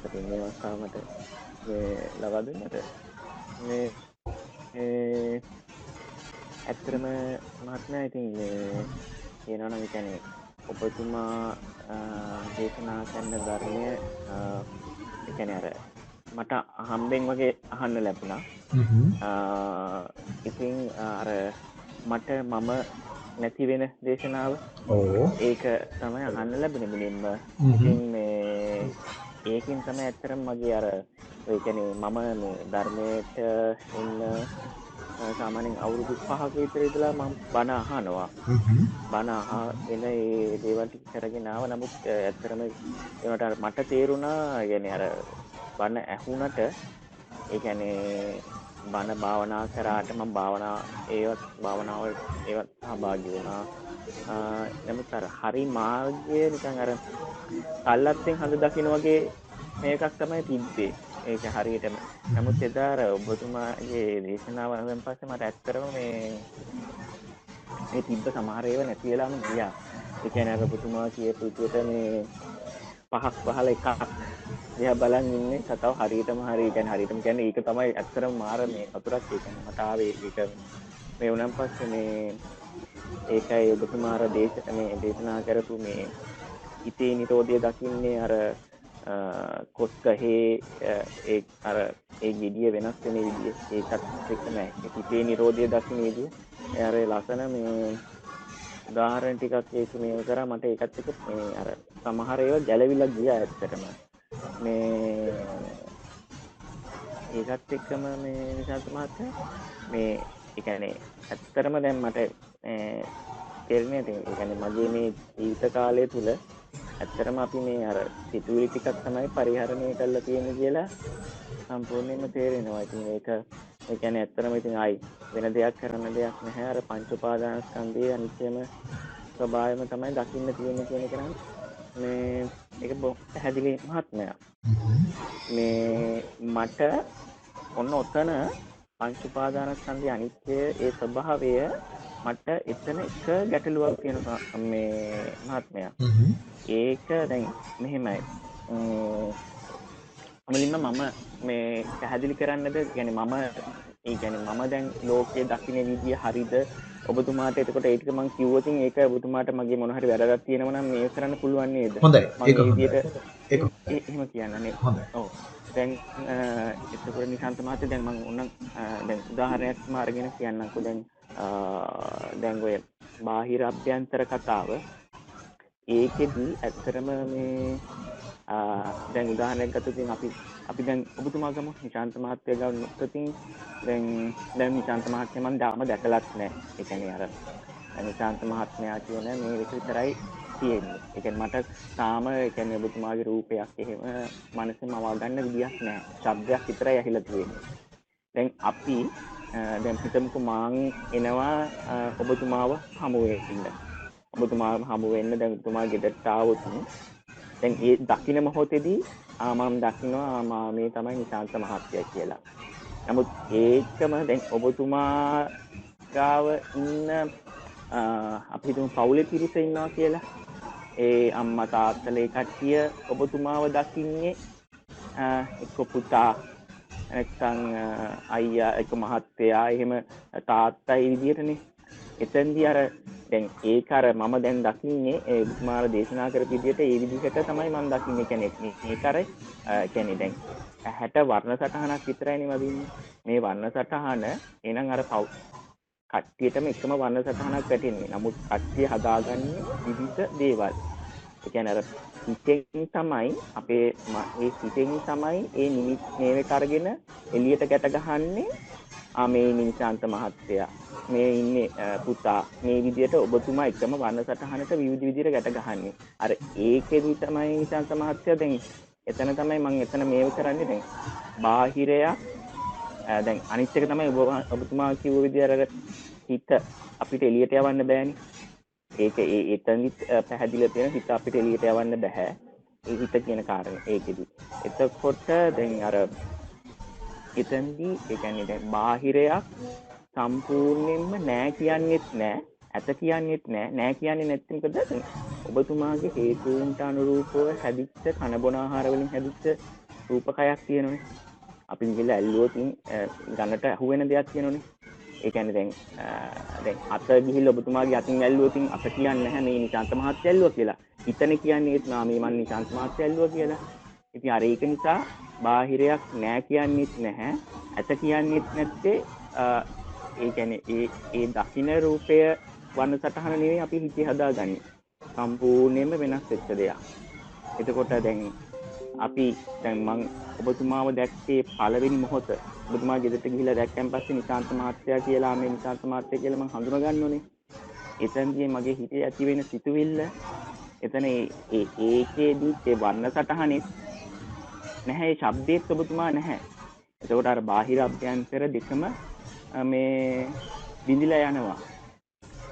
මට පින්නේ වස්ථාමට ලබාදුන්නට මේ ඇත්තරම මහත්මය ඉතින් කියනවන විතැනේ ඔබතුමා දේශනා කන්න ධර්මය එකන අර මට හම්බෙන් වගේ අහන්න ලැබුණා ඉතින් අර මට මම නැති වෙන දේශනාව ඒක තමයි අහන්න ලැබෙන මිලින්ම. ඉතින් මේ ඒකින් තමයි ඇත්තරම් මගේ අර ඒකනේ මම ධර්මයට එන්න සාමානෙන් අවුරුදු පහක විතර ඉදලා මම බණ අහනවා බණ අහ එන ඒ දේවල් ටික කරගෙන ආව නමුත් ඇත්තරම ඒවට මට තේරුණා يعني අර බණ ඇහුණට ඒ කියන්නේ බණ භාවනා කරාට මම භාවනා ඒවත් භාවනාව ඒවත් සහභාගී වුණා. නමුත් අර හරි මාර්ගය නිකන් අර කල්ලත්තෙන් හඳ දකින්න වගේ මේකක් තමයි තිබ්බේ. ඒක හරියටම. නමුත් එදාර ඔබතුමාගේ දේශනාව අදන් පස්සේ මට ඇත්තරම මේ මේ තිබ්බ සමහරේව නැතිවෙලාම ගියා. ඒ කියන්නේ අර ඔබතුමා කියපු විදිහට මේ පහක් පහල එකක් දිහා බලන් ඉන්නේ කතාව හරියටම හරි කියන්නේ හරියටම කියන්නේ ඒක තමයි ඇත්තරම මාර මේ වතුරක් ඒ කියන්නේ මට ආවේ ඒක මේ උනම් පස්සේ මේ ඒකයි ඔබතුමාර දේශ මේ දේශනා කරපු මේ ඉතේ නිරෝධය දකින්නේ අර කොස්කහේ ඒ අර ඒ ගෙඩිය වෙනස් වෙන විදිිය. ඒකත් එක්ක නෑ. හිතේ නිරෝධය දකිනේදී ඇරේ ලසන මේ උදාහරණ ටිකක් ඒක මේ කර මට ඒකත් එක මේ අර සමහරයව ගැලවිලක් ගිය ඇත්තටම. මේ ඒකත් එක්කම මේ විශාත මහත්ත මේ එකනේ ඇත්තරම දැන් මට තෙරණය එකන මගේ මේ ජීවිත කාලය තුළ ඇත්තරම අපි මේ අර සිතුවිලි ටිකක් තමයි පරිහරණය කරලා තියෙන කියලා සම්පූර්ණයෙන්ම තේරෙනවා. ඉතින් ඒක ඒ කියන්නේ ඇත්තටම ඉතින් ආයි වෙන දෙයක් කරන්න දෙයක් නැහැ. අර පංච උපාදානස්කන්ධයේ අනිත්‍යම ස්වභාවයම තමයි දකින්න තියෙන්නේ කියන එක නම් මේ ඒක පැහැදිලි මහත්මයා. මේ මට ඔන්න ඔතන පංච උපාදානස්කන්ධයේ අනිත්‍ය ඒ ස්වභාවය මට එතන එක ගැටලුවක් තියෙනවා මේ මහත්මයා. ඒක දැන් මෙහෙමයි අමලින්ම මම මේ පැහැදිලි කරන්නද ගැන මම ඒ ගැන මම දැන් ලෝකයේ දකින විදිිය හරිද? ඔබතුමාට එතකොට ඒටික මං කිව්වතින් ඒක ඔබතුමාට මගේ මොනහරි වැරදත් තියෙනවනම් මේ කරන්න පුළුවන්න්නේද හොඳ එහෙම කියන්නන්නේ ඕ දැන් එතකොට නිසන්ත මහත දැන් මං උන්න දැන් උදාහරයක් මාර්ගෙන කියන්නකු. දැන් දැන්ගොය බාහිර අභ්‍යන්තර කතාව. ඒකෙදී ඇත්තරම මේ දැන් උදාහරණයක් ගත්තොතින් අපි අපි දැන් ඔබතුමාගම නිශාන්ත මහත්තය ගන්නොත්තින් දැන් දැන් නිශාන්ත මහත්මය මම දාම දැකලත් නෑ. ඒ කියන්නේ අර නිශාන්ත මහත්මයා කියන මේ එක විතරයි තියෙන්නේ. ඒ කියන්නේ මට තාම ඒ කියන්නේ ඔබතුමාගේ රූපයක් එහෙම මනසෙන් මවා ගන්න විදියක් නෑ. ශබ්දයක් විතරයි ඇහිලා තියෙන්නේ. දැන් අපි දැන් හිතමුකෝ මාං එනවා ඔබතුමාව හමු වෙන්න. ඔබතුමා හමු වෙන්න දැන් තුමා ගෙදරට ආවොත්. දැන් ඒ දකින්න මොහොතේදී ආමම් දකින්නවා ආමා මේ තමයි නිශාන්ත මහත්තයා කියලා. නමුත් ඒකම දැන් ඔබතුමා ගාව ඉන්න අපි හිතමු පවුලේ පිරිස ඉන්නවා කියලා. ඒ අම්මා තාත්තලා ඒ කට්ටිය ඔබතුමාව දකින්නේ එක්ක පුතා නැත්නම් අයියා එක මහත්තයා එහෙම තාත්තා ඒ විදිහටනේ. එතෙන්දී අර දැන් ඒක අර මම දැන් දකින්නේ ඒ මාර දේශනා කරපු විදිහට ඒ විදිහට තමයි මම දකින්නේ. කියන්නේ මේක අර කියන්නේ දැන් ඇහැට වර්ණ සටහනක් විතරයිනේ වදින්නේ. මේ වර්ණ සටහන එහෙනම් අර පව් කට්ටියටම එකම වර්ණ සටහනක් වැටෙන්නේ. නමුත් කට්ටිය හදාගන්නේ විවිධ දේවල්. ඒ කියන්නේ අර හිතෙන් තමයි අපේ ඒ හිතෙන් තමයි ඒ නිමිත් මේක අරගෙන එළියට ගැට ගහන්නේ. ආ මේ නිශාන්ත මහත්තයා. මේ ඉන්නේ පුතා. මේ විදියට ඔබතුමා එකම වන්න සටහනට විවිධ විදිහට ගැට ගහන්නේ. අර ඒකෙදි තමයි නිශාන්ත මහත්තයා දැන් එතන තමයි මම එතන මේව කරන්නේ දැන්. බාහිරයක් දැන් අනිත් එක තමයි ඔබතුමා කිව්ව විදිහට අර හිත අපිට එළියට යවන්න බෑනේ. ඒක ඒ එතනදිත් පැහැදිලිව තියෙන හිත අපිට එළියට යවන්න බෑ. ඒ හිත කියන කාරණේ ඒකෙදි. එතකොට දැන් අර එතන්දී එකන්නේ දැන් බාහිරයක් සම්පූර්ණයෙන්ම නෑ කියන්නෙත් නෑ ඇත කියන්නෙත් නෑ. නෑ කියන්නේ නැත්තිමකද ඔබතුමාගේ හේතුන්ට අනුරූපව හැදිච්ච කණබොන ආහාරවලින් හැදිච්ච රූපකයක් තියෙනනේ අපි ගිහිල්ලා ඇල්ලුවොතින් ගන්නට ඇහුවෙන දෙයක් තියෙනනේ ඒ කියන්නේ දැන් දැන් අත ගිහිල්ලා ඔබතුමාගේ අතින් ඇල්ලුවොතින් අප කියන්නේ නැහැ. මේ නිශාන්ත මහත්තයා ඇල්ලුවා කියලා. හිතන කියන්නේ ඒත් නා මේ මන් නිශාන්ත මහත්තයා ඇල්ලුවා කියලා. ඉතින් අර ඒක නිසා බාහිරයක් නෑ කියන්නෙත් නැහැ. ඇත කියන්නෙත් නැත්තේ ඒ කියන්නේ ඒ ඒ දකින්න රූපය වන්න සටහන නෙවෙයි අපි හිතේ හදාගන්නේ. සම්පූර්ණයෙන්ම වෙනස් වෙච්ච දෙයක්. එතකොට දැන් අපි දැන් මං ඔබතුමාව දැක්කේ පළවෙනි මොහොත ඔබතුමා ගෙදරට ගිහිල්ලා දැක්කන් පස්සේ නිශාන්ත මහත්තයා කියලා මේ නිශාන්ත මහත්තයා කියලා මං හඳුනා ගන්න ඕනේ. එතනදී මගේ හිතේ ඇති වෙන සිතුවිල්ල එතන ඒ ඒකේදී ඒ වර්ණ සටහනේ නැහැ ශබ්දේත් ඔබතුමා නැහැ. එතකොට අර බාහිර අභ්‍යන්තර දෙකම මේ බිඳිලා යනවා.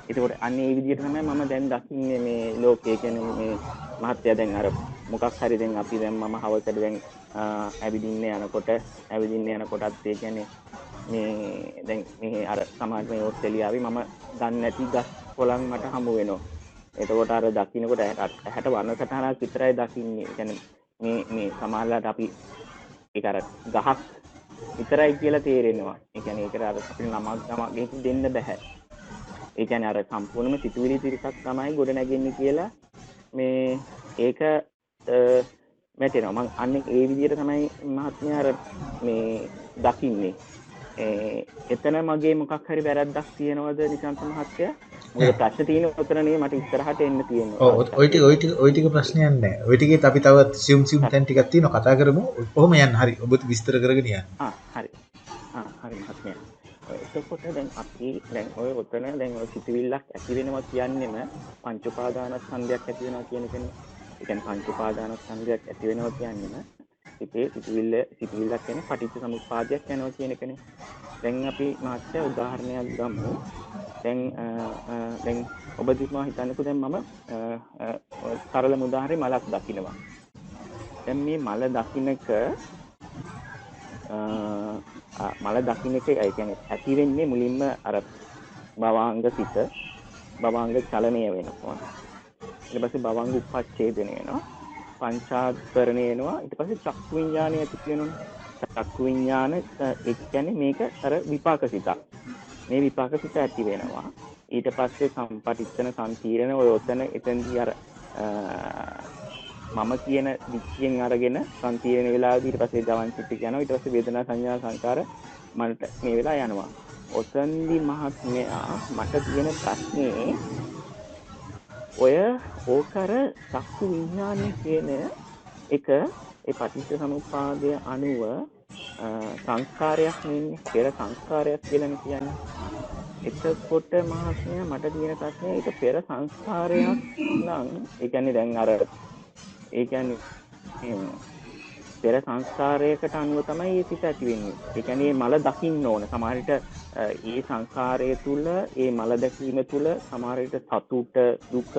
එතකොට අන්න ඒ විදිහට තමයි මම දැන් දකින්නේ මේ ලෝකයේ කියන්නේ මේ මහත්ය දැන් අර මොකක් හරි දැන් අපි දැන් මම හවසට දැන් ඇවිදින්න යනකොට ඇවිදින්න යනකොටත් ඒ කියන්නේ මේ දැන් මේ අර සමාජ මේ ඕස්ට්‍රේලියාවේ මම දන්නේ නැති ගස් කොළන් මට හමු වෙනවා. එතකොට අර දකින්නකොට ඇහැට වර්ණ සටහනක් විතරයි දකින්නේ. ඒ කියන්නේ මේ මේ සමාජලාට අපි ඒක අර ගහක් විතරයි කියලා තේරෙනවා. ඒ කියන්නේ ඒකට අර අපිට නමක් නමක් දෙන්න බෑ. ඒ කියන්නේ අර සම්පූර්ණම සිතුවිලි තිරසක් තමයි ගොඩ නැගෙන්නේ කියලා මේ ඒක මැටෙනවා මං අන්න ඒ විදිහට තමයි මහත්මය අර මේ දකින්නේ එතන මගේ මොකක් හරි වැරද්දක් තියෙනවද නිසන්ත මහත්තය ප්‍රශ්න තියෙන උතරනේ මට ඉස්සරහට එන්න තියෙනවා. ඔය ටික ඔය ටික ඔය ටික ප්‍රශ්නයක් නැහැ. ඔය ටිකේ අපි තවත් සියුම් සියුම් තැන් ටිකක් තියෙනවා. කතා කරමු. කොහොම යන්න. හරි. ඔබ විස්තර කරගෙන යන්න. ආ හරි. හරි මහත්මයා. එතකොට දැන් අපි දැන් ඔය ඔතන දැන් ඔය සිතුවිල්ලක් ඇති වෙනවා කියන්නේම පංච උපාදානස්කන්ධයක් ඇති වෙනවා කියන එකනේ. ඒ කියන්නේ පංච උපාදානස්කන්ධයක් ඇති වෙනවා කියන්නේම හිතේ සිතුවිල්ල සිතුවිල්ලක් කියන්නේ පටිච්ච සමුප්පාදයක් යනවා කියන එකනේ. දැන් අපි මාත්‍ය උදාහරණයක් ගමු. දැන් දැන් ඔබ දිහා හිතන්නකෝ දැන් මම සරලම උදාහරණේ මලක් දකිනවා. දැන් මේ මල දකින්නක මල දකින්න එක ඒ කියන්නේ ඇති වෙන්නේ මුලින්ම අර භවාංග සිත භවාංග චලනය වෙනවා ඊට පස්සේ භවංග උපච්ඡේදනය වෙනවා පංචාත්කරණය වෙනවා. ඊට පස්සේ චක්කු විඥානය ඇති වෙනවා චක්කු විඥාන ඒ කියන්නේ මේක අර විපාක සිතක්. මේ විපාක සිත ඇති වෙනවා. ඊට පස්සේ සම්පටිච්ඡන සම්තිරණ ඔය ඔතන එතෙන්දී අර මම කියන දික්කියෙන් අරගෙන සංකීර්ණ වෙලාවදී ඊට පස්සේ ගවන් චිත්ත යනවා ඊට පස්සේ වේදනා සංඥා සංකාර මනට මේ වෙලා යනවා. ඔතන්දි මහත්මයා මට තියෙන ප්‍රශ්නේ ඔය ඕකර චක්කු විඥානය කියන එක ඒ පටිච්ච සමුප්පාදය අනුව සංස්කාරයක් නෙන්නේ පෙර සංස්කාරයක් කියලානේ කියන්නේ. එතකොට මහත්මයා මට තියෙන ප්‍රශ්නේ ඒක පෙර සංස්කාරයක් නම් ඒ කියන්නේ දැන් අර ඒ කියන්නේ පෙර සංස්කාරයකට අනුව තමයි ඒ සිත ඇති වෙන්නේ. ඒ කියන්නේ මල දකින්න ඕන. සමහරට ඒ සංස්කාරය තුල ඒ මල දැකීම තුල සමහරට සතුට දුක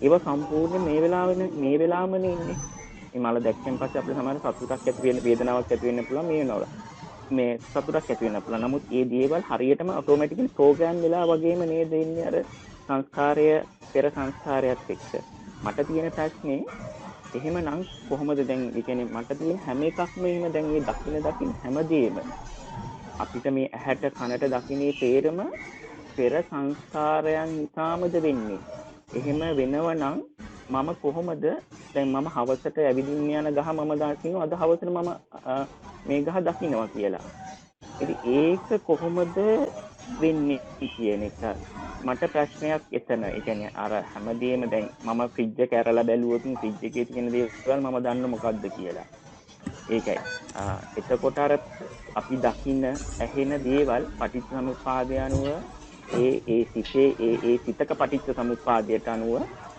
ඒව සම්පූර්ණ මේ වෙලාවෙන මේ වෙලාවමනේ ඉන්නේ. මේ මල දැක්කෙන් පස්සේ අපිට සමහර සතුටක් ඇති වෙන්න වේදනාවක් ඇති වෙන්න පුළුවන් මේ වෙනවල. මේ සතුටක් ඇති වෙන්න පුළුවන්. නමුත් ඒ දේවල් හරියටම ඔටෝමැටිකලි ප්‍රෝග්‍රෑම් වෙලා වගේම නේද ඉන්නේ අර සංස්කාරය පෙර සංස්කාරයත් එක්ක. මට තියෙන ප්‍රශ්නේ එහෙම නම් කොහොමද දැන් එකන මට තියෙන හැම එකක්ම එම දැන් මේ දකින දකින හැමදේම අපිට මේ ඇහැට කනට දකිනේ තේරම පෙර සංස්කාරයන් නිසාමද වෙන්නේ? එහෙම වෙනව නම් මම කොහොමද දැන් මම හවසට ඇවිදින්න යන ගහ මම දකින්න අද හවසට මම මේ ගහ දකින්නවා කියලා. ඉතින් ඒක කොහොමද වෙන්නේ කියන එක. මට ප්‍රශ්නයක් එතන. එකන අර හැමදේම දැන් මම ෆ්‍රිජ්ජ කැරල බැලුවතින් ෆ්‍රිජ් එකේ තියෙන දේවල් මම දන්න මොකක්ද කියලා. ඒකයි. එතකොට අර අපි දකින්න ඇහෙන දේවල් පටිච්ච සමුපාදය අනුව ඒ ඒ සිතේ ඒ ඒ සිතක පටිච්ච සමුපාදයට අනුව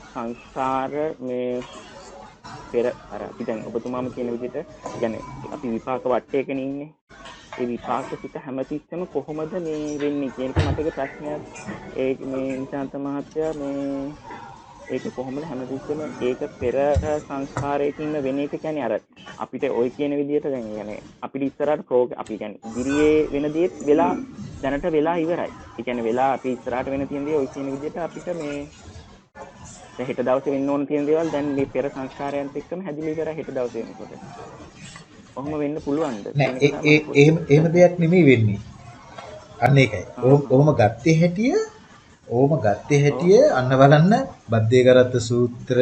සංස්කාර මේ පෙර අර අපි දැන් ඔබතුමාම කියන විදිහට කියන්නේ අපි විපාක වටේකනේ ඉන්නේ ඒ විපාක සිත හැමතිස්සෙම කොහොමද මේ වෙන්නේ කියන එක මට ප්‍රශ්නයක් ඒ මේ නිශාන්ත මහත්තයා මේ ඒක කොහොමද හැමතිස්සෙම ඒක පෙර සංස්කාරයකින්ම වෙන එක කියන්නේ අර අපිට ওই කියන විදිහට දැන් يعني අපිට ඉස්සරහට ප්‍රෝග අපි කියන්නේ ඉදිරියේ වෙන දේත් වෙලා දැනට වෙලා ඉවරයි. ඒ කියන්නේ වෙලා අපි ඉස්සරහට වෙන තියෙන දේ ওই කියන විදිහට අපිට මේ දැන් හෙට දවසේ වෙන්න ඕන තියෙන දේවල් දැන් මේ පෙර සංස්කාරයන්ත් එක්කම හැදිලා ඉවරයි හෙට දවසේ වෙනකොට. ඔහොම වෙන්න පුළුවන්ද නෑ ඒ එහෙම එහෙම දෙයක් නෙමෙයි වෙන්නේ. අන්න ඒකයි. ඔහොම ගත්තේ හැටිය ඕම ගත්තේ හැටිය අන්න බලන්න බද්දේ කරත්ත සූත්‍ර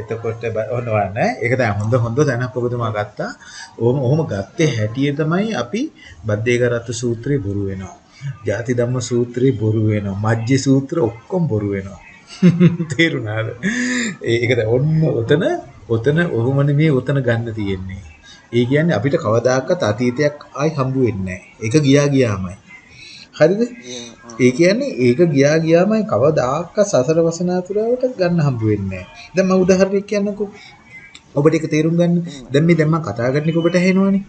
එතකොට ඔන්න බලන්න ඒක දැන් හොඳ හොඳ දැනක් ඔබතුමා ගත්තා. ඕම ඔහොම ගත්තේ හැටිය තමයි අපි බද්දේ කරත්ත සූත්‍රේ බොරු වෙනවා. ජාති ධම්ම සූත්‍රේ බොරු වෙනවා. මජ්ජි සූත්‍ර ඔක්කොම බොරු වෙනවා. තේරුණාද? ඒක දැන් ඔන්න ඔතන ඔතන ඔහොම නෙමෙයි ඔතන ගන්න තියෙන්නේ. ඒ කියන්නේ අපිට කවදාකවත් අතීතයක් ආයි හම්බ වෙන්නේ. ඒක ගියා ගියාමයි. හරිද? ඒ කියන්නේ ඒක ගියා ගියාමයි කවදාක සසර වසනාතුරාවට ගන්න හම්බ වෙන්නේ නැහැ. දැන් මම උදාහරණයක් කියන්නකෝ. ඔබට ඒක තේරුම් ගන්න. දැන් මේ දැන් මම කතා කරන්නේ ඔබට ඇහෙනවනේ.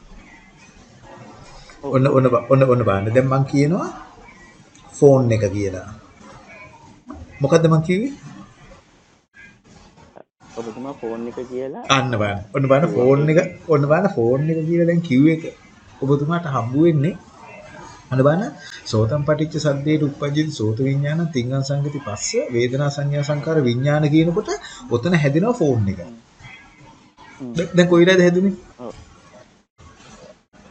ඔන්න ඔන්න ඔන්න ඔන්න බලන්න. දැන් මම කියනවා ෆෝන් එක කියලා. මොකද්ද මම කිව්වේ? ඔබතුමා ෆෝන් එක කියලා අන්න බලන්න. ඔන්න බලන්න ෆෝන් එක ඔන්න බලන්න ෆෝන් එක කියලා දැන් කිව්ව එක ඔබතුමාට හම්බ වෙන්නේ අන්න බලන්න සෝතම් පටිච්ච සද්දේට උප්පජ්ජති සෝත විඥාන තිංගං සංගති පස්ස වේදනා සංඥා සංකාර විඥාන කියනකොට ඔතන හැදෙනවා ෆෝන් එක. දැන් කොයිලාද හැදුනේ?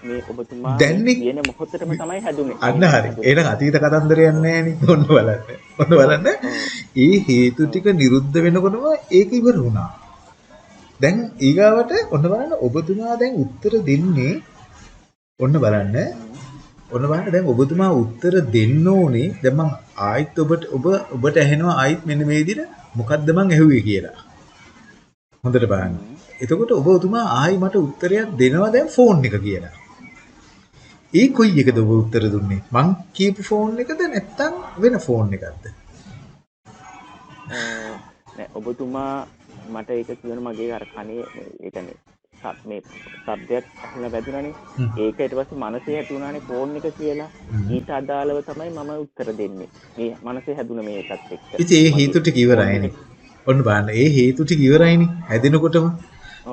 මේ ඔබතුමා දැන්නේ? කියන මොහොතටම තමයි හැදුනේ. අන්න හරි. එහෙනම් අතීත කතන්දරයක් නැහැ ඔන්න බලන්න. ඔන්න බලන්න. ඒ හේතු ටික නිරුද්ධ වෙනකොටම ඒක ඉවර වුණා. දැන් ඊගාවට ඔන්න බලන්න ඔබතුමා දැන් උත්තර දෙන්නේ ඔන්න බලන්න. ඔන්න බලන්න දැන් ඔබතුමා උත්තර දෙන්න ඕනේ. දැන් මම ආයිත් ඔබට ඔබ ඔබට ඇහෙනවා ආයිත් මෙන්න මේ විදිහට මොකද්ද මං ඇහුවේ කියලා. හොඳට බලන්න. එතකොට ඔබ ඔතුමා ආයි මට උත්තරයක් දෙනවා දැන් ෆෝන් එක කියලා. ඒ කොයි එකද ඔබ උත්තර දුන්නේ? මං කියපු ෆෝන් එකද නැත්නම් වෙන ෆෝන් එකක්ද? ඔබතුමා මට ඒක කියන මගේ අර කනේ ඒ කියන්නේ මේ සබ්දයක් අහලා වැදුනනේ ඒක ඊට පස්සේ මනසේ ඇති වුණානේ ෆෝන් එක කියලා. ඊට අදාළව තමයි මම උත්තර දෙන්නේ. මේ මනසේ හැදුන මේ එකත් එක්ක. ඉතින් ඒ හේතු ටික ඉවරයිනේ ඔන්න බලන්න ඒ හේතු ටික ඉවරයිනේ හැදෙනකොටම.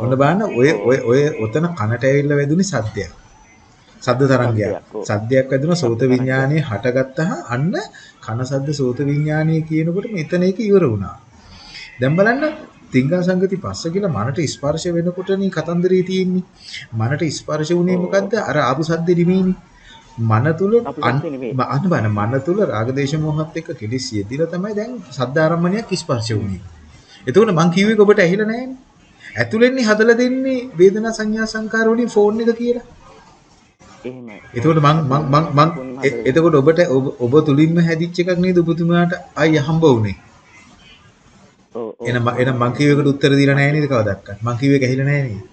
ඔන්න බලන්න ඔය ඔය ඔය ඔතන කනට ඇවිල්ලා වැදුනේ සද්දයක් සද්ද තරංගයක් සද්දයක් වැදුන සෝත විඥානයේ හටගත්තහ අන්න කන සද්ද සෝත විඥානයේ කියනකොට මෙතන ඒක ඉවර වුණා දැන් බලන්න තිංගා සංගති පස්ස කියලා මනට ස්පර්ශ වෙනකොටනේ කතන්දරේ තියෙන්නේ. මනට ස්පර්ශ වුණේ මොකද්ද? අර ආපු සද්ද නෙමෙයිනේ. මන තුල අන්න බලන්න මන තුල රාගදේශ මොහත් එක්ක කෙලිස් යෙදිලා තමයි දැන් සද්ද ආරම්භණයක් ස්පර්ශ වුණේ. එතකොට මං කිව්වේ ඔබට ඇහිලා නැහැනේ. ඇතුළෙන්නේ හදලා දෙන්නේ වේදනා සංඥා සංකාර වලින් ෆෝන් එක කියලා. එහෙමයි. එතකොට මං මං මං එතකොට ඔබට ඔබ තුලින්ම හැදිච්ච එකක් නේද ඔබතුමාට අය හම්බ වුනේ. එහෙනම් එහෙනම් මං කිව්ව එකට උත්තර දීලා නැහැ නේද කවදාවත්? මං කිව්ව එක ඇහිලා නැහැ නේද?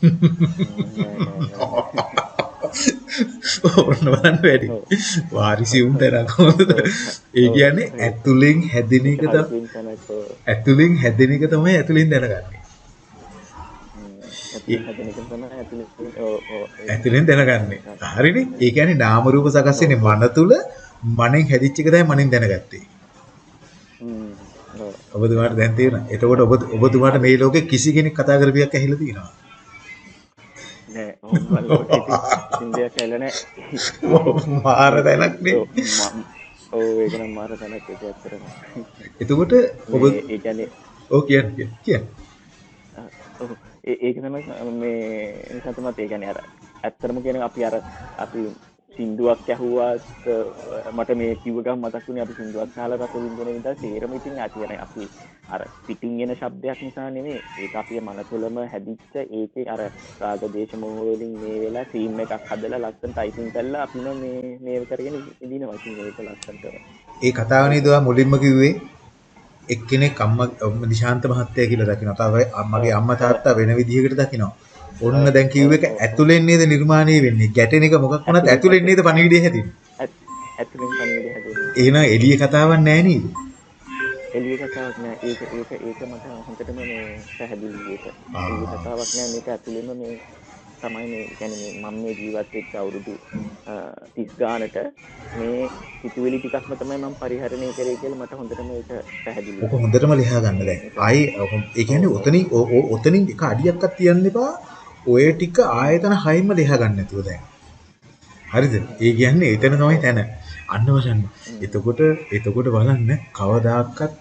ඕන්න බලන්න වැඩි. වාරිසියුම් තරක් කොහොමද? ඒ කියන්නේ ඇතුලෙන් හැදෙන එක තමයි ඇතුලෙන් හැදෙන එක තමයි ඇතුලෙන් දැනගන්නේ. ඇතුලෙන් දැනගන්නේ. හරිනේ? ඒ කියන්නේ නාම රූප සකස් වෙන්නේ මන තුල මනෙන් හැදිච්ච එක තමයි මනෙන් දැනගත්තේ. ඔබතුමාට දැන් තේරෙනවා. එතකොට ඔබ ඔබතුමාට මේ ලෝකේ කිසි කෙනෙක් කතා කරපියක් ඇහිලා තියෙනවා. නෑ ඉන්දියක් ඇවිල්ලා නෑ. මාර දැනක් නේ. ඔව් ඒක නම් මාර දැනක් ඒක ඇත්තටම. එතකොට ඔබ ඒ කියන්නේ ඔව් කියන්න කියන්න. ඔව් ඒක තමයි මේ නිසා තමයි ඒ කියන්නේ අර ඇත්තටම කියන අපි අර අපි සින්දුවක් ඇහුවත් මට මේ කිව්වගම් මතක් වුණේ අපි සින්දුවක් අහලා රස විඳින විදිහ සේරම ඉතින් ඇති අපි අර පිටින් එන શબ્දයක් නිසා නෙමෙයි. ඒක අපේ මන තුළම හැදිච්ච ඒකේ අර රාග දේශ මොහ වලින් මේ වෙලා ටීම් එකක් හදලා ලස්සන ටයිපින් කරලා අපිම මේ මේව කරගෙන ඉදිනවා ඉතින් ඒක ලස්සනට ඒ කතාව නේද මුලින්ම කිව්වේ? එක්කෙනෙක් අම්මා නිශාන්ත මහත්තයා කියලා දකිනවා. තව මගේ අම්මා තාත්තා වෙන විදිහකට දකිනවා. ඔන්න දැන් කිව්ව එක ඇතුලෙන් නේද නිර්මාණය වෙන්නේ. ගැටෙන එක මොකක් වුණත් ඇතුලෙන් නේද පණිවිඩය හැදෙන්නේ. ඇතුලෙන් පණිවිඩය හැදෙන්නේ. එහෙනම් එළිය කතාවක් නැහැ නේද? එළිය කතාවක් නෑ. ඒක ඒක ඒක මට හොඳටම මේ පැහැදිලි ඒක. එළිය කතාවක් නෑ මේක ඇතුලෙන්ම මේ තමයි මේ කියන්නේ මම මේ ජීවත් වෙච්ච අවුරුදු 30 ගානට මේ සිතුවිලි ටිකක්ම තමයි මම පරිහරණය කරේ කියලා මට හොඳටම ඒක පැහැදිලි. හොඳටම ලියා ගන්න දැන්. ඒ කියන්නේ ඔතනින් ඔතනින් එක අඩියක්වත් තියන්න එපා. ඔය ටික ආයතන හයිම ලියා ගන්න නැතුව දැන්. හරිද? ඒ කියන්නේ එතන තමයි තැන. අන්න වශයෙන්. එතකොට එතකොට බලන්න කවදාකවත්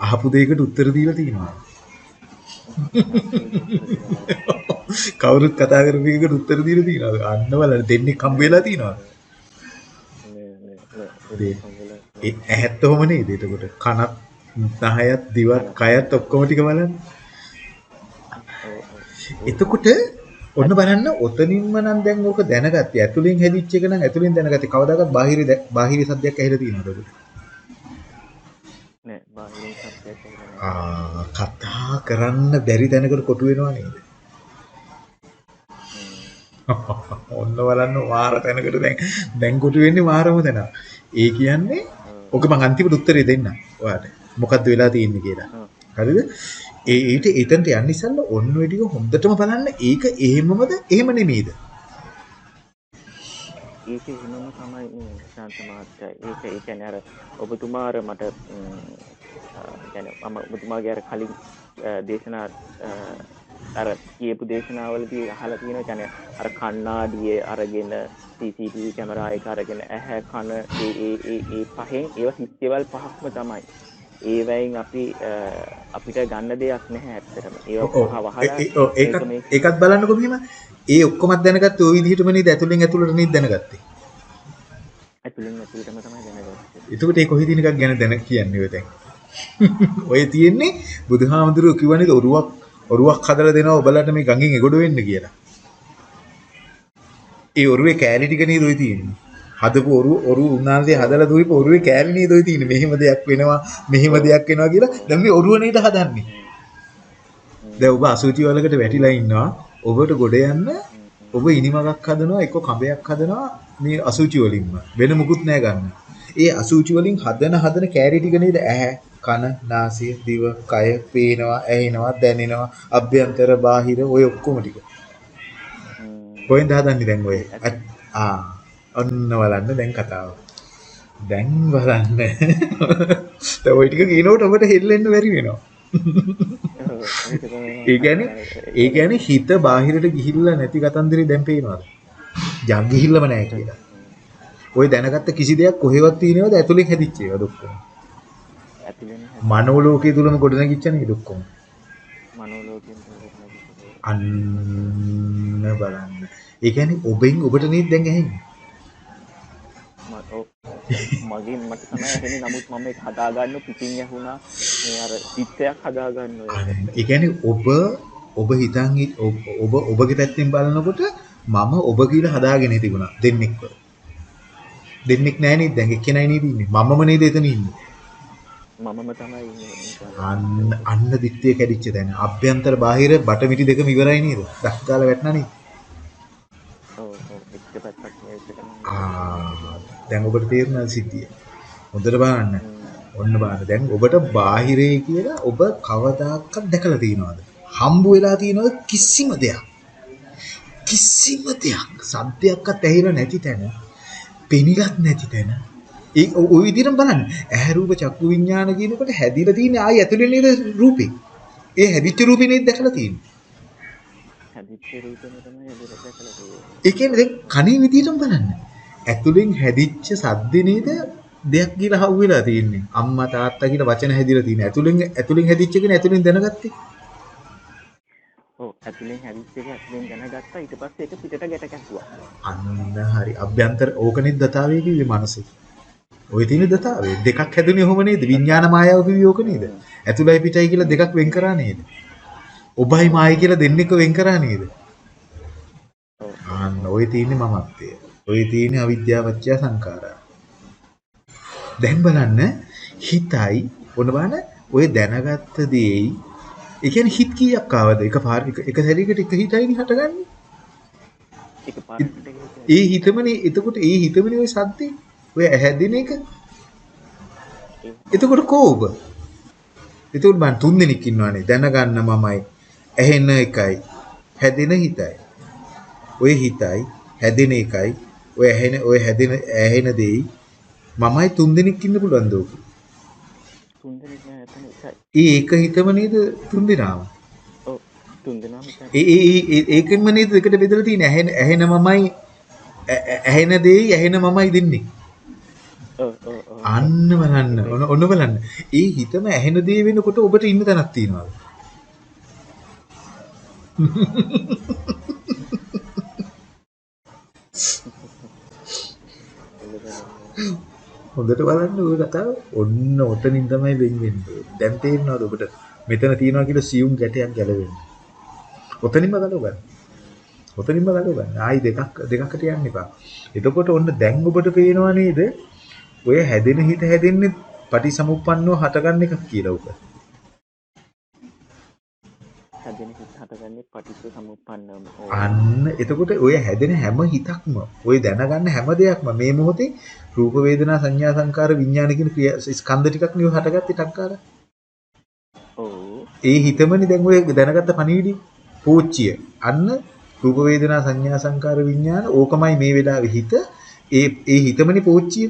අහපු දෙයකට උත්තර දීලා තියෙනවා. කවුරුත් කතා කරපු එකට උත්තර දීලා තියෙනවා. අන්න බලන්න දෙන්නේ කම්බ වෙලා තියෙනවා. නෑ නෑ දේ. නෑ හම්බෙලා ඒ ඇහත් ඔහම නේද? එතකොට කනත් නහයත් දිවත් කයත් ඔක්කොම ටික බලන්න. එතකොට ඔන්න බලන්න ඔතනින්ම නම් දැන් ඕක දැනගත්තේ. ඇතුලෙන් හැදිච්ච එක නම් ඇතුලෙන් දැනගත්තේ. කවදාකවත් බාහිර බාහිර සද්දයක් ඇහිලා තියෙනවද? නෑ නෑ ආ කතා කරන්න බැරි දැනකට කොටු වෙනවා නේද? ඔන්න බලන්න වාර තැනකට දැන් දැන් කොටු වෙන්නේ වාරම තැන. ඒ කියන්නේ ඔක මං අන්තිමට උත්තරේ දෙන්න ඔයාලට. මොකද්ද වෙලා තියෙන්නේ කියලා. හරිද? ඒ ඊට එතනට යන්න ඉස්සෙල්ලා ඔන්න ඔය ටික හොඳටම බලන්න ඒක එහෙමමද එහෙම නෙමෙයිද? ඒක එහෙමම තමයි ශාන්ත මහත්තයා. ඒක ඒ කියන්නේ අර ඔබතුමා අර මට කියන්නේ මම ඔබතුමාගේ අර කලින් දේශනා අර කියපු දේශනාවලදී අහලා තියෙනවා කියන්නේ අර කණ්ණාඩියේ අරගෙන CCTV කැමරා එක අරගෙන ඇහැ කන ඒ ඒ ඒ ඒ පහෙන් ඒවා සිස්ටේවල් පහක්ම තමයි. ඒවයින් අපි අපිට ගන්න දෙයක් නැහැ ඇත්තටම. පහ වහලා ඒකත් බලන්නකො මෙහෙම. ඒ ඔක්කොමත් දැනගත්තේ ওই විදිහටම නේද ඇතුලෙන් ඇතුලට නේද දැනගත්තේ. ඇතුලින් ඇතුලටම තමයි දැනගත්තේ. එතකොට ඒ කොහේ තියෙන එකක් ගැන දැන කියන්නේ ඔය දැන්. ඔය තියෙන්නේ බුදුහාමුදුරුවෝ කිව්වනේ ඔරුවක් ඔරුවක් හදලා දෙනවා ඔබලට මේ ගඟෙන් එගොඩ වෙන්න කියලා. ඒ ඔරුවේ කෑලි ටික නේද ඔය තියෙන්නේ. හදපු ඔරු ඔරු උන්නාන්සේ හදලා දුවිපු ඔරුවේ කෑලි නේද ඔය තියෙන්නේ. මෙහෙම දෙයක් වෙනවා මෙහෙම දෙයක් වෙනවා කියලා. දැන් මේ ඔරුව නේද හදන්නේ. දැන් ඔබ අසුචි වලකට වැටිලා ඉන්නවා. ඔබට ගොඩ යන්න ඔබ ඉනිමගක් හදනවා එක්ක කඹයක් හදනවා මේ අසුචි වලින්ම. වෙන මුකුත් නෑ ගන්න. ඒ අසුචි වලින් හදන හදන කෑලි ටික නේද ඇහැ කන නාසය දිව කය පේනවා ඇහෙනවා දැනෙනවා අභ්‍යන්තර බාහිර ඔය ඔක්කොම ටික. ම්, කොහෙන්ද හදන්නේ දැන් ඔය? අත්- ආ ඔන්න බලන්න දැන් කතාව. දැන් බලන්න. දැන් ඔය ටික කියනකොට ඔබට හෙල්ලෙන්න බැරි වෙනවා. ඔව්, ඒක තමයි ඒ කියන්නේ ඒ කියන්නේ හිත බාහිරට ගිහිල්ලා නැති කතන්දරේ දැන් පේනවාද? යම් ගිහිල්ලම නැහැ කියලා. ඔය දැනගත්ත කිසි දෙයක් කොහෙවත් තියෙනවද? ඇතුලෙන් හැදිච්ච ඒවා ඔක්කොම? ඇතුලෙන් මනෝලෝකයේ තුලම ගොඩනැගිච්ච නේද ඔක්කොම මනෝලෝකයෙන් තමයි අන්න බලන්න. ඒ කියන්නේ ඔබෙන් ඔබට නේද දැන් ඇහෙන්නේ. මගේ මට තමයි ඇහෙන්නේ නමුත් මම ඒක හදාගන්න පිටින් ඇහුණා මේ අර චිත්තයක් හදාගන්න ඔය ඒ කියන්නේ ඔබ ඔබ හිතන් ඔබ- ඔබ ඔබගේ පැත්තෙන් බලනකොට මම ඔබ කියලා හදාගෙන තිබුණා දෙන්නෙක්ව. දෙන්නෙක් නෑ නේද දැන් එක්කෙනයි නේද ඉන්නේ. මමම නේද එතන ඉන්නේ. මමම තමයි. අන්න අන්න දිත්තේ කැඩිච්ච තැන. අභ්‍යන්තර බාහිර බටමිටි දෙකම ඉවරයි නේද? දක්කාලා වැටුණා දැන් ඔබට තේරුණා සිද්ධිය. හොඳට බලන්න. ඔන්න බලන්න. දැන් ඔබට බාහිරේ කියලා ඔබ කවදාකවත් දැකලා තියෙනවද? හම්බ වෙලා තියෙනවද කිසිම දෙයක්? කිසිම දෙයක්. සද්දයක්වත් ඇහිලා නැති තැන, පෙනිලත් නැති තැන. ඒ ওই විදිහටම බලන්න. ඇහැ රූප චක්කු විඥාන කියනකොට හැදිලා තියෙන්නේ ආයි ඇතුලේ නේද රූපේ. ඒ හැදිච්ච රූපේ නේද දැකලා තියෙන්නේ. හැදිච්ච රූපෙම තමයි දැකලා තියෙන්නේ ඒ කියන්නේ දැන් කණේ විදිහටම බලන්න. ඇතුලෙන් හැදිච්ච සද්දේ නේද දෙයක් කියලා හවුවෙලා තියෙන්නේ. අම්මා තාත්තා කියලා වචන හැදිලා තියෙන්නේ. ඇතුලෙන් ඇතුලෙන් හැදිච්ච එකනේ ඇතුලෙන් දැනගත්තේ. ඔව් ඇතුලෙන් හැදිච්ච එක ඇතුලෙන් දැනගත්තා ඊට පස්සේ ඒක පිටට ගැට ගැස්සුවා අන්න හරි. අභ්‍යන්තර ඕකනේ දතාවේ කිව්වේ මනසේ. ඔය තියෙන දතාවේ දෙකක් හැදුනේ ඔහොම නේද? විඥාන මායාව ඕක නේද? ඇතුලයි පිටයි කියලා දෙකක් වෙන් කරා නේද? ඔබයි මායි කියලා දෙන්නෙක්ව වෙන් කරා නේද? අන්න ඔය තියෙන්නේ මමත්වය. ඔය තියෙන්නේ අවිද්‍යාවච්චය සංඛාරා. දැන් බලන්න හිතයි ඔන්න බලන්න ඔය දැනගත්ත දේයි ඒ කියන්නේ හිත කීයක් ආවද? එක පාර එක එක සැරයකට එක හිතයිනේ හටගන්නේ. ඒක පාරකට ඒ හිතමනේ එතකොට ඒ හිතමනේ ඔය සද්දේ ඔය හැදෙන එක. එතකොට කෝ ඔබ? එතකොට මං තුන් දෙනෙක් ඉන්නවානේ දැනගන්න මමයි ඇහෙන එකයි හැදෙන හිතයි. ඔය හිතයි හැදෙන එකයි ඔය ඇහෙන ඔය හැදෙන ඇහෙන දෙයි මමයි තුන් දෙනෙක් ඉන්න පුළුවන් දෝක. තුන් දෙනෙක් නෑ එතන එකයි ඒ එක හිතම නේද තුන් දෙනාම. ඔව් තුන් දෙනාම එකයි ඒ ඒ ඒකෙන්ම නේද එකට බෙදලා තියෙන්නේ ඇහෙන ඇහෙන මමයි ඇහෙන දෙයි ඇහෙන මමයි දෙන්නේ. ඔව් ඔව් ඔව් අන්න බලන්න ඔන්න ඔන්න බලන්න. ඒ හිතම ඇහෙන දේ වෙනකොට ඔබට ඉන්න තැනක් තියෙනවද? හොඳට බලන්න ওই කතාව ඔන්න ඔතනින් තමයි වෙන් වෙන්නේ. දැන් තේරෙනවද ඔබට මෙතන තියනවා කියලා සියුම් ගැටයක් ගැලවෙන්නේ. ඔතනින්ම ගලව ගන්න. ඔතනින්ම ගලව ගන්න. ආයි දෙකක් දෙකකට යන්න එපා. එතකොට ඔන්න දැන් ඔබට පේනවා නේද? ඔය හැදෙන හිත හැදෙන්නේ පටිසමුප්පන්නව හටගන්න එකක් කියලා උක. හැදෙන හිත හටගන්නේ පටිච්ච සමුප්පන්නම. අන්න එතකොට ඔය හැදෙන හැම හිතක්ම ඔය දැනගන්න හැම දෙයක්ම මේ මොහොතේ රූප වේදනා සංඥා සංකාර විඥාන කියන ස්කන්ධ ටිකක් නිය හටගත්තේ ටක්කාර. ඒ හිතමනේ දැන් ඔය දැනගත්ත පණිවිඩි පූච්චිය. අන්න රූප වේදනා සංඥා සංකාර විඥාන ඕකමයි මේ වෙලාවේ හිත. ඒ ඒ හිතමනේ පූච්චිය.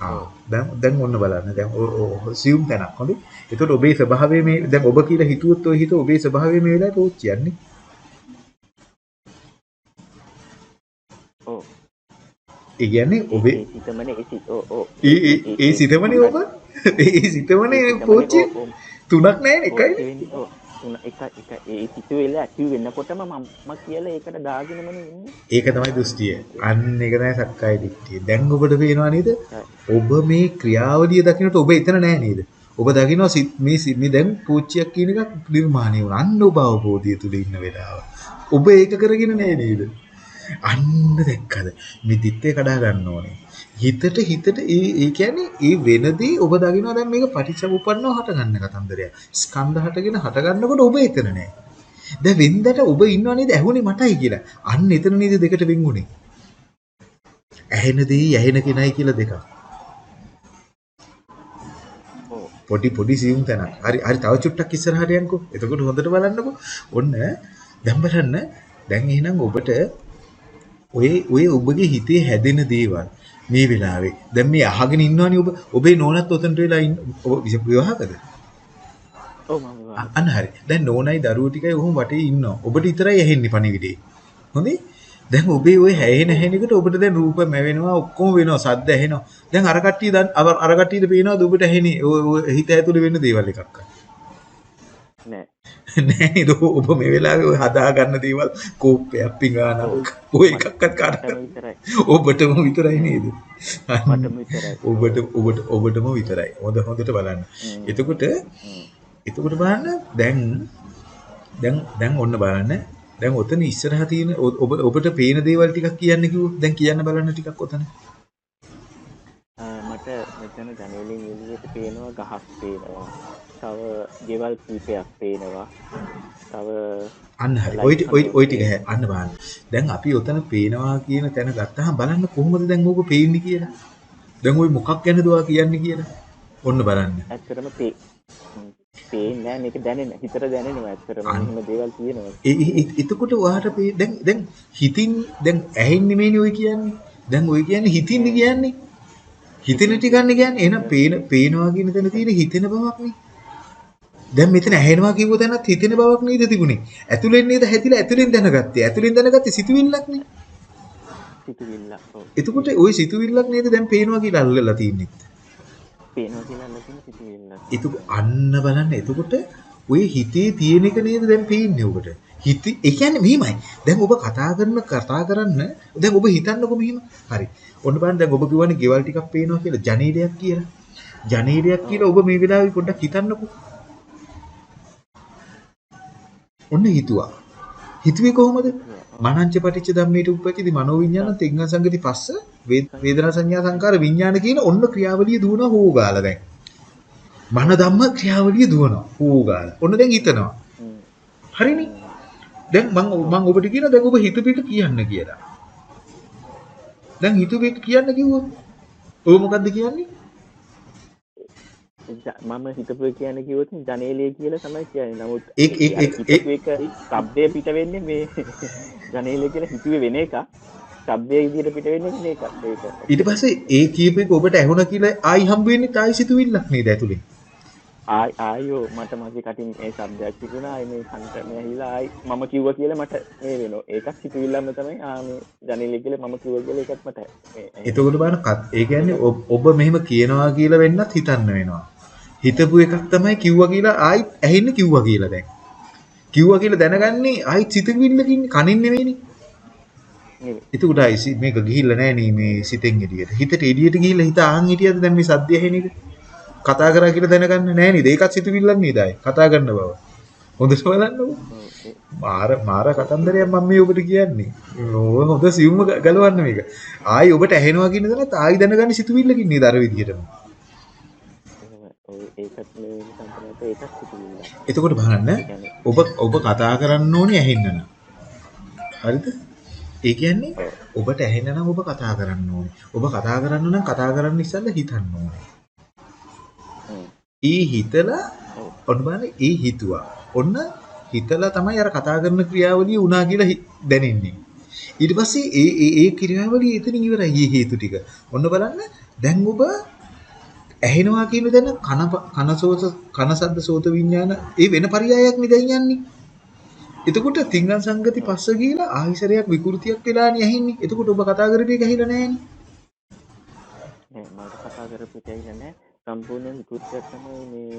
දැන් දැන් ඔන්න බලන්න දැන් සියුම් තැනක් හොඳයි. එතකොට ඔබේ ස්වභාවය මේ දැන් ඔබ කියලා හිතුවොත් ඔය හිත ඔබේ ස්වභාවය මේ වෙලාවේ පූච්චියන්නේ. ඔව්. ඒ කියන්නේ ඔබේ සිතමනේ ඒ සිත ඔව් ඔව්. ඒ ඒ සිතමනේ ඔබ ඒ සිතමනේ පූච්චිය තුනක් නැහැ එකයි. ඔව්. තුන එක එක ඒ සිතුවිල්ල ඇති වෙනකොටම මම කියලා ඒකට දාගෙනමනේ ඉන්නේ. ඒක තමයි දෘෂ්ටිය. අන්න ඒක තමයි සක්කාය දිට්ඨිය. දැන් ඔබට පේනවා නේද? ඔබ මේ ක්‍රියාවලිය දකින්නට ඔබ එතන නැහැ නේද? ඔබ දකිනවා මේ මේ දැන් පූච්චියක් කියන එකක් නිර්මාණය වුණා. අන්න ඔබ අවබෝධය තුල ඉන්න වෙලාව. ඔබ ඒක කරගෙන නැහැ නේද? අන්න දැක්කද? මේ දිත්තේ කඩා ගන්න ඕනේ. හිතට හිතට ඒ ඒ කියන්නේ ඒ වෙනදී ඔබ දකිනවා දැන් මේක පටිච්චසමුප්පන්නව හට ගන්න කතන්දරය. ස්කන්ධ හටගෙන හට ගන්නකොට ඔබ එතන නෑ. දැන් වෙන්දට ඔබ ඉන්නව නේද ඇහුනේ මටයි කියලා. අන්න එතන නේද දෙකට වෙන්ුනේ. ඇහෙන දේ ඇහෙන කෙනයි කියලා දෙකක්. පොඩි පොඩි සියුම් තැනක්. හරි හරි තව චුට්ටක් ඉස්සරහට යන්කෝ. එතකොට හොඳට බලන්නකෝ. ඔන්න දැන් බලන්න දැන් එහෙනම් ඔබට ඔය ඔය ඔබගේ හිතේ හැදෙන දේවල් මේ වෙලාවේ. දැන් මේ අහගෙන ඉන්නවනේ ඔබ. ඔබේ නෝනත් ඔතනට වෙලා ඉන්න ඔබ විවාහකද? ඔව් මම අන්න හරි. දැන් නෝනයි දරුවෝ ටිකයි ඔහොම වටේ ඉන්නවා. ඔබට විතරයි ඇහෙන්නේ පණිවිඩේ. හොඳේ? දැන් ඔබේ ওই හැයෙන හැෙනකට ඔබට දැන් රූප මැවෙනවා ඔක්කොම වෙනවා සද්ද ඇහෙනවා. දැන් අර කට්ටිය දැන් අර කට්ටියට පේනවද ඔබට ඇහෙන්නේ? හිත ඇතුලේ වෙන දේවල් එකක් නෑ. නෑ නේද? ඔබ මේ වෙලාවේ ඔය හදා ගන්න දේවල් කෝප්පයක් පිඟානක් ඔය එකක්වත් කාටවත් ඔබටම විතරයි නේද? ඔබට ඔබට ඔබටම විතරයි. හොඳ හොඳට බලන්න. එතකොට එතකොට බලන්න දැන් දැන් දැන් ඔන්න බලන්න. දැන් ඔතන ඉස්සරහා තියෙන ඔබ ඔබට පේන දේවල් ටිකක් කියන්න කිව්වොත් දැන් කියන්න බලන්න ටිකක් ඔතන මට මෙතන ජනේලෙන් එළියට පේනවා ගහක් පේනවා. තව ගෙවල් කීපයක් පේනවා. තව අන්න හරි. ඔය ඔය ටික අන්න බලන්න. දැන් අපි ඔතන පේනවා කියන තැන ගත්තාම බලන්න කොහොමද දැන් ඕක පේන්නේ කියලා. දැන් ওই මොකක් ගැනද ඔයා කියන්නේ කියලා. ඔන්න බලන්න. ඇත්තටම පේ පේන්නේ නැහැ. මේක දැනෙන හිතට දැනෙනවා ඇත්තටම. එහෙම දේවල් තියෙනවා. එතකොට ඔයාට දැන් දැන් හිතින් දැන් ඇහෙන්නේ මේනේ ඔය කියන්නේ. දැන් ඔය කියන්නේ හිතින්නේ කියන්නේ හිතෙන ටිකන්නේ කියන්නේ එහෙනම් පේන පේනවා කියන තැන තියෙන හිතෙන බවක් නේ දැන් මෙතන ඇහෙනවා කිව්ව තැනත් හිතෙන බවක් නේද තිබුණේ. ඇතුලෙන් නේද හැදිලා ඇතුලෙන් දැනගත්තේ. ඇතුලෙන් දැනගත්තේ සිතුවිල්ලක් නේ. සිතුවිල්ලක්. ඔව්. එතකොට ওই සිතුවිල්ලක් නේද දැන් පේනවා කියලා අල්ලලා තින්නේ. පේනවා කියලා අල්ලලා තියෙන සිතුවිල්ලක්. ඒක අන්න බලන්න. එතකොට ওই හිතේ තියෙන එක නේද දැන් පේන්නේ ඔබට. හිත ඒ කියන්නේ මෙහිමයි. දැන් ඔබ කතා කරන කතා කරන්න දැන් ඔබ හිතන්නකො මෙහිම. හරි. ඔන්න බලන්න දැන් ඔබ කියවනේ ගෙවල් ටිකක් පේනවා කියලා ජනේලයක් කියලා. ජනේලයක් කියලා ඔබ මේ වෙලාවේ පොඩ්ඩක් හිතන්නකෝ. ඔන්න හිතුවා. හිතුවේ කොහොමද? මනංච පටිච්ච ධම්මේට උප්පච්චති මනෝවිඤ්ඤාණ තෙංග සංගති පස්ස වේදනා සංඥා සංකාර විඤ්ඤාණ කියන ඔන්න ක්‍රියාවලිය දුවනවා හොෝගාලා දැන්. මන ධම්ම ක්‍රියාවලිය දුවනවා හොෝගාලා. ඔන්න දැන් හිතනවා. හරිනේ. දැන් මම මම ඔබට කියනවා දැන් ඔබ හිත පිට කියන්න කියලා. දැන් හිත පිට කියන්න කිව්වොත් ඔබ මොකද්ද කියන්නේ? මම හිතපු කියන කිව්වොත් ජනේලය කියලා තමයි කියන්නේ. නමුත් ශබ්දය පිට වෙන්නේ මේ ජනේලය කියලා හිතුවේ වෙන එක. ශබ්දය විදිහට පිට වෙන්නේ. ඒක. ඊට පස්සේ ඒ කීප එක ඔබට ඇහුණා කියලා ආයි හම්බ වෙන්නේ තායි සිතුවිල්ලක් නේද ඇතුලේ? ආයි ආයෝ මට මගේ කටින් ඒ શબ્දයක් තිබුණා. මේ ඇහිලා ආයි මම කිව්වා කියලා මට මේ වෙනවා. ඒකත් හිතුවිල්ලම තමයි ආ මේ ජනේලය කියලා මම කියලා ඒකත් මට එතකොට බලන්න ඒ කියන්නේ ඔබ මෙහෙම කියනවා කියලා වෙන්නත් හිතන්න වෙනවා. හිතපු එකක් තමයි කිව්වා කියලා ආයිත් ඇහෙන්නේ කිව්වා කියලා දැන්. කිව්වා කියලා දැනගන්නේ ආයිත් සිතවිල්ලකින් කනින් නෙවෙයිනේ. නෙවෙයි. එතකොට ආයි මේක ගිහිල්ලා නැහැ නේ මේ සිතෙන් එළියට. හිතට එළියට ගිහිල්ලා හිත ආන් හිටියද දැන් මේ සද්ද ඇහෙන එක? කතා කරා කියලා දැනගන්න නැහැ නේද? ඒකත් සිතවිල්ලක් නේද ආයි කතා කරන බව. හොඳට බලන්නකෝ. මාර මාර කතන්දරයක් මම මේ ඔබට කියන්නේ. ඔය හොඳ සියුම්ම ගලවන්න මේක. ආයි ඔබට ඇහෙනවා කියන දණත් ආයි දැනගන්න සිතුවිල්ලකින් නේද අර විදිහටම. එතකොට බලන්න ඔබ ඔබ කතා කරන්න ඕනේ ඇහෙන්න නම්. හරිද? ඒ කියන්නේ. ඔබට ඇහෙන්න නම් ඔබ කතා කරන්න ඕනේ. ඔබ කතා කරන්න නම් කතා කරන්න ඉස්සෙල්ලා හිතන්න ඕනේ. ඒ හිතලා. ඔන්න බලන්න ඒ හිතුවා. ඔන්න හිතලා තමයි අර කතා කරන ක්‍රියාවලිය උනා කියලා දැනෙන්නේ. ඊට පස්සේ ඒ ඒ ඒ ක්‍රියාවලිය එතනින් ඉවරයි මේ හේතු ටික. ඔන්න බලන්න දැන් ඔබ ඇහෙනවා කියන දැන කන කන සෝත කන සද්ද සෝත විඥාන ඒ වෙන පරයයක් නේ දැන් යන්නේ. එතකොට තිංගන් සංගති පස්ස ගිහලා ආහිසරයක් විකෘතියක් වෙලානේ ඇහින්නේ. එතකොට ඔබ කතා කරපු එක ඇහිලා නැහැනේ. නෑ මට කතා කරපු එක ඇහිලා නෑ. සම්පූර්ණ විකෘතියක් තමයි මේ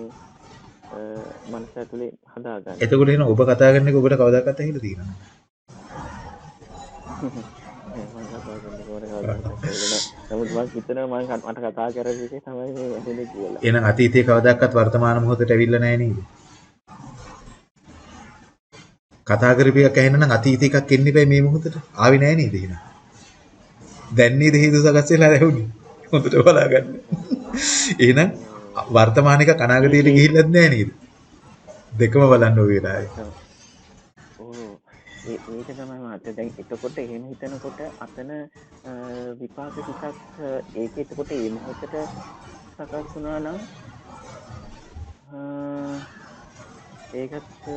මනස ඇතුලේ හදාගන්නේ. එතකොට එන ඔබ කතා කරන එක ඔබට කවදාකවත් ඇහිලා තියෙනවද? නමුත් මම හිතනවා මම මට කතා කරපු එකේ තමයි මේ ඇහෙන්නේ කියලා. එහෙනම් අතීතයේ කවදාකවත් වර්තමාන මොහොතට ඇවිල්ලා නැහැ නේද? කතා කරපු එකක් ඇහෙන්න නම් අතීත එකක් එන්න ඉබේ මේ මොහොතට. ආවේ නැහැ නේද එහෙනම්? දැන් නේද හේතු සකස් වෙලා ඇහුනේ. හොඳට බලාගන්න. එහෙනම් වර්තමාන එක අනාගතයට ගිහිල්ලත් නැහැ නේද? දෙකම බලන්න ඕනේ වෙලාවේ. ඕ ඒ ඒක තමයි මාත් දැන් එතකොට එහෙම හිතනකොට අතන අ, විපාක ටිකක් අ, ඒක එතකොට ඒ මොහොතට සකස් වුණා නම් අ, ඒකත්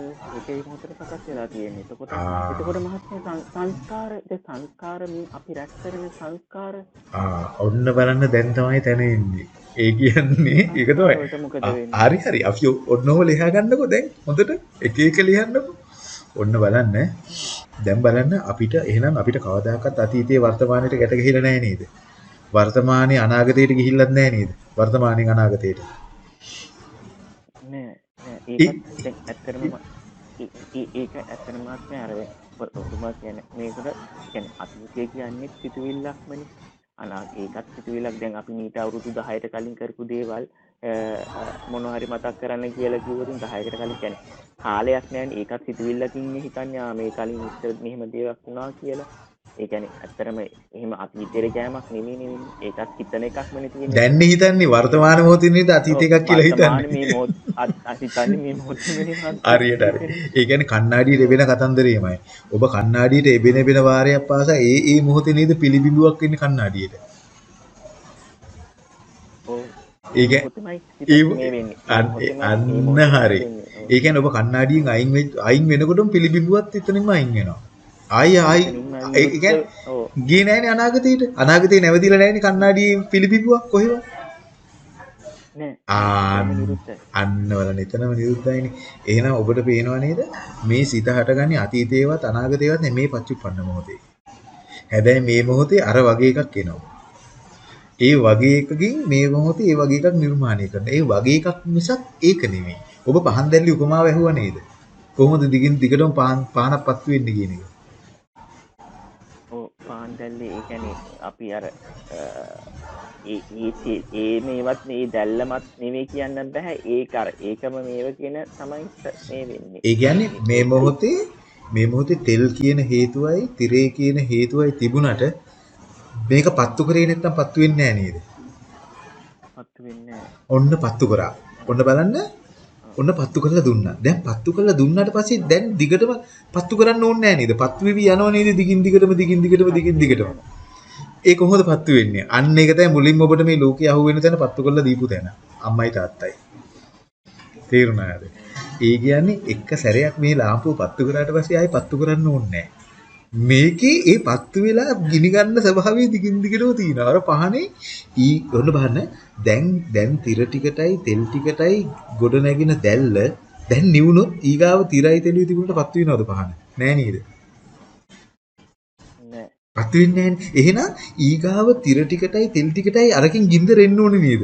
ඒ මොහොතට සකස් වෙලා තියෙන්නේ. එතකොට. එතකොට මහත්මයා සංස්කාර සංස්කාර මේ අපි රැස් කරන සංස්කාර ඔන්න බලන්න දැන් තමයි තැන එන්නේ. ඒ කියන්නේ ඒක තමයි. හරි හරි අපි ඔන්නෝම ලියා ගන්නකො දැන් හොඳට එක එක ලියන්නකො. ඔන්න බලන්න. දැන් බලන්න අපිට එහෙනම් අපිට කවදාකවත් අතීතයේ වර්තමානයට ගැට ගහිලා නැහැ නේද? වර්තමානයේ අනාගතයට ගිහිල්ලත් නැහැ නේද? වර්තමානයෙන් අනාගතයට. නෑ නෑ ඒ- ඒකත් දැන් ඇත්තටම ම- ඒ- ඒ- ඒක ඇත්තටම මාත්මය අර ඔ- ඔබතුමා කියන මේකට කියන්නේ අතීතය කියන්නේ සිතුවිල්ලක්මනේ අනා ඒකත් සිතුවිල්ලක්. දැන් අපි මීට අවුරුදු 10ට කලින් කරපු දේවල් මොනවා හරි මතක් කරන්න කියලා කිව්වොත් 10කට කලින් කියන්නේ කාලයක් නෑනේ. ඒකත් සිතුවිල්ලකින් හිතන්නේ. ආ මේ කලින් ඉස්සර මෙහෙම දේවල් වුණා කියලා. ඒ කියන්නේ ඇත්තටම එහෙම අතීතයට ගෑමක් නෙමෙයි නෙමෙයි ඒකත් හිතන එකක්මනේ තියෙන්නේ දැන් හිතන්නේ වර්තමාන මොහොතේ නේද අතීත එකක් කියලා හිතන්නේ. මේ මොහොත අත්- අත් හිතන්නේ මේ මොහොතේ හරියට හරි. ඒ කියන්නේ කණ්ණාඩියට එබෙන කතන්දරේමයි. ඔබ කණ්ණාඩියට එබෙන එබෙන වාරයක් පාසා ඒ ඒ මොහොතේ නේද පිළිබිඹුවක් වෙන්නේ කණ්ණාඩියට. ඔව්. ඒ කිය- මොහොතෙමයි ඒ හිතන්නේ මේ වෙන්නේ. අන්න හරි. ඒ කියන්නේ ඔබ කණ්ණාඩියෙන් අයින් අයින් වෙනකොටම පිළිබිඹුවත් එතනින්ම අයින් වෙනවා. ආයි ආයි ඒ කියන්නේ. ගියේ නැහැනේ අනාගතේට. අනාගතේ නැවතිලා නැහැනේ කණ්ණාඩියේ පිළිබිඹුවක් කොහෙවත්. නෑ. ආන්න එතනම විරුද්ධයි. අන්න බලන්න එතනම නිරුද්ධයිනේ. එහෙනම් ඔබට පේනව නේද? මේ සිත හටගන්නේ අතීතේවත් අනාගතේවත් නෙමේ පච්චුප්පන්න මොහොතේ. හැබැයි මේ මොහොතේ අර වගේ එකක් එනවා. ඒ වගේ එකකින් මේ මොහොතේ ඒ වගේ එකක් නිර්මාණය කරනවා. ඒ වගේ එකක් මිසක් ඒක නෙමෙයි. ඔබ පහන් දැල්ලි උපමාව ඇහුවා නේද? කොහොමද දිගින් දිගටම පහන් පහනක් පත්තු වෙන්නේ කියන එක. දැල්ලේ ඒ කියන්නේ අපි අර ඒ මේවත් මේ දැල්ලමත් නෙවෙයි කියන්න බෑ. ඒක අර ඒකම මේව කියන තමයි මේ වෙන්නේ. ඒ කියන්නේ මේ මොහොතේ මේ මොහොතේ තෙල් කියන හේතුවයි තිරේ කියන හේතුවයි තිබුණට මේක පත්තු කරේ නැත්නම් පත්තු වෙන්නේ නැහැ නේද? පත්තු වෙන්නේ නෑ. ඔන්න පත්තු කරා. ඔන්න බලන්න. ඔන්න පත්තු කරලා දුන්නා. දැන් පත්තු කරලා දුන්නාට පස්සේ දැන් දිගටම පත්තු කරන්න ඕනේ නැහැ නේද? පත්තු වෙවි යනවා නේද? දිගින් දිගටම දිගින් දිගටම දිගින් දිගටම. ඒ කොහොමද පත්තු වෙන්නේ? අන්න ඒක තමයි මුලින්ම ඔබට මේ ලෝකේ අහුවෙන තැන පත්තු කරලා දීපු තැන. අම්මයි තාත්තයි. තේරුණාද? ඒ කියන්නේ එක සැරයක් මේ ලාම්පුව පත්තු කරාට පස්සේ ආයෙ පත්තු කරන්න ඕනේ නැහැ. මේකේ ඒ පත්තු වෙලා ගිනි ගන්න ස්වභාවය දිගින් දිගටම තියෙනවා. අර පහනේ ඊ ඔන්න බලන්න දැන් දැන් තිර ටිකටයි තෙල් ටිකටයි ගොඩ නැගින දැල්ල දැන් නිවුනොත් ඊගාව තිරයි තෙලුයි තිබුණට පත්තු වෙනවද පහන? නෑ නේද? නෑ. පත්තු වෙන්නේ නෑනේ. එහෙනම් ඊගාව තිර ටිකටයි තෙල් ටිකටයි අරකින් ගින්දර එන්න ඕනේ නේද?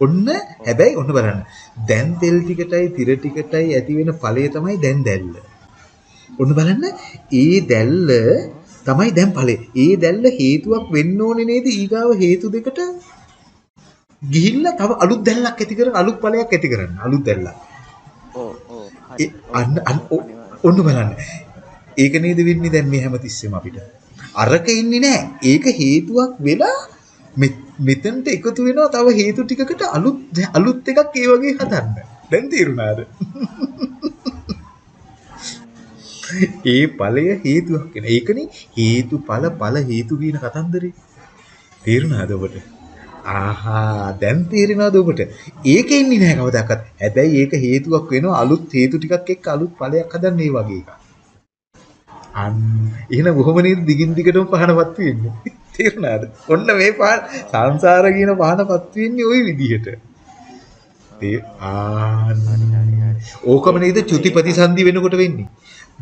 ඔන්න හැබැයි ඔන්න බලන්න. දැන් තෙල් ටිකටයි තිර ටිකටයි ඇති වෙන ඵලය තමයි දැන් දැල්ල. ඔන්න බලන්න ඒ දැල්ල තමයි දැන් ඵලය. ඒ දැල්ල හේතුවක් වෙන්න ඕනේ නේද ඊගාව හේතු දෙකට ගිහිල්ලා තව අලුත් දැල්ලක් ඇති කරන අලුත් ඵලයක් ඇති කරන්න. අලුත් දැල්ලක්. ඔව් ඔව් අන්න ඔන්න බලන්න. ඒක නේද වෙන්නේ දැන් මේ හැමතිස්සෙම අපිට. අරක ඉන්නේ නැහැ. ඒක හේතුවක් වෙලා මෙතනට එකතු වෙනවා තව හේතු ටිකකට අලුත් අලුත් එකක් ඒ වගේ හදන්න. දැන් තේරුණාද? ඒ ඵලය හේතුවක් වෙන. ඒකනේ හේතුඵල ඵල හේතු කියන කතන්දරේ. තේරුණාද ඔබට? ආහා දැන් තේරෙනවද ඔබට? ඒකේ ඉන්නේ නැහැ කවදාකවත්. හැබැයි ඒක හේතුවක් වෙනවා අලුත් හේතු ටිකක් එක්ක අලුත් ඵලයක් හදන්න ඒ වගේ එකක්. අන්න එහෙනම් කොහොම නේද දිගින් දිගටම පහනපත් වෙන්නේ? තේරුණාද? ඔන්න මේ පහන සංසාර කියන පහනපත් වෙන්නේ ওই විදිහට. ඕකම නේද චුති ප්‍රතිසන්දි වෙනකොට වෙන්නේ.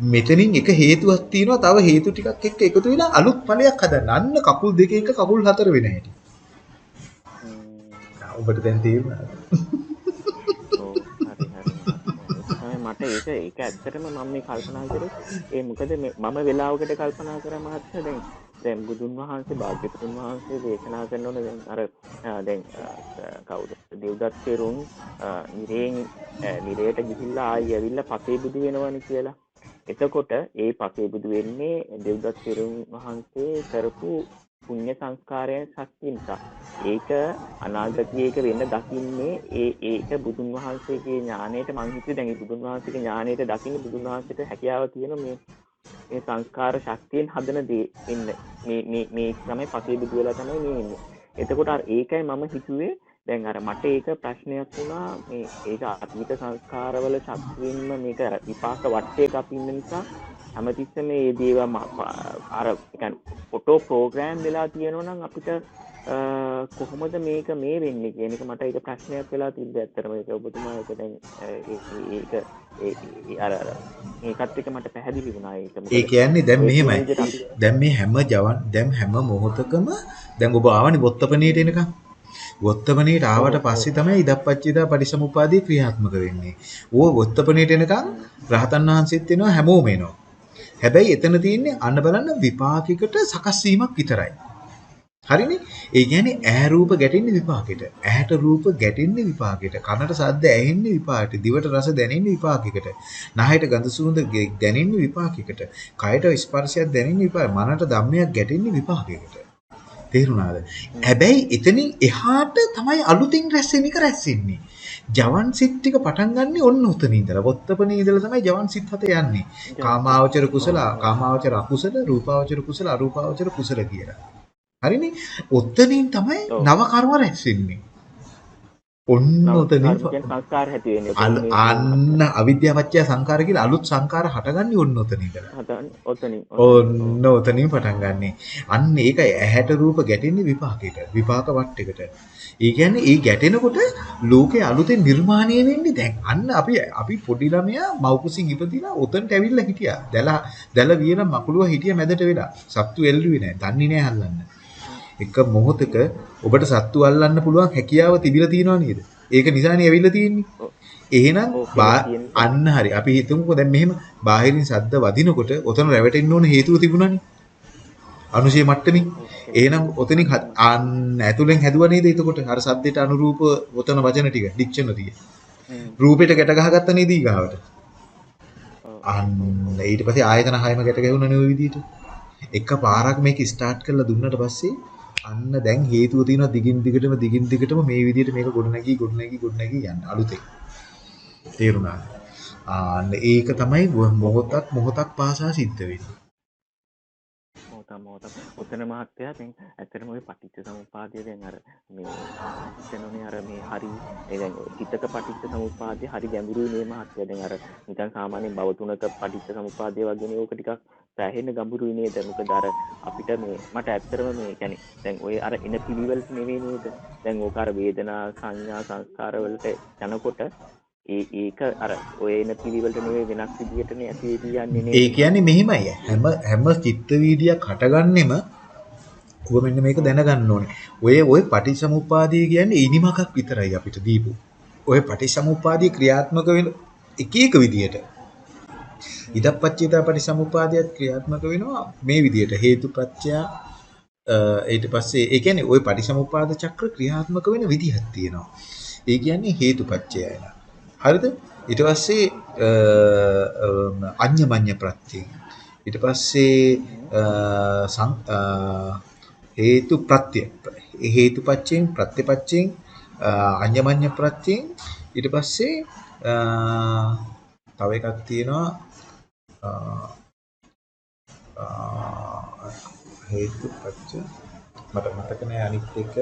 මෙතනින් එක හේතුවක් තියෙනවා තව හේතු ටිකක් එක්ක එකතු වෙලා අලුත් ඵලයක් හදන්න. අන්න කකුල් දෙක එක කකුල් හතර වෙන හැටි. ඔබට දැන් තේරුණාද? මට ඒක ඒක ඇත්තටම මම මේ කල්පනා කරේ ඒ මොකද මම වෙලාවකට කල්පනා කරා මහත්තයා දැන් දැන් බුදුන් වහන්සේ භාග්‍යවතුන් වහන්සේ දේශනා කරනෝනේ දැන් අර ආ, දැන් ආ, කවුද දෙව්දත් තෙරුන් නිරේන් නිරේට ගිහිල්ලා ආයි ඇවිල්ලා පසේ බුදු වෙනවනේ කියලා. එතකොට ඒ පසේ බුදු වෙන්නේ දෙව්දත් තෙරුන් වහන්සේ කරපු පුණ්‍ය සංස්කාරයන් ශක්තිය නිසා. ඒක අනාගතයේ ඒක වෙන්න දකින්නේ ඒ ඒක බුදුන් වහන්සේගේ ඥාණයට මං හිතුවේ දැන් ඒ බුදුන් වහන්සේගේ ඥාණයට දකින්න බුදුන් වහන්සේට හැකියාව තියෙන මේ මේ සංස්කාර ශක්තියෙන් හදන දේ ඉන්න. මේ මේ මේ තමයි පසේ බුදු වෙලා තමයි මේ ඉන්නේ. එතකොට අර ඒකයි මම හිතුවේ. දැන් අර මට ඒක ප්‍රශ්නයක් වුණා. මේ ඒක අතීත සංස්කාරවල ශක්තියින්ම මේක අර විපාක වටේක අපි ඉන්න නිසා හැමතිස්සෙම මේ දේවල් ම- ප- අර කියන්නේ ෆොටෝ ප්‍රෝග්‍රෑම් වෙලා තියෙනවා නම් අපිට කොහොමද මේක මේ වෙන්නේ කියන එක මට ඒක ප්‍රශ්නයක් වෙලා තිබ්බ ඇත්තටම ඒක ඔබතුමා ඒ- ඒක අර ඒකත් එක මට පැහැදිලි වුණා ඒක ඒ කියන්නේ දැන් මෙහෙමයි. දැන් මේ හැම ජවන් දැන් හැම මොහොතකම දැන් ඔබ ආවනේ වොත්තපණියට එනකම්. වොත්තපණියට ආවට පස්සේ තමයි ඉදප්පච්චිදා පරිසමුපාදී ක්‍රියාත්මක වෙන්නේ. ඕව වොත්තපණියට එනකම් රහතන් වහන්සේත් එනවා හැමෝම එනවා. හැබැයි එතන තියෙන්නේ අන්න බලන්න විපාකයකට සකස් වීමක් විතරයි. හරිනේ? ඒ කියන්නේ ඇහැ රූප ගැටෙන්නේ විපාකෙට. ඇහැට රූප ගැටෙන්නේ විපාකෙට. කනට ශබ්ද ඇහෙන්නේ විපාකෙට. දිවට රස දැනෙන්නේ විපාකයකට. නහයට ගඳ සුවඳ ගෙ- දැනෙන්නේ විපාකයකට. කයට ස්පර්ශයක් දැනෙන්නේ විපාක. මනට ධම්මයක් ගැටෙන්නේ විපාකයකට. තේරුණාද? හැබැයි එතනින් එහාට තමයි අලුතින් රැස් වෙන එක රැස් වෙන්නේ. ජවන් සිත් ටික පටන් ගන්නෙ ඔන්න උතන ඉඳලා. වොත්තපනේ ඉඳලා තමයි ජවන් සිත් හත යන්නේ. කාමාවචර කුසල, කාමාවචර අකුසල, රූපාවචර කුසල, අරූපාවචර කුසල කියලා. හරිනේ? ඔතනින් තමයි. නව කර්ම රැස් වෙන්නේ. ඔන්න ඔතනින් සංස්කාර හැටි වෙන්නේ අන්න අවිද්‍යාවච්චය සංකාර කියලා අලුත් සංකාර හටගන්නේ ඔන්න ඔතන ඉඳලා. ඔතනින් ඔන්න ඔතනින් පටන් ගන්නෙ. අන්න ඒකයි ඇහැට රූප ගැටෙන්නේ විපාකයට. විපාක වට්ටයකට. ඒ කියන්නේ ඒ ගැටෙනකොට ලෝකේ අලුතෙන් නිර්මාණය වෙන්නේ දැන්. අන්න අපි අපි පොඩි ළමයා මව්කුසින් ඉපදිලා ඔතනට ඇවිල්ලා හිටියා. දැල දැල වියන මකුලුව හිටිය මැදට වෙලා. සත්තු එල්ලුවේ නැහැ. දන්නේ නැහැ අල්ලන්න. එක මොහොතක ඔබට සත්තු අල්ලන්න පුළුවන් හැකියාව තිබිලා තියෙනවා නේද? ඒක නිසානේ ඇවිල්ලා තියෙන්නේ. එහෙනම්. අන්න හරි. අපි හිතමුකෝ දැන් මෙහෙම බාහිරින් ශබ්ද වදිනකොට ඔතන රැවටෙන්න ඕන හේතුව තිබුණානේ. අනුශය මට්ටමින්. එහෙනම් ඔතනින් ඇතුලෙන් හැදුවා නේද එතකොට අර ශබ්දයට අනුරූප ඔතන වචන ටික ඩික්ෂනරිය. රූපෙට ගැට ගහගත්ත නේද ඊගාවට. අන්න ඊට පස්සේ ආයතන හයම ගැට ගැහුණානේ ওই විදිහට. එක පාරක් මේක ස්ටාර්ට් කරලා දුන්නට පස්සේ අන්න දැන් හේතුව තියෙනවා දිගින් දිගටම දිගින් දිගටම මේ විදිහට මේක ගොඩනැගී ගොඩනැගී ගොඩනැගී යන්න අලුතෙන්. තේරුණාද? ආන්න ඒක තමයි මොහොතක් මොහොතක් පාසා සිද්ධ වෙන්නේ. මොහොතක් මොහොතක් ඔතන මහත්තයා දැන් ඇත්තටම ඔය පටිච්ච සමුප්පාදය දැන් අර මේ කියනෝනේ අර මේ හරි ඒ දැන් හිතක පටිච්ච සමුප්පාදය හරි ගැඹුරුයි මේ මහත්තයා දැන් අර නිකන් සාමාන්‍යයෙන් භව තුනක පටිච්ච සමුප්පාදය වගේනේ ඕක ටිකක් පැහෙන්න ගැඹුරුයි නේද? මොකද අර අපිට මේ මට ඇත්තටම මේ කියන්නේ දැන් ඔය අර එන පිළිවෙලට නෙවෙයි නේද? දැන් ඕක අර වේදනා සංඥා සංස්කාර වලට යනකොට ඒ ඒක අර ඔය එන පිළිවෙලට නෙවෙයි වෙනස් විදිහටනේ ඇති වෙ යන්නේ ඒ නේද කියන්නේ මෙහිමයි හැම හැම චිත්ත වීදියක් හටගන්නෙම ඔබ මෙන්න මේක දැනගන්න ඕනේ. ඔය ඔය පටිච්චසමුප්පාදය කියන්නේ ඉනිමකක් විතරයි අපිට දීපු. ඔය පටිච්චසමුප්පාදය ක්‍රියාත්මක වෙන එක එක විදියට. ඉදප්පච්චේතා පටිච්චසමුප්පාදයට ක්‍රියාත්මක වෙනවා මේ විදියට හේතුපච්චය ඊට පස්සේ ඒ කියන්නේ ওই පටිච්චසමුප්පාද චක්‍ර ක්‍රියාත්මක වෙන විදිහක් තියෙනවා. ඒ කියන්නේ හේතුපච්චයයි. හරිද? ඊට පස්සේ අඤ්ඤමඤ්ඤ ප්‍රත්‍යය. ඊට පස්සේ හේතු ප්‍රත්‍ය. හේතුපච්චයෙන් ප්‍රත්‍යපච්චයෙන් අඤ්ඤමඤ්ඤ ප්‍රත්‍යයෙන් ඊට පස්සේ තව එකක් තියෙනවා හේතුපච්ච මට මතක නෑ අනිත් එක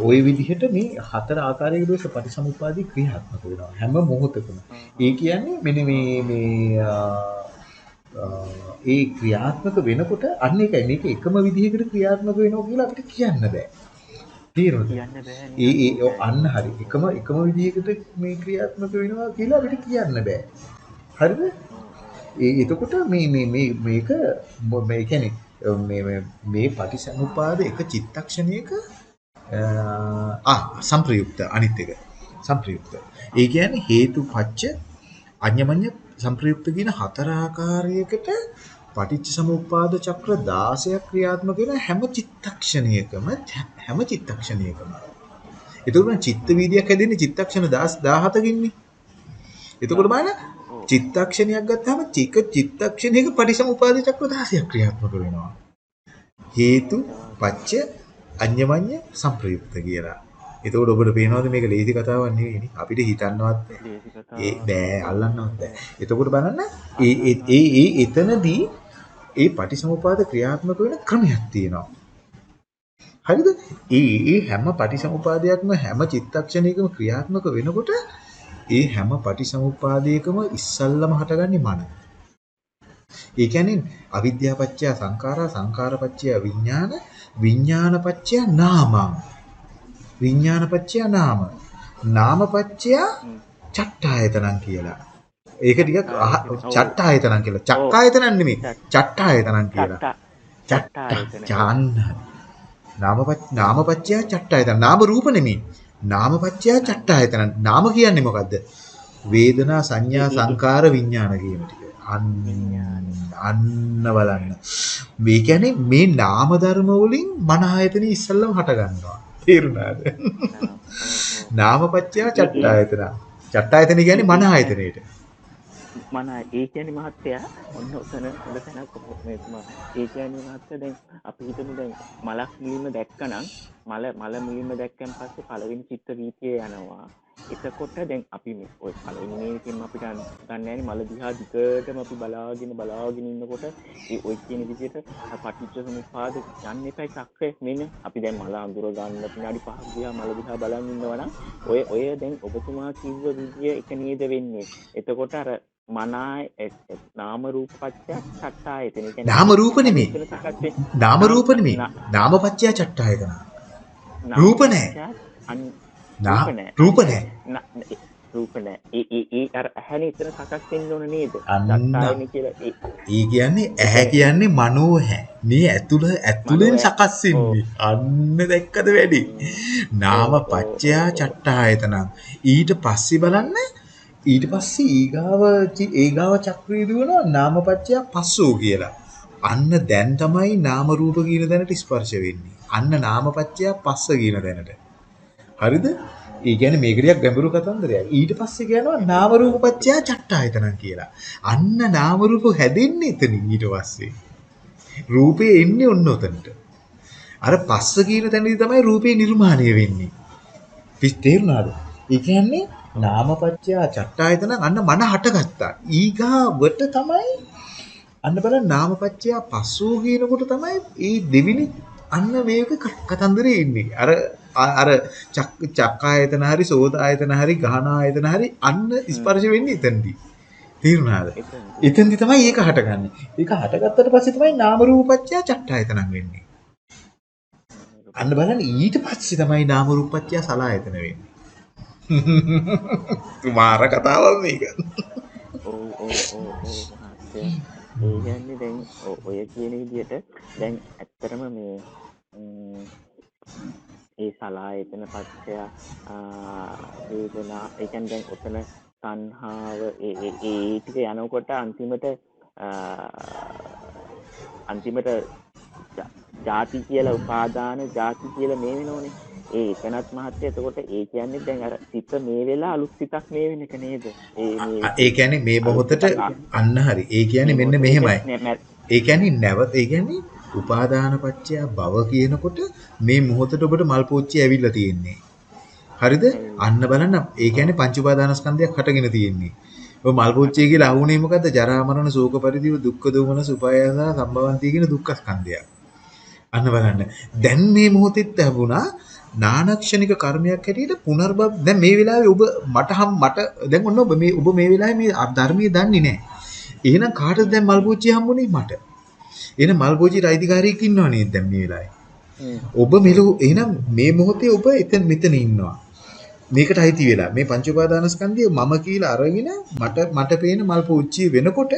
ওই විදිහට මේ හතර ආකාරයක දෝෂ පටිසමුප්පාදී ක්‍රියාත්මක වෙනවා හැම මොහොතකම. ඒ කියන්නේ මෙන්න මේ මේ ඒ ක්‍රියාත්මක වෙනකොට අන්න එකයි මේක එකම විදිහකට ක්‍රියාත්මක වෙනවා කියලා අපිට කියන්න බෑ. තේරුණාද? ඒ ඒ අන්න හරි. එකම එකම විදිහකට මේ ක්‍රියාත්මක වෙනවා කියලා අපිට කියන්න බෑ. හරිද? ඒ එතකොට මේ මේ මේ මේක මේ කියන්නේ මේ මේ පටිසමුපාද එක චිත්තක්ෂණයක ආ සංප්‍රයුක්ත අනිත් එක සංප්‍රයුක්ත. ඒ කියන්නේ හේතුපච්ච අඤ්ඤමඤ්ඤ සංප්‍රයුක්ත කියන හතර ආකාරයකට පටිච්ච සමුප්පාද චක්‍ර 16ක් ක්‍රියාත්මක වෙන හැම චිත්තක්ෂණයකම හැම චිත්තක්ෂණයකම. එතකොට චිත්ත වීදියක් හැදෙන්නේ චිත්තක්ෂණ 17කින්නේ. එතකොට බලන්න චිත්තක්ෂණයක් ගත්තාම චික චිත්තක්ෂණයක පටිසමුපාද චක්‍ර 16ක් ක්‍රියාත්මක වෙනවා. හේතු පච්ච අඤ්ඤමඤ්ඤ සංප්‍රයුක්ත කියලා. එතකොට ඔබට පේනවද මේක ලේසි කතාවක් නෙවෙයිනේ. අපිට හිතන්නවත් ඒ බෑ අල්ලන්නවත් බෑ. එතකොට බලන්න ඒ ඒ ඒ එතනදී ඒ පටිසමුපාද ක්‍රියාත්මක වෙන ක්‍රමයක් තියෙනවා. හරිද? ඒ ඒ හැම පටිසමුපාදයක්ම හැම චිත්තක්ෂණයකම ක්‍රියාත්මක වෙනකොට ඒ හැම පටිසමුපාදයකම ඉස්සල්ලාම හටගන්නේ මන. ඒ කියන්නේ අවිද්‍යාපච්චය සංඛාරා සංඛාරපච්චය විඥාන විඥානපච්චය නාමං විඥානපච්චය නාම නාමපච්චය චට්ඨායතනං කියලා. ඒක ටිකක් චට්ඨායතනං කියලා. චක්කායතනන් නෙමෙයි. චට්ඨායතනං කියලා. චට්ඨායතන. නාමපච්ච නාමපච්චය චට්ඨායතන. නාම රූප නෙමෙයි. නාමපච්චය චට්ඨායතන. නාම කියන්නේ මොකද්ද? වේදනා සංඥා සංකාර විඥාන කියන ටික. අන්න බලන්න. මේ කියන්නේ මේ නාම ධර්ම වලින් මන ආයතනෙ ඉස්සල්ලාම හට ගන්නවා. තේරුණාද? නාමපච්චය චට්ඨායතන. චට්ඨායතන කියන්නේ මන ආයතනෙට. මන ඒ කියන්නේ මහත්තයා ඔන්න ඔතන හොඳ තැනක් මේතුමා ඒ කියන්නේ මහත්තයා දැන් අපි හිතමු දැන් මලක් මුලින්ම දැක්කනම් මල මල මුලින්ම දැක්කන් පස්සේ පළවෙනි චිත්ත වීතිය යනවා එතකොට දැන් අපි ඔය පළවෙනි මේකෙන් අපිට ගන්න යන්නේ මල දිහා දිගටම අපි බලාගෙන බලාගෙන ඉන්නකොට ඔය කියන විදිහට පටිච්ච සමුප්පාද යන්න එපයි චක්‍රය මෙන්න අපි දැන් මල අඳුර ගන්න විනාඩි 5ක් දිහා මල දිහා බලන් ඉන්නවා නම් ඔය ඔය දැන් ඔබතුමා කිව්ව විදිය එක නේද වෙන්නේ. එතකොට අර මනා නාම රූප පච්චය චට්ඨායතන කියන්නේ නාම රූප නෙමෙයි. නාම රූප නෙමෙයි. නාම පච්චය චට්ඨායතන රූප නැහැ රූප නැහැ රූප නෑ ඒ ඒ අර ඇහැන එතන සකස් වෙන්න ඕන නේද? චට්ඨායන කියලා. ඒ කියන්නේ ඇහැ කියන්නේ මනෝ හැ මේ ඇතුළ ඇතුළෙන් සකස් වෙන්නේ. අන්න දැක්කද වැඩි. නාම පච්චය චට්ඨායතන ඊට පස්සේ බලන්න. ඊට පස්සේ ඊගාව ඊගාව චක්‍රය දුවනවා නාමපච්චය පස්සෝ කියලා. අන්න දැන් තමයි නාම රූප කියන දැනට ස්පර්ශ වෙන්නේ. අන්න නාමපච්චය පස්ස කියන දැනට. හරිද? ඒ කියන්නේ මේක ටිකක් ගැඹුරු කතන්දරයක්. ඊට පස්සේ කියනවා නාම රූපපච්චය චට්ඨායතන කියලා. අන්න නාම රූප හැදෙන්නේ එතනින් ඊට පස්සේ. රූපේ එන්නේ ඔන්න ඔතනට. අර පස්ස කියන තැනදී තමයි රූපේ නිර්මාණය වෙන්නේ. තේරුණාද? ඒ කියන්නේ නාමපච්චය චට්ටායතන අන්න මන හටගත්තා. ඊගාවට තමයි අන්න බලන්න නාමපච්චය පස්සෝ කියනකොට තමයි ඒ දෙවිනි අන්න මේක කතන්දරේ ඉන්නේ. අර අර චක්කායතන හරි සෝදායතන හරි ගහනායතන හරි අන්න ස්පර්ශ වෙන්නේ එතනදී. තේරුණාද? එතෙන්දි තමයි ඒක හටගන්නේ. ඒක හටගත්තට පස්සේ තමයි නාම රූපපච්චය චට්ටායතන වෙන්නේ. අන්න බලන්න ඊට පස්සේ තමයි නාම රූපපච්චය සලායතන වෙන්නේ. මාර කතාවක් මේක. ඔව් ඔව් ඔව් ඔව් ඒ කියන්නේ දැන් ඔය කියන විදිහට දැන් ඇත්තටම මේ ඒ සලායතන පච්චය වේදනා එකන් දැන් ඔතන තන්හාාව ඒ ටික යනකොට අන්තිමට අන්තිමට ජාති කියල උපාදාන ජාති කියල මේ වෙනෝනේ ඒ එතනත් මහත්තය එතකොට ඒ කියන්නේ දැන් අර සිත මේ වෙලා අලුත් සිතක් මේ වෙන එක නේද? ඒ කියන්නේ මේ මොහොතට අන්න හරි. ඒ කියන්නේ මෙන්න මෙහෙමයි. ඒ කියන්නේ නැවත ඒ කියන්නේ උපාදාන පත්‍ය භව කියනකොට මේ මොහොතට ඔබට මල් පෝච්චි ඇවිල්ලා තියෙන්නේ. හරිද? අන්න බලන්න. ඒ කියන්නේ පංච උපාදානස්කන්ධයක් හටගෙන තියෙන්නේ. ඔය මල් පෝච්චිය කියලා අහුනේ මොකද්ද? ජරා මරණ ශෝක පරිදිව දුක්ඛ දෝමන සුපායස සම්භවන්තිය කියන දුක්ඛ ස්කන්ධයක් අන්න බලන්න. දැන් මේ මොහොතෙත් ලැබුණා නානක්ෂණික කර්මයක් හැටියට පුනර්භව දැන් මේ වෙලාවේ ඔබ මට හම් මට දැන් ඔන්න ඔබ මේ ඔබ මේ වෙලාවේ මේ ධර්මයේ දන්නේ නැහැ. එහෙනම් කාටද දැන් මල්පෝචිය හම්බුනේ මට. එහෙනම් මල්පෝචියට අයිතිකාරයෙක් ඉන්නව නේද දැන් මේ වෙලාවේ? ඔබ මෙලෝ එහෙනම් මේ මොහොතේ ඔබ එතන මෙතන ඉන්නවා. මේකට අයිති වෙලා මේ පංච උපාදානස්කන්ධය මම කියලා අරගෙන මට මට පේන මල්පෝචිය වෙනකොට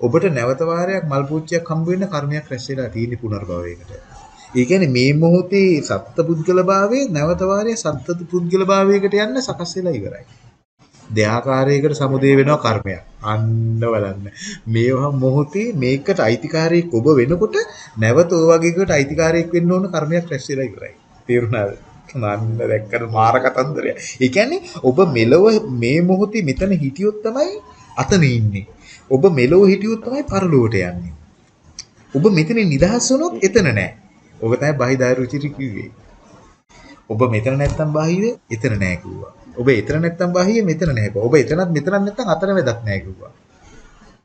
ඔබට නැවත වාරයක් මල්පෝචියක් හම්බ වෙන්න කර්මයක් රැස් වෙලා තියෙන පුනර්භවයකට. ඒ කියන්නේ මේ මොහොතේ සත්පුද්ගල භාවයේ නැවත වාරයේ සත්ත්ව පුද්ගල භාවයකට යන්න සකස් වෙලා ඉවරයි. දෙආකාරයකට සමුදේ වෙනවා කර්මයක්. අන්න බලන්න. මේවා මොහොතේ මේකට අයිතිකාරයෙක් ඔබ වෙනකොට නැවත ඔය වගේකට අයිතිකාරයෙක් වෙන්න ඕන කර්මයක් රැස් වෙලා ඉවරයි. තේරුණාද? නන්න දැක්කද මාර කතන්දරය. ඒ කියන්නේ ඔබ මෙලව මේ මොහොතේ මෙතන හිටියොත් තමයි අතන ඉන්නේ. ඔබ මෙලව හිටියොත් තමයි පරලෝවට යන්නේ. ඔබ මෙතන නිදහස් වුණොත් එතන නැහැ. ඕක තමයි බාහිදාය රුචිරි කිව්වේ. ඔබ මෙතන නැත්තම් බාහිර එතන නෑ කිව්වා. ඔබ එතන නැත්තම් බාහිර මෙතන නෑ කිව්වා. ඔබ එතනත් මෙතනත් නැත්තම් අතර මැදක් නෑ කිව්වා.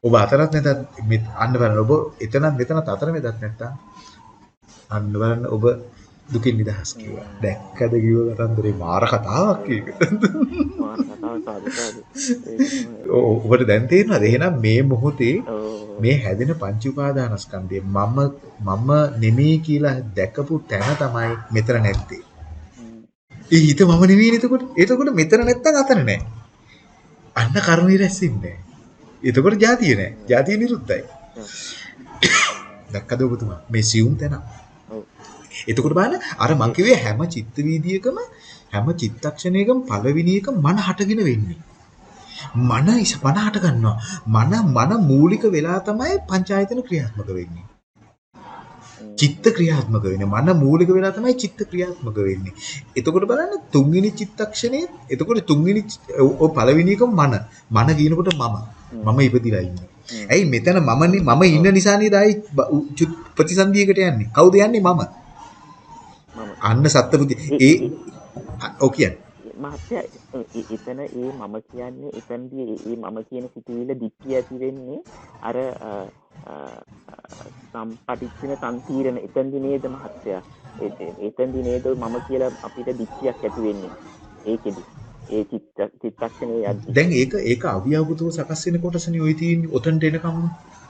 ඔබ අතරත් නැතත් අන්න බලන්න ඔබ එතනත් මෙතනත් අතර මැදක් නැත්තම් අන්න බලන්න ඔබ දුකින් නිදහස් කිව්වා. දැක්කද කිව්ව කතන්දරේ මාර කතාවක් ඒක. මාර කතාවක් ඔබට දැන් තේරෙනවද? එහෙනම් මේ මොහොතේ මේ හැදෙන පංච උපාදානස්කන්ධය මම මම නෙමෙයි කියලා දැකපු තැන තමයි මෙතන නැත්තේ. ඒ හිත මම නෙවෙයි එතකොට. එතකොට මෙතන නැත්තම් අතන නැහැ. අන්න කර්මී රැස්ින්නේ නැහැ. එතකොට ಜಾතිය නැහැ. ಜಾතිය නිරුද්ධයි. දැක්කද ඔබතුමා? මේ සියුම් තැන. එතකොට බලන්න අර මං කිව්වේ හැම චිත්ත වීදියකම හැම චිත්තක්ෂණයකම පළවෙනි එක මන හටගෙන වෙන්නේ. මන ඉස මන හට ගන්නවා. මන මන මූලික වෙලා තමයි පංචායතන ක්‍රියාත්මක වෙන්නේ. චිත්ත ක්‍රියාත්මක වෙන්නේ. මන මූලික වෙලා තමයි චිත්ත ක්‍රියාත්මක වෙන්නේ. එතකොට බලන්න තුන්වෙනි චිත්තක්ෂණයේ එතකොට තුන්වෙනි ඔය පළවෙනි එක මන. මන කියනකොට මම. මම ඉපදිලා ඉන්නේ. ඇයි මෙතන මමනේ මම ඉන්න නිසා නේද ආයි ප්‍රතිසන්දියකට යන්නේ. කවුද යන්නේ මම? අන්න සත්පුරුෂ ඒ ඔව් කියන්නේ. මහත්තයා එතන ඒ මම කියන්නේ එතනදී ඒ මම කියන සිතුවිල්ල දික්කිය ඇති වෙන්නේ අර සම්පටිච්චන සංතීරණ එතනදි නේද මහත්තයා? එතනදි නේද මම කියලා අපිට දික්කියක් ඇති වෙන්නේ? ඒකෙදි. ඒ චිත්ත චිත්තක්ෂණේ දැන් ඒක ඒක අවියවුතුව සකස් වෙන කොටසනේ ඔය තියෙන්නේ. ඔතනට එනකම්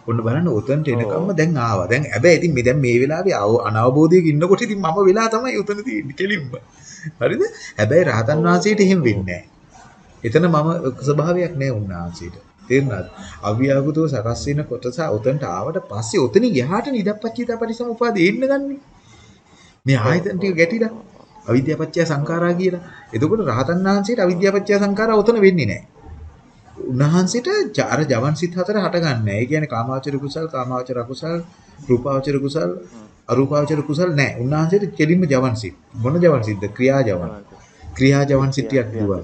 ඔන්න බලන්න ඔතනට එනකම්ම දැන් ආවා දැන් හැබැයි ඉතින් මේ දැන් මේ වෙලාවේ අනවබෝධයක ඉන්නකොට ඉතින් මම වෙලා තමයි උතන තියෙන්නේ කෙලින්ම හරිද? හැබැයි රහතන් වහන්සේට එහෙම වෙන්නේ එතන මම ස්වභාවයක් නෑ උන්වහන්සේට. තේරුණාද? අවියාවුතෝ සකස් වෙන කොටස උතන්ට ආවට පස්සේ උතනින් යහට නිදප්පච්චිතා පරිසමුපාදේ එන්න ගන්නේ. මේ ආයතන ටික ගැටිලා අවිද්‍යාපච්චය සංඛාරා කියලා. එතකොට රහතන් වහන්සේට අවිද්‍යාපච්චය සංඛාරා උතන වෙන්නේ නැහැ. උන්වහන්සේට අර ජවන් සිත් හතර හටගන්නේ. ඒ කියන්නේ කාමාවචර කුසල්, කාමාවචර අකුසල්, රූපාවචර කුසල්, අරූපාවචර කුසල් නැහැ. උන්වහන්සේට කෙලින්ම ජවන් සිත්. මොන ජවන් සිත්ද? ක්‍රියා ජවන්. ක්‍රියා ජවන් සිත් ටිකක් දුවන.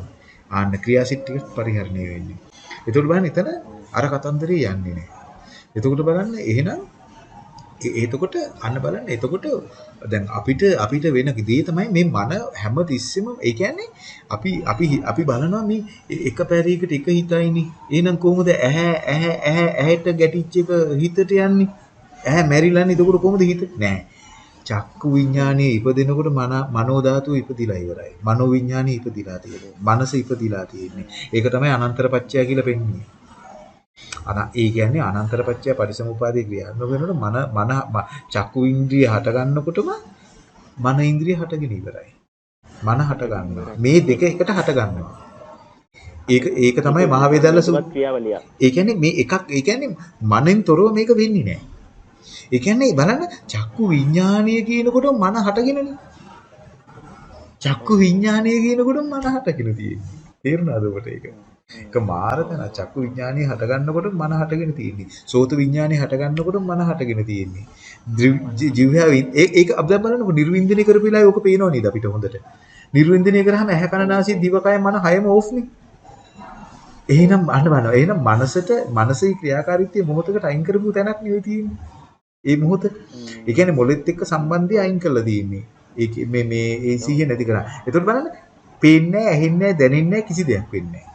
ආන්න ක්‍රියා සිත් ටික පරිහරණය වෙන්නේ. එතකොට බලන්න එතන අර කතන්දරේ යන්නේ නැහැ. එතකොට බලන්න එහෙනම් එතකොට අන්න බලන්න. එතකොට දැන් අපිට අපිට වෙන දේ තමයි මේ මන හැම තිස්සෙම ඒ කියන්නේ අපි අපි අපි බලනවා මේ එක පැරයකට එක හිතයිනේ. එහෙනම් කොහොමද ඇහැ ඇහැ ඇහැ ඇහැට ගැටිච්ච එක හිතට යන්නේ? ඇහැ මැරිලානේ. එතකොට කොහොමද හිත? නෑ. චක්කු විඥානයේ ඉපදෙනකොට මන මනෝ ධාතුව ඉපදිලා ඉවරයි. මනෝ විඥානයේ ඉපදිලා තියෙන්නේ මනස ඉපදිලා තියෙන්නේ. ඒක තමයි අනන්තර පත්‍ය කියලා පෙන්වන්නේ. අන ඒ කියන්නේ අනන්තර පත්‍ය පරිසමුපාදේ ක්‍රියාත්මක වෙනකොට මන මන චක්කු ඉන්ද්‍රිය හට ගන්නකොටම මන ඉන්ද්‍රිය හටගෙන ඉවරයි මන හට ගන්නවා මේ දෙක එකට හට ගන්නවා ඒක ඒක තමයි මහවේදල්ල සූ ක්‍රියාවලිය ඒ කියන්නේ මේ එකක් ඒ කියන්නේ මනෙන් තොරව මේක වෙන්නේ නැහැ. ඒ කියන්නේ බලන්න චක්කු විඥානීය කියනකොට මන හටගෙනනේ. චක්කු විඥානීය කියනකොට මන හටගෙන තියෙන්නේ. තේරුණාද ඔබට ඒක? ඒක මාරතන චක්කු විඥානීය හටගන්නකොට මන හටගෙන තියෙන්නේ. සෝත විඥානීය හටගන්නකොට මන හටගෙන තියෙන්නේ. ජීවයා ඒක අපිට බලන්නකො නිර්වින්දනය කරපු වෙලාවේ ඕක පේනව නේද අපිට හොඳට. නිර්වින්දනය කරාම ඇහැ කන නාසය දිවකය මන හයම ඕෆ්නේ. එහෙනම් අහන්න බලන්න. එහෙනම් මනසට මනසේ ක්‍රියාකාරීත්වය මොහොතකට අයින් කරපු තැනක් නෙවෙයි තියෙන්නේ. ඒ මොහොත. ඒ කියන්නේ මොළෙත් එක්ක සම්බන්ධය අයින් කරලා තියෙන්නේ. ඒක මේ මේ ඒ සිහිය නැති කරා. එතකොට බලන්න පේන්නේ නැහැ, ඇහෙන්නේ නැහැ, දැනෙන්නේ නැහැ කිසි දෙයක් වෙන්නේ නැහැ.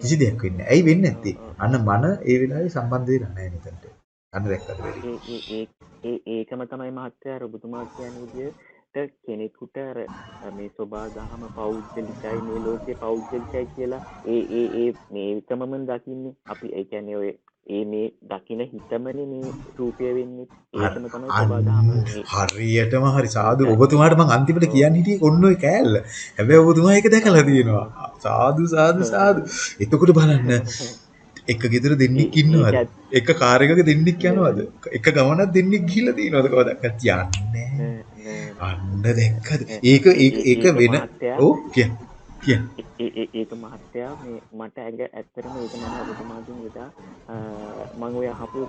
කිසි දෙයක් වෙන්නේ නැහැ. ඇයි වෙන්නේ නැත්තේ? අන්න මන ඒ වෙලාවේ සම්බන්ධ වෙලා නැහැ මෙතනට. අන්න දැක්කද වැඩි. ඒ ඒකම තමයි මහත්තයා ඔබතුමා කියන විදිහට කෙනෙකුට අර මේ සෝබා දහම පෞද්ගලිකයි මේ ලෝකේ පෞද්ගලිකයි කියලා ඒ ඒ ඒ මේකමම දකින්නේ අපි ඒ කියන්නේ ඔය ඒ මේ දකින හිතමනේ මේ රූපය වෙන්නේ. ඒකම තමයි සෝබා දහම හරියටම හරි. සාදු. ඔබතුමාට මං අන්තිමට කියන්න හිටියේ ඔන්න ඔය කෑල්ල. හැබැයි ඔබතුමා ඒක දැකලා තියෙනවා. සාදු සාදු සාදු. එතකොට බලන්න. එක ගෙදර දෙන්නෙක් ඉන්නවද? එක කාර් එකක දෙන්නෙක් යනවද? එක ගමනක් දෙන්නෙක් ගිහිල්ලා තියෙනවද කවදාවත් යන්නේ අන්න දැක්කද? ඒක ඒක වෙන ඔව් කිය කිය. ඒක මහත්තයා මේ මට ඇඟ ඇත්තටම ඒක මම ඔබතුමාගෙන් එදා මම ඔය අහපු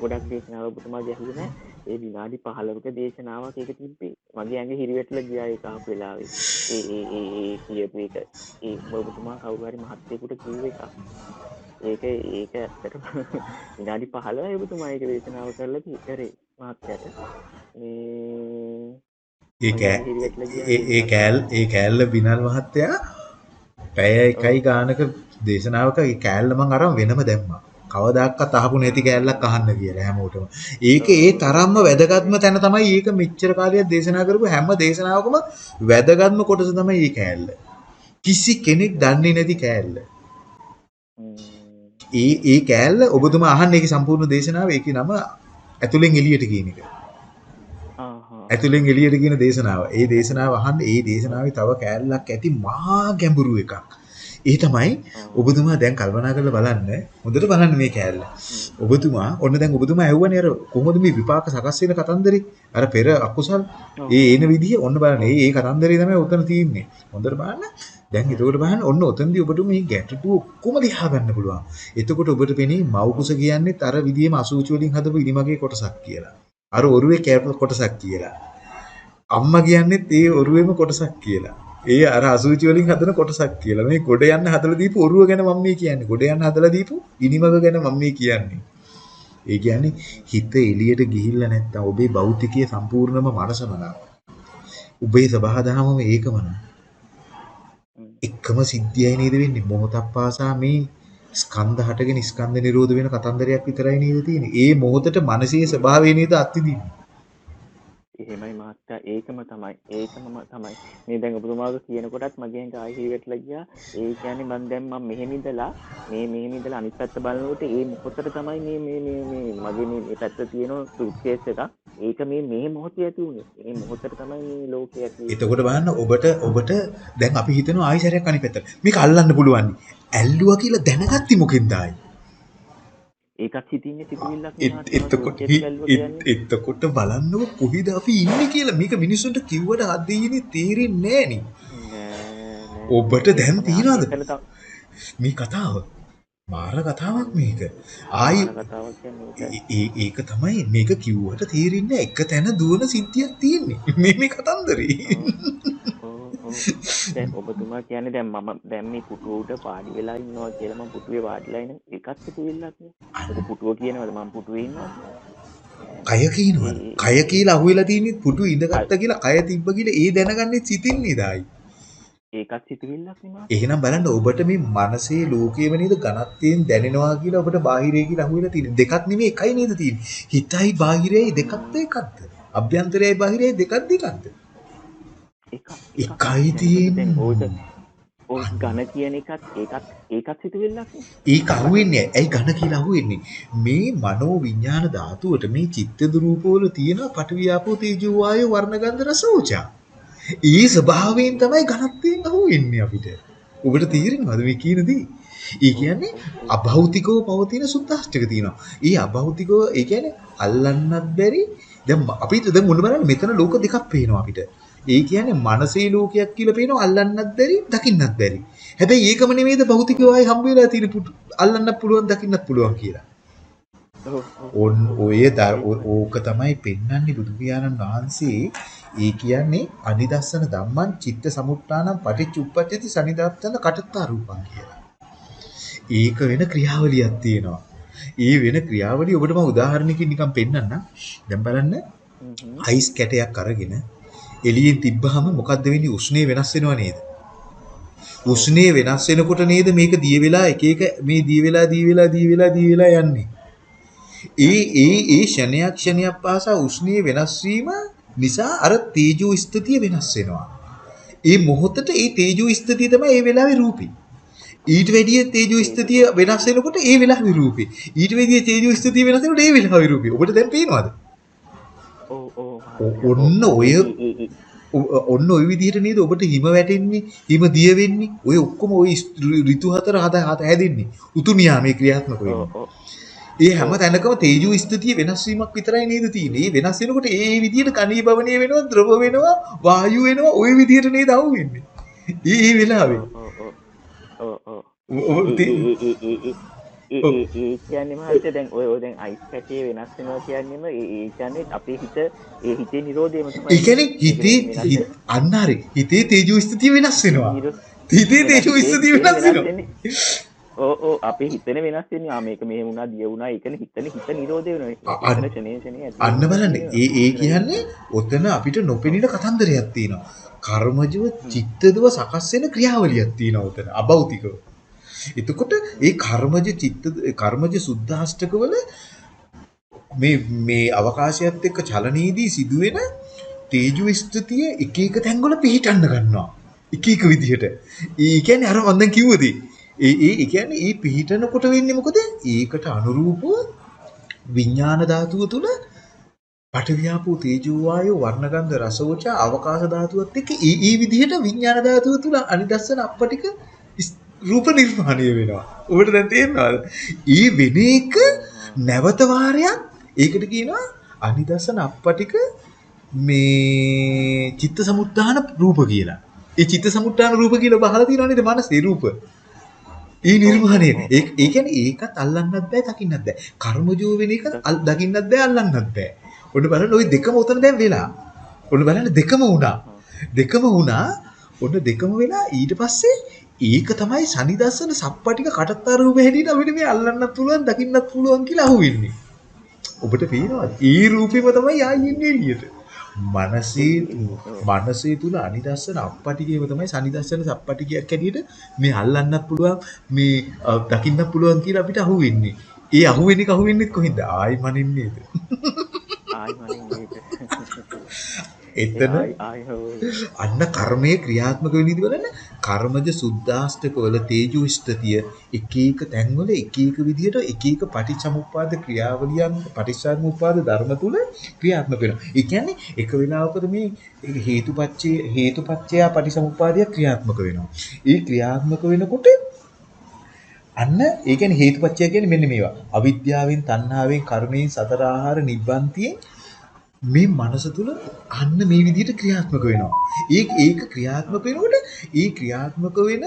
ගොඩක් දේශනාව ඔබතුමාගේ ඇහුවේ නෑ. ඒ විනාඩි 15ක දේශනාවක් ඒක තිබ්බේ. මගේ ඇඟ හිරිවැටලා ගියා ඒක අහපු වෙලාවේ. ඒ ඒ ඒ කියපු එක. ඒ ඔබතුමා කවුරු හරි මහත්තයෙකුට කිව්ව එකක්. ඒක ඒක ඇත්තට විනාඩි පහල ඔබතුමා ඒක දේශනාව කරලා කරේ මහත්තයට ඒ කෑල් ඒ කෑල්ල බිනල් මහත්තයා පැය එකයි ගානක දේශනාවක කෑල්ල මං අරන් වෙනම දැම්මා. කවදාකවත් අහපු නැති කෑල්ලක් අහන්න කියලා හැමෝටම. ඒක ඒ තරම්ම වැදගත්ම තැන තමයි ඒක මෙච්චර කාලයක් දේශනා කරපු හැම දේශනාවකම වැදගත්ම කොටස තමයි මේ කෑල්ල. කිසි කෙනෙක් දන්නේ නැති කෑල්ල. ඒ ඒ කෑල්ල ඔබතුමා අහන්නේ ඒකේ සම්පූර්ණ දේශනාව ඒකේ නම ඇතුලෙන් එළියට කියන එක. ඇතුලෙන් එළියට කියන දේශනාව. ඒ දේශනාව අහන්න ඒ දේශනාවේ තව කෑල්ලක් ඇති මහා ගැඹුරු එකක්. ඒ තමයි ඔබතුමා දැන් කල්පනා කරලා බලන්න හොඳට බලන්න මේ කෑල්ල. ඔබතුමා ඔන්න දැන් ඔබතුමා ඇහුවනේ අර කොහොමද මේ විපාක සකස් වෙන කතන්දරේ? අර පෙර අකුසල් ඒ එන විදිහ ඔන්න බලන්න. ඒ ඒ කතන්දරේ තමයි උතන තියෙන්නේ. හොඳට බලන්න. දැන් එතකොට බලන්න ඔන්න ඔතනදී ඔබට මේ ගැටටු ඔක්කොම ලියා ගන්න පුළුවන්. එතකොට ඔබට පෙනේ මව්කුස කියන්නේ අර විදිහේම අසූචි වලින් හදපු ඉනිමගේ කොටසක් කියලා. අර ඔරුවේ කැප කොටසක් කියලා. අම්මා කියන්නේත් ඒ ඔරුවේම කොටසක් කියලා. ඒ අර අසූචි වලින් හදන කොටසක් කියලා. මේ ගොඩ යන්න හදලා දීපු ඔරුව ගැන මම මේ කියන්නේ. ගොඩ යන්න හදලා දීපු ඉනිමග ගැන මම මේ කියන්නේ. ඒ කියන්නේ හිත එළියට ගිහිල්ලා නැත්තම් ඔබේ භෞතිකයේ සම්පූර්ණම මනසම නා. ඔබේ සබහාදහමම ඒකම නා. එකම සිද්ධියයි නේද වෙන්නේ මොහොතක් පාසා මේ ස්කන්ධ හටගෙන ස්කන්ධ නිරෝධ වෙන කතන්දරයක් විතරයි නේද තියෙන්නේ. ඒ මොහොතට මනසේ ස්වභාවය නේද අත්විඳින්නේ. එහෙමයි මාත්‍යා. ඒකම තමයි. ඒකම තමයි. මේ දැන් ඔබතුමාගේ කියනකොටත් මගේ ඇඟ ආයෙ හිරිවැටලා ගියා. ඒ කියන්නේ මම දැන් මම මෙහෙම ඉඳලා මේ මෙහෙම ඉඳලා අනිත් පැත්ත බලනකොට ඒ මොහොතට තමයි මේ මේ මේ මේ මගේ මේ පැත්ත තියෙන සූට්කේස් එක. ඒක මේ මේ මොහොතේ ඇති උනේ මේ මොහොතට තමයි මේ ලෝකය ඇති එතකොට බලන්න ඔබට ඔබට දැන් අපි හිතනවා ආයෙ සැරයක් අනිත් පැත්තට. මේක අල්ලන්න පුළුවන් ඇල්ලුවා කියලා දැනගත්ති මොකෙන්ද ආයි ඒකත් හිතින්නේ සිතුවිල්ලක් එතකොට එතකොට බලන්නකො කොහිද අපි ඉන්නේ කියලා. මේක මිනිස්සුන්ට කිව්වට හදින්නේ තේරෙන්නේ නෑනේ ඔබට දැන් තියනවද? මේ කතාව. මාර කතාවක් මේක. ආයි ඒක. තමයි මේක කිව්වට තේරෙන්නේ එක තැන දුවන සිද්ධියක් තියෙන්නේ. මේ මේ කතන්දරේ. දැන් ඔබතුමා කියන්නේ දැන් මම දැන් මේ පුටුවට පාඩි වෙලා ඉන්නවා කියලා මම පුටුවේ වාඩිලා ඉන්න එකත්. ඒක පුටුව කියනවද මම පුටුවේ ඉන්නවා? කය කියනවද? කය කියලා අහුවෙලා තියෙන්නේ පුටු ඉඳගත්ත කියලා කය තිබ්බ කියලා ඒ දැනගන්නේ සිතින් නේදයි. ඒකත් සිතුවිල්ලක් නේ එහෙනම් බලන්න ඔබට මේ මනසේ ලෝකයේම නේද ඝනත්වයෙන් දැනෙනවා කියලා ඔබට බාහිරය කියලා අහුවෙලා තියෙන්නේ. දෙකක් නෙමෙයි එකයි නේද තියෙන්නේ. හිතයි බාහිරයයි දෙකක්ද එකක්ද? අභ්‍යන්තරයයි බාහිරයයි දෙකක්ද එකක්ද? එකයි තියෙන්නේ. ඔය ඝන කියන එකත් ඒකත් ඒකත් සිතුවිල්ලක් ඒක අහුවෙන්නේ ඇයි ඝන කියලා අහුවෙන්නේ මේ මනෝ විඥාන ධාතුවට මේ චිත්ත රූපවල තියෙන පටවියාපෝ තේජෝ වායෝ වර්ණ ගන්ධ රස ඕජා. ඒ ස්වභාවයෙන් තමයි ඝනත්වයෙන් අහුවෙන්නේ අපිට. ඔබට තේරෙනවද මේ කියන දේ? ඒ කියන්නේ අභෞතිකව පවතින සුද්දාෂ්ටක තියෙනවා. ඒ අභෞතිකව ඒ කියන්නේ අල්ලන්නත් බැරි. දැන් අපි දැන් මොන බලන්න මෙතන ලෝක දෙකක් පේනවා අපිට. ඒ කියන්නේ මනසේ ලෝකයක් කියලා පේනවා අල්ලන්නත් බැරි, දකින්නත් බැරි. හැබැයි ඒකම නෙමෙයිද භෞතිකව ආයි හම්බ වෙලා තියෙන අල්ලන්නත් පුළුවන්, දකින්නත් පුළුවන් කියලා. ඔන් ඔය ඕක තමයි පෙන්වන්නේ බුදු පියාණන් වහන්සේ ඒ කියන්නේ අනිදස්සන ධම්මං චිත්ත සමුත්ථානම් පටිච්චුප්පච්චති සනිදාත්තන කටත්තා රූපං කියලා. ඒක වෙන ක්‍රියාවලියක් තියෙනවා. ඒ වෙන ක්‍රියාවලිය ඔබට මම උදාහරණයකින් නිකන් පෙන්නන්නම්. දැන් බලන්න අයිස් කැටයක් අරගෙන එළියෙන් තිබ්බහම මොකද්ද වෙන්නේ? උෂ්ණය වෙනස් වෙනව නේද? උෂ්ණය වෙනස් වෙනකොට නේද මේක දිය වෙලා එක එක මේ දිය වෙලා දිය වෙලා දිය වෙලා දිය වෙලා යන්නේ. ඒ ඒ ඒ ෂණයක් ෂණයක් පාසා උෂ්ණයේ වෙනස් වීම නිසා අර තේජෝ ස්ථිතිය වෙනස් වෙනවා. ඒ මොහොතට ඒ තේජෝ ස්ථිතිය තමයි ඒ වෙලාවේ රූපී. ඊට වැඩිය තේජෝ ස්ථිතිය වෙනස් වෙනකොට ඒ වෙලාවේ රූපී. ඊට වැඩිය තේජෝ ස්ථිතිය වෙනස් වෙනකොට ඒ වෙලාවේ රූපී. ඔබට දැන් පේනවද? ඔන්න ඔය ඔන්න ওই විදිහට නේද ඔබට හිම වැටෙන්නේ හිම දිය වෙන්නේ ඔය ඔක්කොම ওই ඍතු හතර හද හැදෙන්නේ උතුමියා මේ ක්‍රියාත්මක වෙන්නේ ඒ හැම තැනකම තේජෝ ස්ථිතිය වෙනස් වීමක් විතරයි නේද තියෙන්නේ. ඒ වෙනස් වෙනකොට ඒ විදිහට කණීභවණය වෙනවා, ද්‍රව වෙනවා, වායු වෙනවා, ওই විදිහට නේද අහු වෙන්නේ. ඒ ඒ වෙලාවේ. ඒ කියන්නේ මහත්තයා දැන් ඔය දැන් අයිස් කැටේ වෙනස් වෙනවා කියන්නේම ඒ කියන්නේ අපේ හිත ඒ හිතේ නිරෝධයම තමයි. ඒ කියන්නේ හිතේ අන්න හරි. හිතේ තේජෝ ස්ථිතිය වෙනස් වෙනවා. හිතේ තේජෝ ස්ථිතිය වෙනස් වෙනවා. ඕ අපේ හිතන වෙනස් වෙන මේක මේ වුණා දිය වුණා. ඒකන හිතන හිත නිරෝධය වෙන අන්න බලන්න. ඒ ඒ කියන්නේ ඔතන අපිට නොපෙනෙන කතන්දරයක් තියෙනවා. කර්මජව චිත්තදව සකස් වෙන ක්‍රියාවලියක් තියෙනවා ඔතන. අභෞතිකව එතකොට ඒ කර්මජ චිත්ත කර්මජ සුද්ධාෂ්ටකවල මේ මේ අවකාශයත් එක්ක චලනයේදී සිදුවෙන තේජු ස්ථිතිය එක එක තැන්වල පිහිටන්න ගන්නවා. එක එක විදිහට. ඒ කියන්නේ අර මම දැන් කිව්වදී. ඒ ඒ කියන්නේ ඒ පිහිටනකොට වෙන්නේ මොකද? ඒකට අනුරූපව විඥාන ධාතුව තුල පඨවියාපෝ තේජෝ වායෝ වර්ණගන්ධ රසෝච අවකාශ ධාතුවත් එක්ක ඒ ඒ විදිහට විඥාන ධාතුව තුල අනිදස්සන අපටික රූප නිර්මාණය වෙනවා. ඔබට දැන් තේරෙනවද? ඊ වෙන එක නැවත වාරයක් ඒකට කියනවා අනිදස්සන අපටික මේ චිත්ත සමුත්ථාන රූප කියලා. ඒ චිත්ත සමුත්ථාන රූප කියලා බහලා තියෙනවා නේද? මනසේ රූප. ඒ නිර්මාණය. ඒ ඒ කියන්නේ ඒකත් අල්ලන්නත් බෑ දකින්නත් බෑ. කර්මජෝ වෙන එක දකින්නත් බෑ අල්ලන්නත් බෑ. ඔන්න බලන්න ওই දෙකම උතන දැන් වෙලා. ඔන්න බලන්න දෙකම වුණා. දෙකම වුණා. ඔන්න දෙකම වෙලා ඊට පස්සේ ඒක තමයි සනිදස්සන සප්පටික කටත්තරුව හැටියට අපිට මේ අල්ලන්නත් පුළුවන් දකින්නත් පුළුවන් කියලා අහුවෙන්නේ. ඔබට පේනවද? ඒ රූපෙම තමයි ආයෙ ඉන්නේ එළියට. මනසේ මනසේ තුල අනිදස්සන අපපටිකේම තමයි සනිදස්සන සප්පටිකයක් ඇටියට මේ අල්ලන්නත් පුළුවන් මේ දකින්නත් පුළුවන් කියලා අපිට අහුවෙන්නේ. ඒ අහුවෙන්නේ කහුවෙන්නේ කොහෙන්ද? ආයි මනින්නේද? ආයි මනින්නේද? එතන අන්න කර්මයේ ක්‍රියාත්මක වෙන විදිහ බලන්න කර්මජ සුද්ධාෂ්ටකවල තේජෝ ස්ථතිය එක එක තැන්වල එක එක විදිහට එක එක පටිච්චසමුප්පාද ක්‍රියාවලියන් පටිච්චසමුප්පාද ධර්ම තුල ක්‍රියාත්මක වෙනවා. ඒ කියන්නේ එක වෙලාවකට මේ හේතුපච්චේ හේතුපච්චය පටිච්චසමුප්පාදය ක්‍රියාත්මක වෙනවා. ඒ ක්‍රියාත්මක වෙනකොට අන්න ඒ කියන්නේ හේතුපච්චය කියන්නේ මෙන්න මේවා. අවිද්‍යාවෙන්, තණ්හාවෙන්, කර්මයෙන්, සතර ආහාර, නිබ්බන්තියෙන් මේ මනස තුල අන්න මේ විදිහට ක්‍රියාත්මක වෙනවා. ඒ ඒක ක්‍රියාත්මක වෙනකොට ඒ ක්‍රියාත්මක වෙන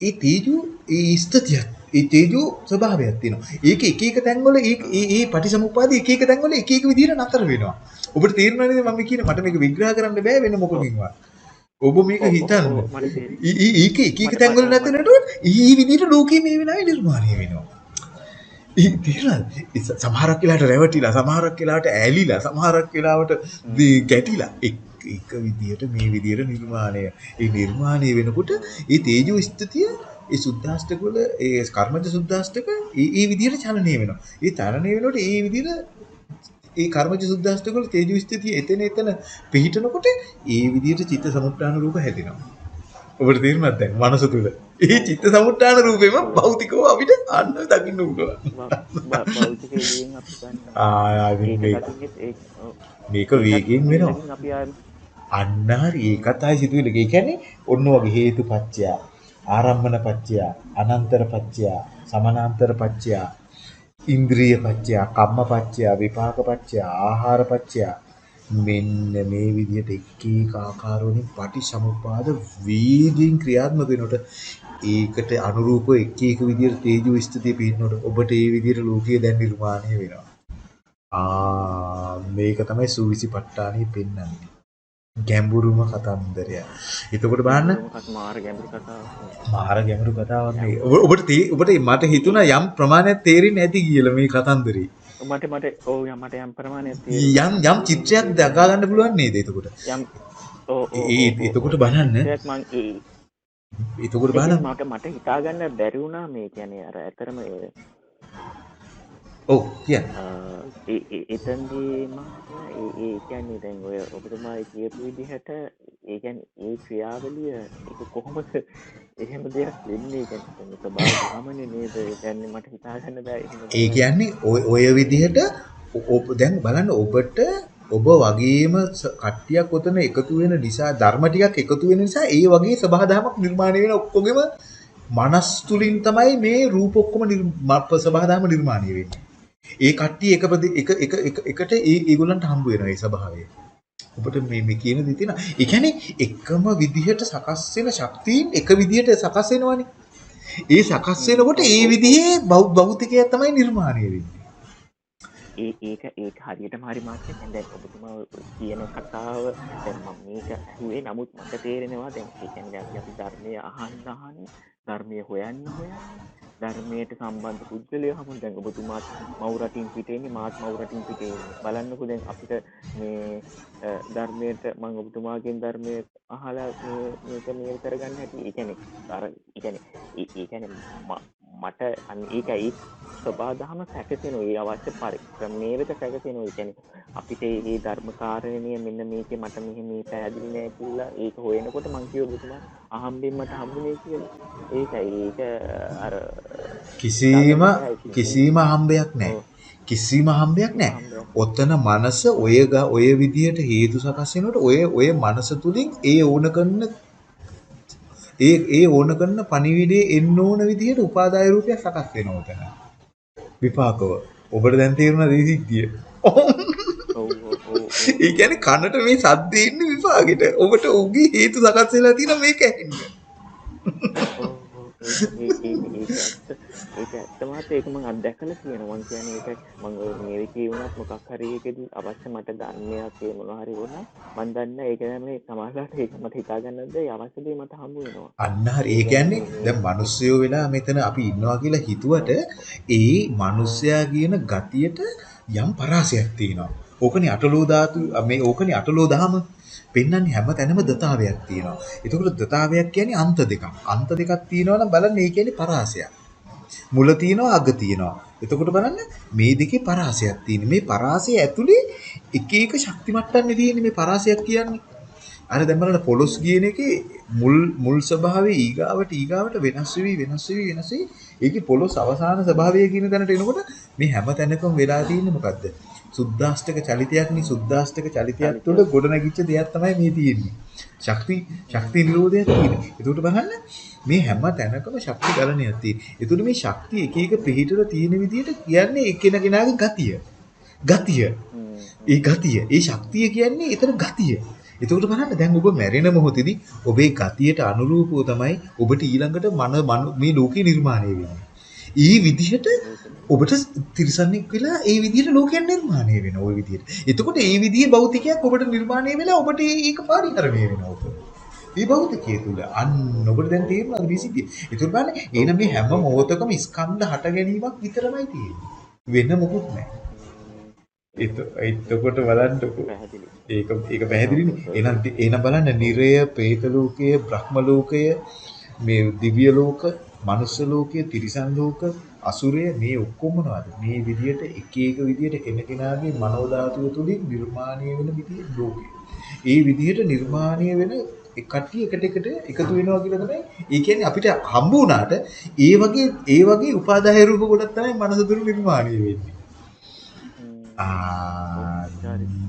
ඒ තේජෝ ඒ ස්ථතිය ඒ තේජෝ ස්වභාවයක් තියෙනවා. ඒක එක එක තැන්වල ඒ ඒ පටිසමුපාදේ එක එක තැන්වල එක එක විදිහට නතර වෙනවා. ඔබට තේරෙනවද මම කියන මට මේක විග්‍රහ කරන්න බෑ වෙන මොකකින්වත්. ඔබ මේක හිතන්න. ඒක එක එක තැන්වල නැතනට ඊ විදිහට ලෝකේ මේ වෙලාවේ නිර්මාණය වෙනවා. සමහරක් වෙලාවට රැවටිලා සමහරක් වෙලාවට ඇලිලා සමහරක් වෙලාවට ගැටිලා. එක විදියට මේ විදියට නිර්මාණය. ඒ නිර්මාණය වෙනකොට ඒ තේජෝ ස්ථිතිය ඒ සුද්ධාෂ්ටක වල ඒ කර්මජ සුද්ධාෂ්ටක ඒ ඒ විදියට චලනය වෙනවා. ඒ චලනය වෙනකොට ඒ විදියට ඒ කර්මජ සුද්ධාෂ්ටක වල තේජෝ ස්ථිතිය එතන එතන පිහිටනකොට ඒ විදියට චිත්ත සමුප්‍රාණ රූප හැදෙනවා. ඔබට තේරුණාද දැන්? මනස තුල ඒ චිත්ත සමුත්ථාන රූපෙම භෞතිකව අපිට අන්න දකින්න පුළුවන්. ආ මේක වේගයෙන් වෙනවා. අන්න හරි ඒකත් ආයි සිතුවිලි. ඒ කියන්නේ ඔන්න වගේ හේතුපත්‍ය ආරම්මන පච්චය, අනන්තර පච්චය, සමානාන්තර පච්චය, ඉන්ද්‍රිය පච්චය, කම්ම පච්චය, විපාක පච්චය, ආහාර පච්චය මෙන්න මේ විදිහට එක එක ආකාරවලින් පටිසමුපාද වීදින් ක්‍රියාත්මක වෙනකොට ඒකට අනුරූපව එක එක විදිහට තේජෝ ස්ථිතිය පින්නකොට ඔබට ඒ විදිහට ලෝකය දැන් නිර්මාණය වෙනවා. ආ මේක තමයි සූවිසිපට්ඨානෙ පෙන්වන්නේ. ගැඹුරුම කතන්දරය. එතකොට බලන්න මාර ගැඹුරු කතාවක්. මාර ගැඹුරු කතාවක් නේ. ඔබට ඔබට මට හිතුණා යම් ප්‍රමාණයක් තේරෙන්නේ නැති කියලා මේ කතන්දරේ. මට මට ඔව් මට යම් ප්‍රමාණයක් යම් යම් චිත්‍රයක් දක්වා ගන්න පුළුවන් නේද එතකොට? යම් ඔව් ඒ එතකොට බලන්න. එතකොට බලන්න මට මට හිතා ගන්න බැරි වුණා මේ කියන්නේ අර ඇතරම ඔව් කියන්න. එතන්දී ඒ කියන්නේ දැන් ඔය ඔබතුමා කියපු විදිහට ඒ කියන්නේ ඒ ක්‍රියාවලිය ඒක කොහොමද? එහෙම දෙයක් වෙන්නේ? කියන්නේ ස්වභාව ධර්මනේ නේද? ඒ කියන්නේ මට හිතා ගන්න බෑ ඒ කියන්නේ ඔය ඔය විදිහට දැන් බලන්න ඔබට ඔබ වගේම කට්ටියක් ඔතන එකතු වෙන නිසා ධර්ම ටිකක් එකතු වෙන නිසා ඒ වගේ සබහාදහමක් නිර්මාණය වෙන ඔක්කොගෙම මනස් තුලින් තමයි මේ රූප ඔක්කොම සබහාදහම නිර්මාණය වෙන්නේ. ඒ කට්ටිය එක එක එක එක එකට ඒ ඒගොල්ලන්ට හම්බ වෙනවා ඒ ස්වභාවය. ඔබට මේ මේ කියන දේ තියෙනවා. ඒ කියන්නේ එකම විදිහට සකස් වෙන ශක්තියින් එක විදිහට සකස් වෙනවනේ. ඒ සකස් වෙනකොට ඒ විදිහේ භෞතිකය තමයි නිර්මාණය වෙන්නේ. ඒ ඒක ඒක හරියටම හරි මාත්‍ය දැන් ඔබතුමා කියන කතාව දැන් මම මේක ඇහුවේ නමුත් මට තේරෙනවා දැන් ඒ කියන්නේ අපි ධර්මය අහන්න අහන්න ධර්මය හොයන්න හොයන්න ධර්මයට සම්බන්ධ පුද්ගලය හමුන් දැන් ඔබතුමාත් මවරටින් පිටේන්නේ මාත් මවරටින් පිටේ බලන්නකු දැන් අපිට මේ ධර්මයට මං ඔබතුමාගෙන් ධර්මය අහලා මේක මේ කරගන්න ඇති එකනෙ අර ඉගැන ඒකැන මට අන් ඒක ඒ ස්වබාදහම සැකසෙන ඒ අවශ්‍ය පරික්‍රමේවක සැකසෙන ගැන අපිට ඒ ධර්මකාරණය මෙන්න මේක මට මෙහෙම පැදිලි නෑ කියලා ඒක හොයනකොට මංකිව බුතුම අහම්බෙන් මට හම්බුනේ කිය ඒක ඒක අර කිසිීම කිසිීම හම්බයක් නෑ. කිසිම හම්බයක් නෑ. ඔත්තන මනස ඔය ඔය විදිහට හේතු සකස්සනට ඔය ඔය මනස තුළින් ඒ ඕන කරන්න ඒ ඒ ඕන කරන පණිවිඩේ එන්න ඕන විදිහට උපාදාය රූපයක් සකස් වෙනවා උතන. විපාකව. ඔබට දැන් තේරුණා මේ සිද්ධිය. ඒ කියන්නේ කනට මේ සද්දේ ඉන්නේ විපාකෙට. ඔබට උගේ හේතු සකස් වෙලා තියෙන මේක ඇහෙන්න. ඒක ඇත්තමත් ඒක මං අත්දැකලා තියෙනවා. මං කියන්නේ ඒක මං මේකේ වුණත් මොකක් හරි එකදී අවශ්‍ය මට ධර්මයක් ඒ මොනවා හරි වුණා. මං දන්න ඒක මේ සමාජලාට ඒක මට හිතා ගන්නද ඒ අවශ්‍ය දේ මට හම්බ වෙනවා. අන්න හරි. ඒ කියන්නේ දැන් මිනිස්සුયો වෙලා මෙතන අපි ඉන්නවා කියලා හිතුවට ඒ මිනිස්සයා කියන ගතියට යම් පරාසයක් තියෙනවා. ඕකනේ අටලෝ ධාතු මේ ඕකනේ අටලෝ දහම පෙන්වන්නේ හැම තැනම දතාවයක් තියෙනවා. ඒකෝට දතාවයක් කියන්නේ අන්ත දෙකක්. අන්ත දෙකක් තියෙනවා නම් බලන්න ඒ කියන්නේ පරාසයක්. මුල තියෙනවා අග තියෙනවා. එතකොට බලන්න මේ දෙකේ පරාසයක් තියෙන. මේ පරාසය ඇතුලේ එක එක ශක්ති මට්ටම් තියෙන්නේ මේ පරාසයක් කියන්නේ. අර දැන් බලන්න පොලොස් කියන එකේ මුල් මුල් ස්වභාවය ඊගාවට ඊගාවට වෙනස් වෙවි වෙනස් වෙවි වෙනස් වෙවි. ඒකේ පොලොස් අවසාන ස්වභාවය කියන තැනට එනකොට මේ හැම තැනකම වෙලා තියෙන්නේ මොකද්ද? සුද්දාෂ්ටක චලිතයක් නේ සුද්දාෂ්ටක චලිතයක් තුළ ගොඩනැගිච්ච දෙයක් තමයි මේ තියෙන්නේ. ශක්ති ශක්ති නිරෝධයක් තියෙන්නේ. ඒකට බලන්න මේ හැම තැනකම ශක්ති ගලණයක් තියෙන්නේ. ඒතුළු මේ ශක්තිය එක එක පිහිටලා තියෙන විදිහට කියන්නේ එකිනෙකනාගේ ගතිය. ගතිය. ඒ ගතිය. ඒ ශක්තිය කියන්නේ ඒතර ගතිය. එතකොට බලන්න දැන් ඔබ මැරෙන මොහොතේදී ඔබේ ගතියට අනුරූපව තමයි ඔබට ඊළඟට මන මේ ලෝකේ නිර්මාණය වෙන්නේ. ඊ විදිහට ඔබට තිරසන්නෙක් වෙලා ඒ විදිහට ලෝකයක් නිර්මාණය වෙනවා ওই විදිහට. එතකොට ඒ විදිහේ භෞතිකයක් ඔබට නිර්මාණය වෙලා ඔබට ඒක පරිහරණය වෙනවා. මේ භෞතිකය තුල අන්න ඔබට දැන් තේරෙනවද මේ සිද්ධිය? ඒතකොට බලන්න එහෙනම් මේ හැම මොහොතකම ස්කන්ධ හට ගැනීමක් විතරමයි තියෙන්නේ. වෙන මොකුත් නැහැ. එතකොට බලන්නකො ඒක ඒක පැහැදිලිනේ. එහෙනම් එහෙනම් බලන්න නිරය, പ്രേත ලෝකය, බ්‍රහ්ම ලෝකය, මේ දිව්‍ය ලෝක, මනුස්ස ලෝකය, තිරිසන් ලෝක අසුරය මේ ඔක්කොම මොනවද? මේ විදියට එක එක විදියට කෙනකෙනාගේ මනෝ ධාතුව තුලින් නිර්මාණය වෙන විදිය ලෝකය. ඒ විදියට නිර්මාණය වෙන කට්ටිය එකට එකට එකතු වෙනවා කියලා තමයි ඒ කියන්නේ අපිට හම්බ වුණාට ඒ වගේ ඒ වගේ උපාදාය රූප කොටක් තමයි මනස තුල නිර්මාණය වෙන්නේ. ආ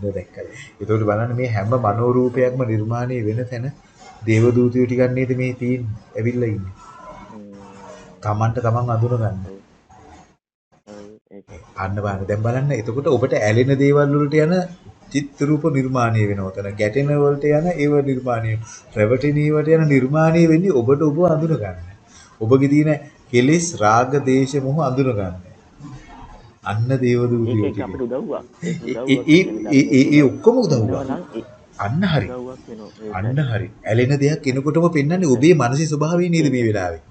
දැක්කද? ඒතකොට බලන්න මේ හැම මනෝ රූපයක්ම නිර්මාණය වෙන තැන දේව දූතයෝ ටිකක් නේද මේ තියෙන්නේ ඇවිල්ලා ඉන්නේ. තමන්ට තමන් අඳුනගන්න. අන්න බලන්න දැන් බලන්න එතකොට ඔබට ඇලෙන දේවල් වලට යන චිත්ත රූප නිර්මාණය වෙනවා. තන ගැටෙන වලට යන ඒව නිර්මාණය. රැවටෙන ඒවට යන නිර්මාණය වෙන්නේ ඔබට ඔබ අඳුනගන්න. ඔබගේ තියෙන කෙලෙස් රාග දේශ මොහ අඳුනගන්න. අන්න දේවදූතියෝ ඒක අපිට උදව්වක්. ඒ ඒ ඒ ඔක්කොම උදව්වක්. අන්න හරි. අන්න හරි. ඇලෙන දෙයක් එනකොටම පෙන්වන්නේ ඔබේ මානසික ස්වභාවය නේද මේ වෙලාවේ.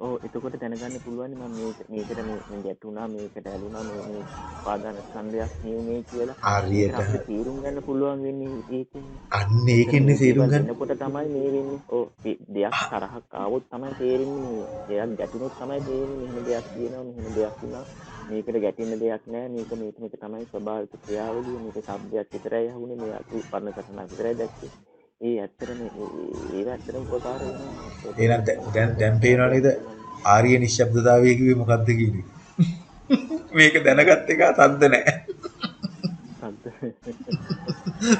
ඔව් එතකොට දැනගන්න පුළුවන් මේක මේකට මේ ගැටුණා මේකට ඇලුනා මේ මේ පාදාන ස්කන්ධයක් මේ මේ කියලා. හරියට. තීරුම් ගන්න පුළුවන් වෙන්නේ ඒකෙන්. අන්න ඒකෙන්නේ තීරුම් ගන්න? එනකොට තමයි මේ වෙන්නේ ඔව් දෙයක් තරහක් ආවොත් තමයි තේරෙන්නේ දෙයක් ගැටුනොත් තමයි තේරෙන්නේ මෙහෙම දෙයක් තියෙනවා මෙහෙම දෙයක් වුණා. මේකට ගැටෙන්න දෙයක් නැහැ. මේක මේක තමයි ස්වභාවික ක්‍රියාවලිය. මේක શબ્දයක් විතරයි අහුනේ. මේ අතු පරණ කතනා විතරයි දැක්කේ ඒ ඇත්තටම ඒ ඇත්තටම උපකාර වෙනවා. එහෙනම් දැන් දැන් පේනවා නේද ආර්ය නිශ්ශබ්දතාවය කිව්වේ මොකද්ද කියන්නේ? මේක දැනගත් එක සද්ද නැහැ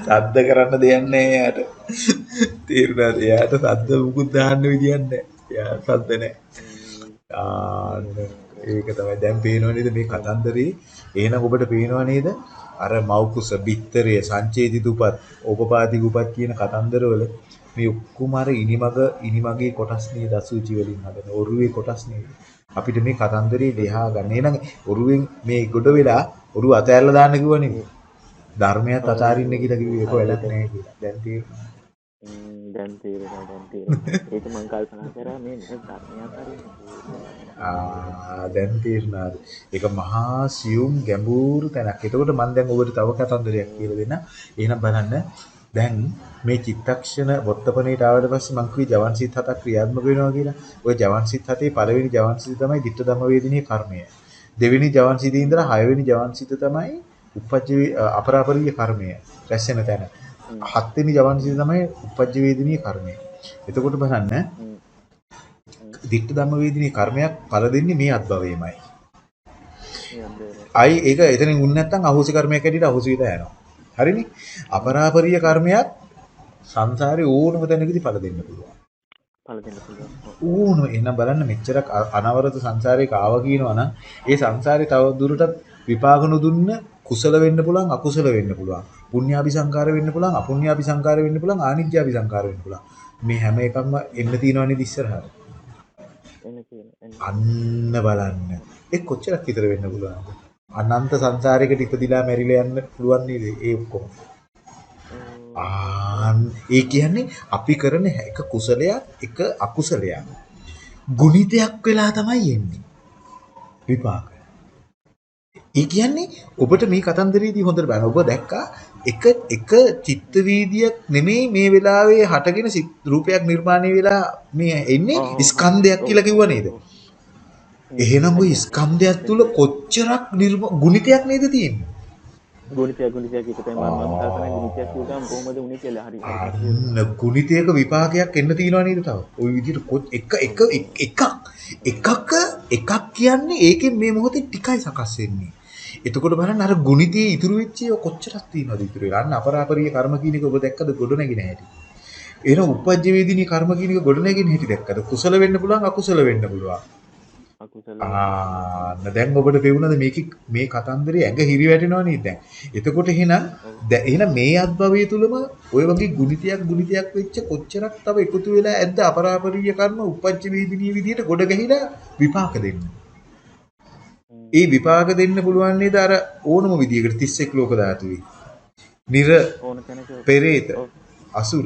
සද්ද. කරන්න දෙයක් නැහැ එයාට. තේරුණාද එයාට සද්ද මුකුත් දාන්න විදියක් නැහැ එයා සද්ද නැහැ ආන්න ඒක තමයි. දැන් පේනව නේද මේ කතන්දරේ. එහෙනම් ඔබට පේනව නේද අර මෞකුස බිත්තරය සංචේතිත උපත් ඕපපාතික උපත් කියන කතන්දරවල මේ ඔක්කොම අර ඉනිමග ඉනිමගේ කොටස් නේද අසුචි වලින් හදන ඔරුවේ කොටස් නේද අපිට මේ කතන්දරේ ලියා ගන්න. එහෙනම් ඔරුවෙන් මේ ගොඩ වෙලා ඔරුව අතෑරලා දාන්න කිව්වනේ. ධර්මයක් අතාරින්න කියලා කිව්වේ ඒක වැඩක් නැහැ කියලා. දැන් තේරෙනවා. දැන් තේරෙනවා දැන් තේරෙනවා. ඒක මම කල්පනා කරා මේ ධර්මයක් අරින්න. ආ දැන් තේරුණාද? ඒක මහා සියුම් ගැඹුරු තැනක්. එතකොට මම දැන් ඔබට තව කතන්දරයක් කියලා දෙන්න. එහෙනම් බලන්න දැන් මේ චිත්තක්ෂණ වොත්තපණේට ආවට පස්සේ මං කිව්වේ ජවන් සිත් හතක් ක්‍රියාත්මක වෙනවා කියලා. ওই ජවන් සිත් හතේ පළවෙනි ජවන් සිත තමයි ditta ධම්ම වේදිනිය කර්මය. දෙවෙනි ජවන් සිතේ ඉඳලා හයවෙනි ජවන් සිත තමයි උපජ්ජ අපරාපරිය කර්මය. රැස් වෙන තැන. හත්වෙනි ජවන් සිත තමයි උපජ්ජ වේදිනිය කර්මය. එතකොට බලන්න ditta ධම්ම වේදිනිය කර්මයක් පළ දෙන්නේ මේ අත්භවයේමයි. අයි ඒක එතනින් උන් නැත්තම් අහෝසි කර්මයක් ඇටියට අහෝසි වෙලා යනවා. හරිනේ? අපරාපරිය කර්මයක් සංසාරේ ඕනම තැනකදී පළ දෙන්න පුළුවන්. පළ දෙන්න පුළුවන්. ඕනම එහෙනම් බලන්න මෙච්චර අනවරත සංසාරයක ආවා කියනවා නම් ඒ සංසාරේ තව දුරටත් විපාක නොදුන්න කුසල වෙන්න පුළුවන් අකුසල වෙන්න පුළුවන්. පුණ්‍යාභි සංකාර වෙන්න පුළුවන් අපුණ්‍යාභි සංකාර වෙන්න පුළුවන් ආනිජ්ජාභි සංකාර වෙන්න පුළුවන්. මේ හැම එකක්ම එන්න තියෙනවනේ ඉස්සරහට. අන්න බලන්න. ඒ කොච්චරක් විතර වෙන්න පුළුවන්ද? අනන්ත සංසාරයකට ඉපදිලා මැරිලා යන්න පුළුවන් නේද ඒ ඔක්කොම. ආන් ඒ කියන්නේ අපි කරන එක කුසලයක් එක අකුසලයක් ගුණිතයක් වෙලා තමයි එන්නේ විපාක. ඒ කියන්නේ ඔබට මේ කතන්දරයේදී හොඳට බලන්න ඔබ දැක්කා එක එක චිත්ත වීදියක් නෙමෙයි මේ වෙලාවේ හටගෙන රූපයක් නිර්මාණය වෙලා මේ එන්නේ ස්කන්ධයක් කියලා කිව්ව නේද? එහෙනම් ওই ස්කන්ධයක් තුල කොච්චරක් ගුණිතයක් නේද තියෙන්නේ? ගුණිතයක් ගුණිතයක් එක තමයි මම කල්පනා ගුණිතයක් කියුවම කොහොමද උනේ කියලා හරි. අන්න ගුණිතයක විපාකයක් එන්න තියෙනවා නේද තව? ওই විදිහට එක එක එකක් එකක එකක් කියන්නේ ඒකෙන් මේ මොහොතේ ටිකයි සකස් වෙන්නේ. එතකොට බලන්න අර ගුණිතයේ ඉතුරු වෙච්ච ඒවා කොච්චරක් තියෙනවද ඉතුරු වෙලා. අන්න අපරාපරිය කර්ම කියන එක ඔබ දැක්කද ගොඩ නැගින හැටි. එහෙනම් උපජ්ජ වේදිනී කර්ම කියන එක ගොඩ නැගින හැටි දැක්කද? කුසල වෙන්න පුළුවන් අකුසල වෙන්න පුළුවන්. ආ දැන් ඔබට පෙවුනද මේක මේ කතන්දරේ ඇඟ හිරි වැටෙනවා නේද දැන්. එතකොට එහෙනම් එහෙනම් මේ අත්භවය තුලම ওই වගේ ගුණිතයක් ගුණිතයක් වෙච්ච කොච්චරක් තව එකතු වෙලා ඇද්ද අපරාපරිය කර්ම උපජ්ජ වේදිනී විදියට ගොඩ ගැහිලා විපාක දෙන්න. ඒ විපාක දෙන්න පුළුවන් නේද අර ඕනම විදියකට 31 ලෝක ධාතුවේ. නිර පෙරේත අසුර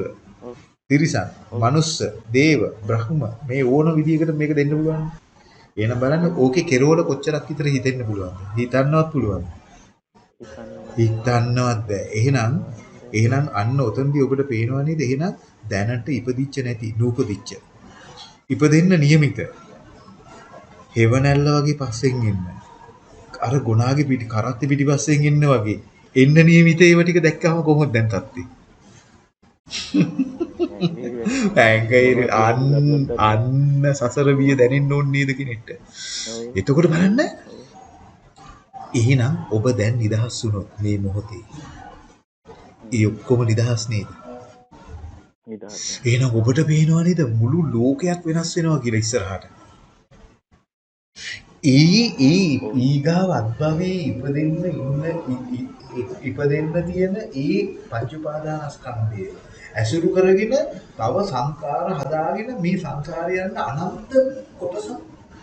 තිරිසන් මනුස්ස දේව බ්‍රහ්ම මේ ඕන විදියකට මේක දෙන්න පුළුවන්. එහෙනම් බලන්න ඕකේ කෙරවල කොච්චරක් විතර හිතෙන්න පුළුවන්ද? හිතන්නවත් පුළුවන්ද? හිතන්නවත් බෑ. එහෙනම් එහෙනම් අන්න ඔතනදී ඔබට පේනවා නේද? එහෙනම් දැනට ඉපදිච්ච නැති නූපදිච්ච. ඉපදෙන්න નિયમિત. හෙවණැල්ල වගේ පස්සෙන් එන්න. අර ගොනාගේ පිටි කරත්ති පිටිපස්සෙන් ඉන්න වගේ එන්න නියමිතේ ඒව ටික දැක්කම කොහොමද දැන් තත්ති? ඇඟේ අන්න අන්න සසර විය දැනෙන්න ඕනේ නේද කෙනෙක්ට. එතකොට බලන්න එහෙනම් ඔබ දැන් නිදහස් වුණොත් මේ මොහොතේ. ඒ ඔක්කොම නිදහස් නේද? එහෙනම් ඔබට පේනවා නේද මුළු ලෝකයක් වෙනස් වෙනවා කියලා ඉස්සරහට. ඒ ඒ ඊගාව අත්භවයේ ඉපදෙන්න ඉන්න ඉ- ඉ- ඉ- ඉපදෙන්න තියෙන ඒ පංච උපාදානස්කන්ධය ඇසුරු කරගෙන තව සංකාර හදාගෙන මේ සංකාරයන් අනන්ත කොටස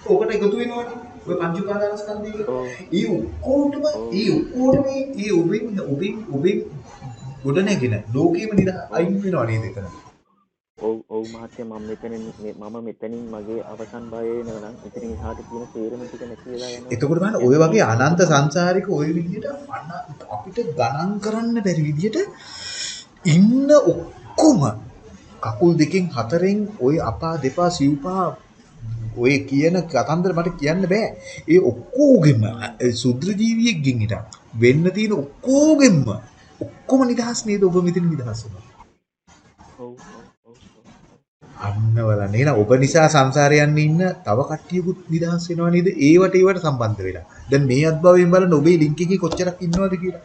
ඔකට එකතු වෙනවනේ. ඔය පංච උපාදානස්කන්ධය ඔව් ඒ ඔක්කොටම ඒ ඔක්කොටම ඒ ඔබෙන් ඔබෙන් ඔබෙන් ගොඩනැගෙන ලෝකෙම නිදා අයින් වෙනව නේද එතන? ඔව් ඔව් මහත්තයා මම මෙතනින් මම මෙතනින් මගේ අවසන් භය වෙනවා නම් එතනින් එහාට තියෙන සේරම ටික නැති වෙලා යනවා එතකොට බලන්න ඔය වගේ අනන්ත සංසාරික ඔය විදිහට අපිට ගණන් කරන්න බැරි විදිහට ඉන්න ඔක්කොම කකුල් දෙකෙන් හතරෙන් ඔය අපා දෙපා සිව්පා ඔය කියන කතන්දර මට කියන්න බෑ. ඒ ඔක්කොගෙම සුද්‍ර ජීවියෙක්ගෙන් හිටන් වෙන්න තියෙන ඔක්කොගෙම ඔක්කොම නිදහස් නේද ඔබ මෙතන නිදහස් වුණා. ඔව්. අන්න බලන්න. එහෙනම් ඔබ නිසා සංසාරේ යන්නේ ඉන්න තව කට්ටියකුත් නිදහස් වෙනවා නේද? ඒවට ඒවට සම්බන්ධ වෙලා. දැන් මේ අත්භවයෙන් බලන්න ඔබේ ලින්ක් එකේ කොච්චරක් ඉන්නවද කියලා.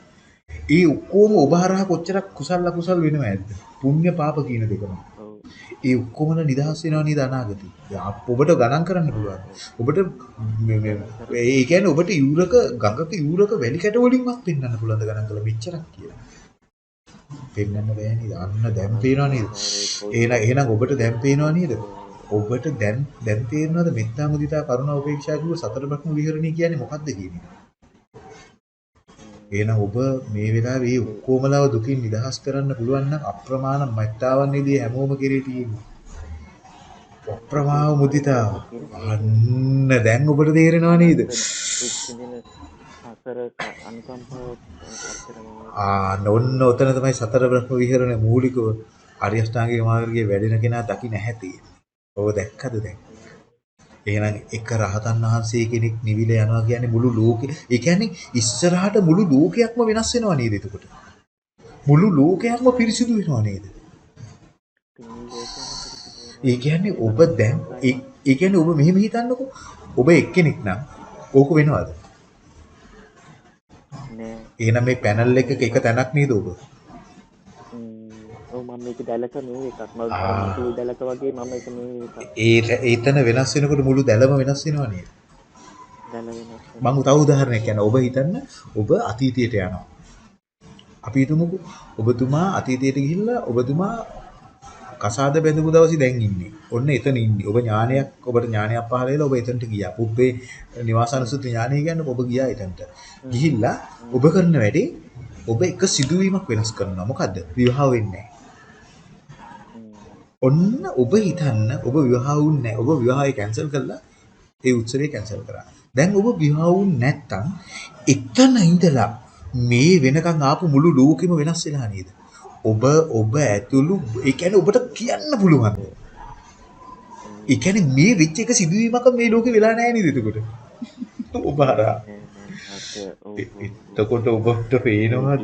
ඒ ඔක්කොම ඔබ හරහා කොච්චරක් කුසල අකුසල් වෙනව ඇද්ද? පුණ්‍ය පාප කියන දෙකම. ඒ ඔක්කොමල නිදහස් වෙනවා නේද අනාගතේ. ඔබට ගණන් කරන්න පුළුවන්. ඔබට ඒ කියන්නේ ඔබට යූරක ගඟක යූරක වැලි කැට වලින්වත් පෙන්වන්න පුළුවන් ද ගණන් කළා මෙච්චරක් කියලා. පෙන්වන්න බෑ නේද? අන්න දැන් පේනවා නේද? එහෙනම් එහෙනම් ඔබට දැන් පේනවා නේද? ඔබට දැන් දැන් තේරෙනවද මෙත්තා මුදිතා කරුණා උපේක්ෂා කිව්ව සතර බ්‍රහ්ම විහරණය කියන්නේ මොකක්ද කියන එක? එහෙනම් ඔබ මේ වෙලාවේ මේ ඔක්කොමලාව දුකින් නිදහස් කරන්න පුළුවන් නම් අප්‍රමාණ මෙත්තාවන් නේදී හැමෝම කෙරේ තියෙන්නේ. අප්‍රමාණ මුදිතාව. අන්න දැන් ඔබට තේරෙනව නේද? විඳින සසර අනුකම්පාව අත්‍තරම ආ නොන්න ඔතන තමයි සතර බ්‍රහ්ම විහරණ මූලිකව ආර්ය අෂ්ටාංගික මාර්ගයේ වැඩෙන කෙනා දකින්න හැටි. ඔබ දැක්කද දැන්? එහෙනම් එක රහතන් වහන්සේ කෙනෙක් නිවිල යනවා කියන්නේ මුළු ලෝකෙ. ඒ කියන්නේ ඉස්සරහට මුළු ලෝකයක්ම වෙනස් වෙනවා නේද එතකොට? මුළු ලෝකයක්ම පිරිසිදු වෙනවා නේද? ඒ කියන්නේ ඔබ දැන් ඒ ඒ කියන්නේ ඔබ මෙහෙම හිතන්නකෝ. ඔබ එක්කෙනෙක් නම් ඕක වෙනවද? එහෙනම් මේ පැනල් එකක එක තැනක් නේද ඔබ? ඔව් මම මේක දැලක මේ එකක් මම. කී දැලක වගේ මම එක මේ එකක් ඒ ඒතන වෙනස් වෙනකොට මුළු දැලම වෙනස් වෙනවා නේද? මම තව උදාහරණයක් කියන්න. ඔබ හිතන්න ඔබ අතීතයට යනවා. අපි හිතමුකෝ ඔබතුමා අතීතයට ගිහිල්ලා ඔබතුමා කසාද බැඳපු දවසේ දැන් ඉන්නේ. ඔන්න එතන ඉන්නේ. ඔබ ඥානයක් ඔබට ඥානයක් පහළ වෙලා ඔබ එතනට ගියා. පුබ්බේ නිවාසානුසුති ඥානය කියන්නේ ඔබ ගියා එතනට. ගිහිල්ලා ඔබ කරන වැඩේ ඔබ එක සිදුවීමක් වෙනස් කරනවා. මොකද්ද? විවාහ වෙන්නේ ඔන්න ඔබ හිතන්න ඔබ විවාහ වුන්නේ නැහැ. ඔබ විවාහය කැන්සල් කළා. ඒ උත්සවය කැන්සල් කරා. දැන් ඔබ විවාහ වුන්නේ නැත්තම් එතන ඉඳලා මේ වෙනකන් ආපු මුළු ලෝකෙම වෙනස් වෙලා නේද? ඔබ ඔබ ඇතුළු ඒ කියන්නේ ඔබට කියන්න පුළුවන්. ඒ කියන්නේ මේ වෙච්ච එක සිදුවීමක් මේ ලෝකේ වෙලා නැහැ නේද එතකොට? ඔබ හරහා. එතකොට ඔබට පේනවා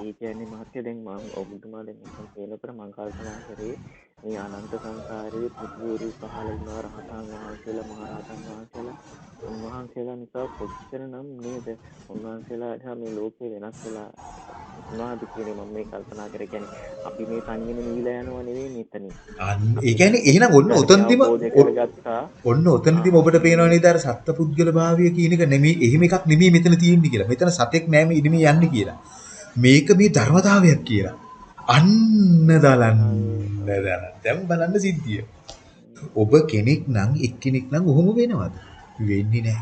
ඒ කියන්නේ මහත්ය දැන් මම ඔබතුමා දැන් මම කියනකොට මම කල්පනා කරේ මේ අනන්ත සංසාරයේ පුදුරු පහළ වුණා රහතන් වහන්සේලා මහරහතන් වහන්සේලා. උන්වහන්සේලා නිසා කොච්චරනම් නේද? උන්වහන්සේලා නිසා මේ ලෝකේ වෙනස් වෙලා මොනවද කියන්නේ මම මේ කල්පනා කරේ කියන්නේ අපි මේ තනියම නිවිලා යනවා නෙවෙයි අන්න ඒ කියන්නේ එහෙනම් ඔන්න ඔතනදිම ඔන්න ඔතනදිම ඔබට පේනවා නේද අර සත්පුද්ගල භාවය කියන එක නෙමෙයි. එහෙම එකක් නෙමෙයි මෙතන තියෙන්නේ කියලා. මෙතන සතෙක් නෑ මේ ඉනිමේ යන්නේ කියලා. මේක මේ ධර්මතාවයක් කියලා. අන්න දලන්න දලන්න. දැන් බලන්න සිද්ධිය. ඔබ කෙනෙක් නම් එක්කෙනෙක් නම් ඔහොම වෙනවද? වෙන්නේ නෑ.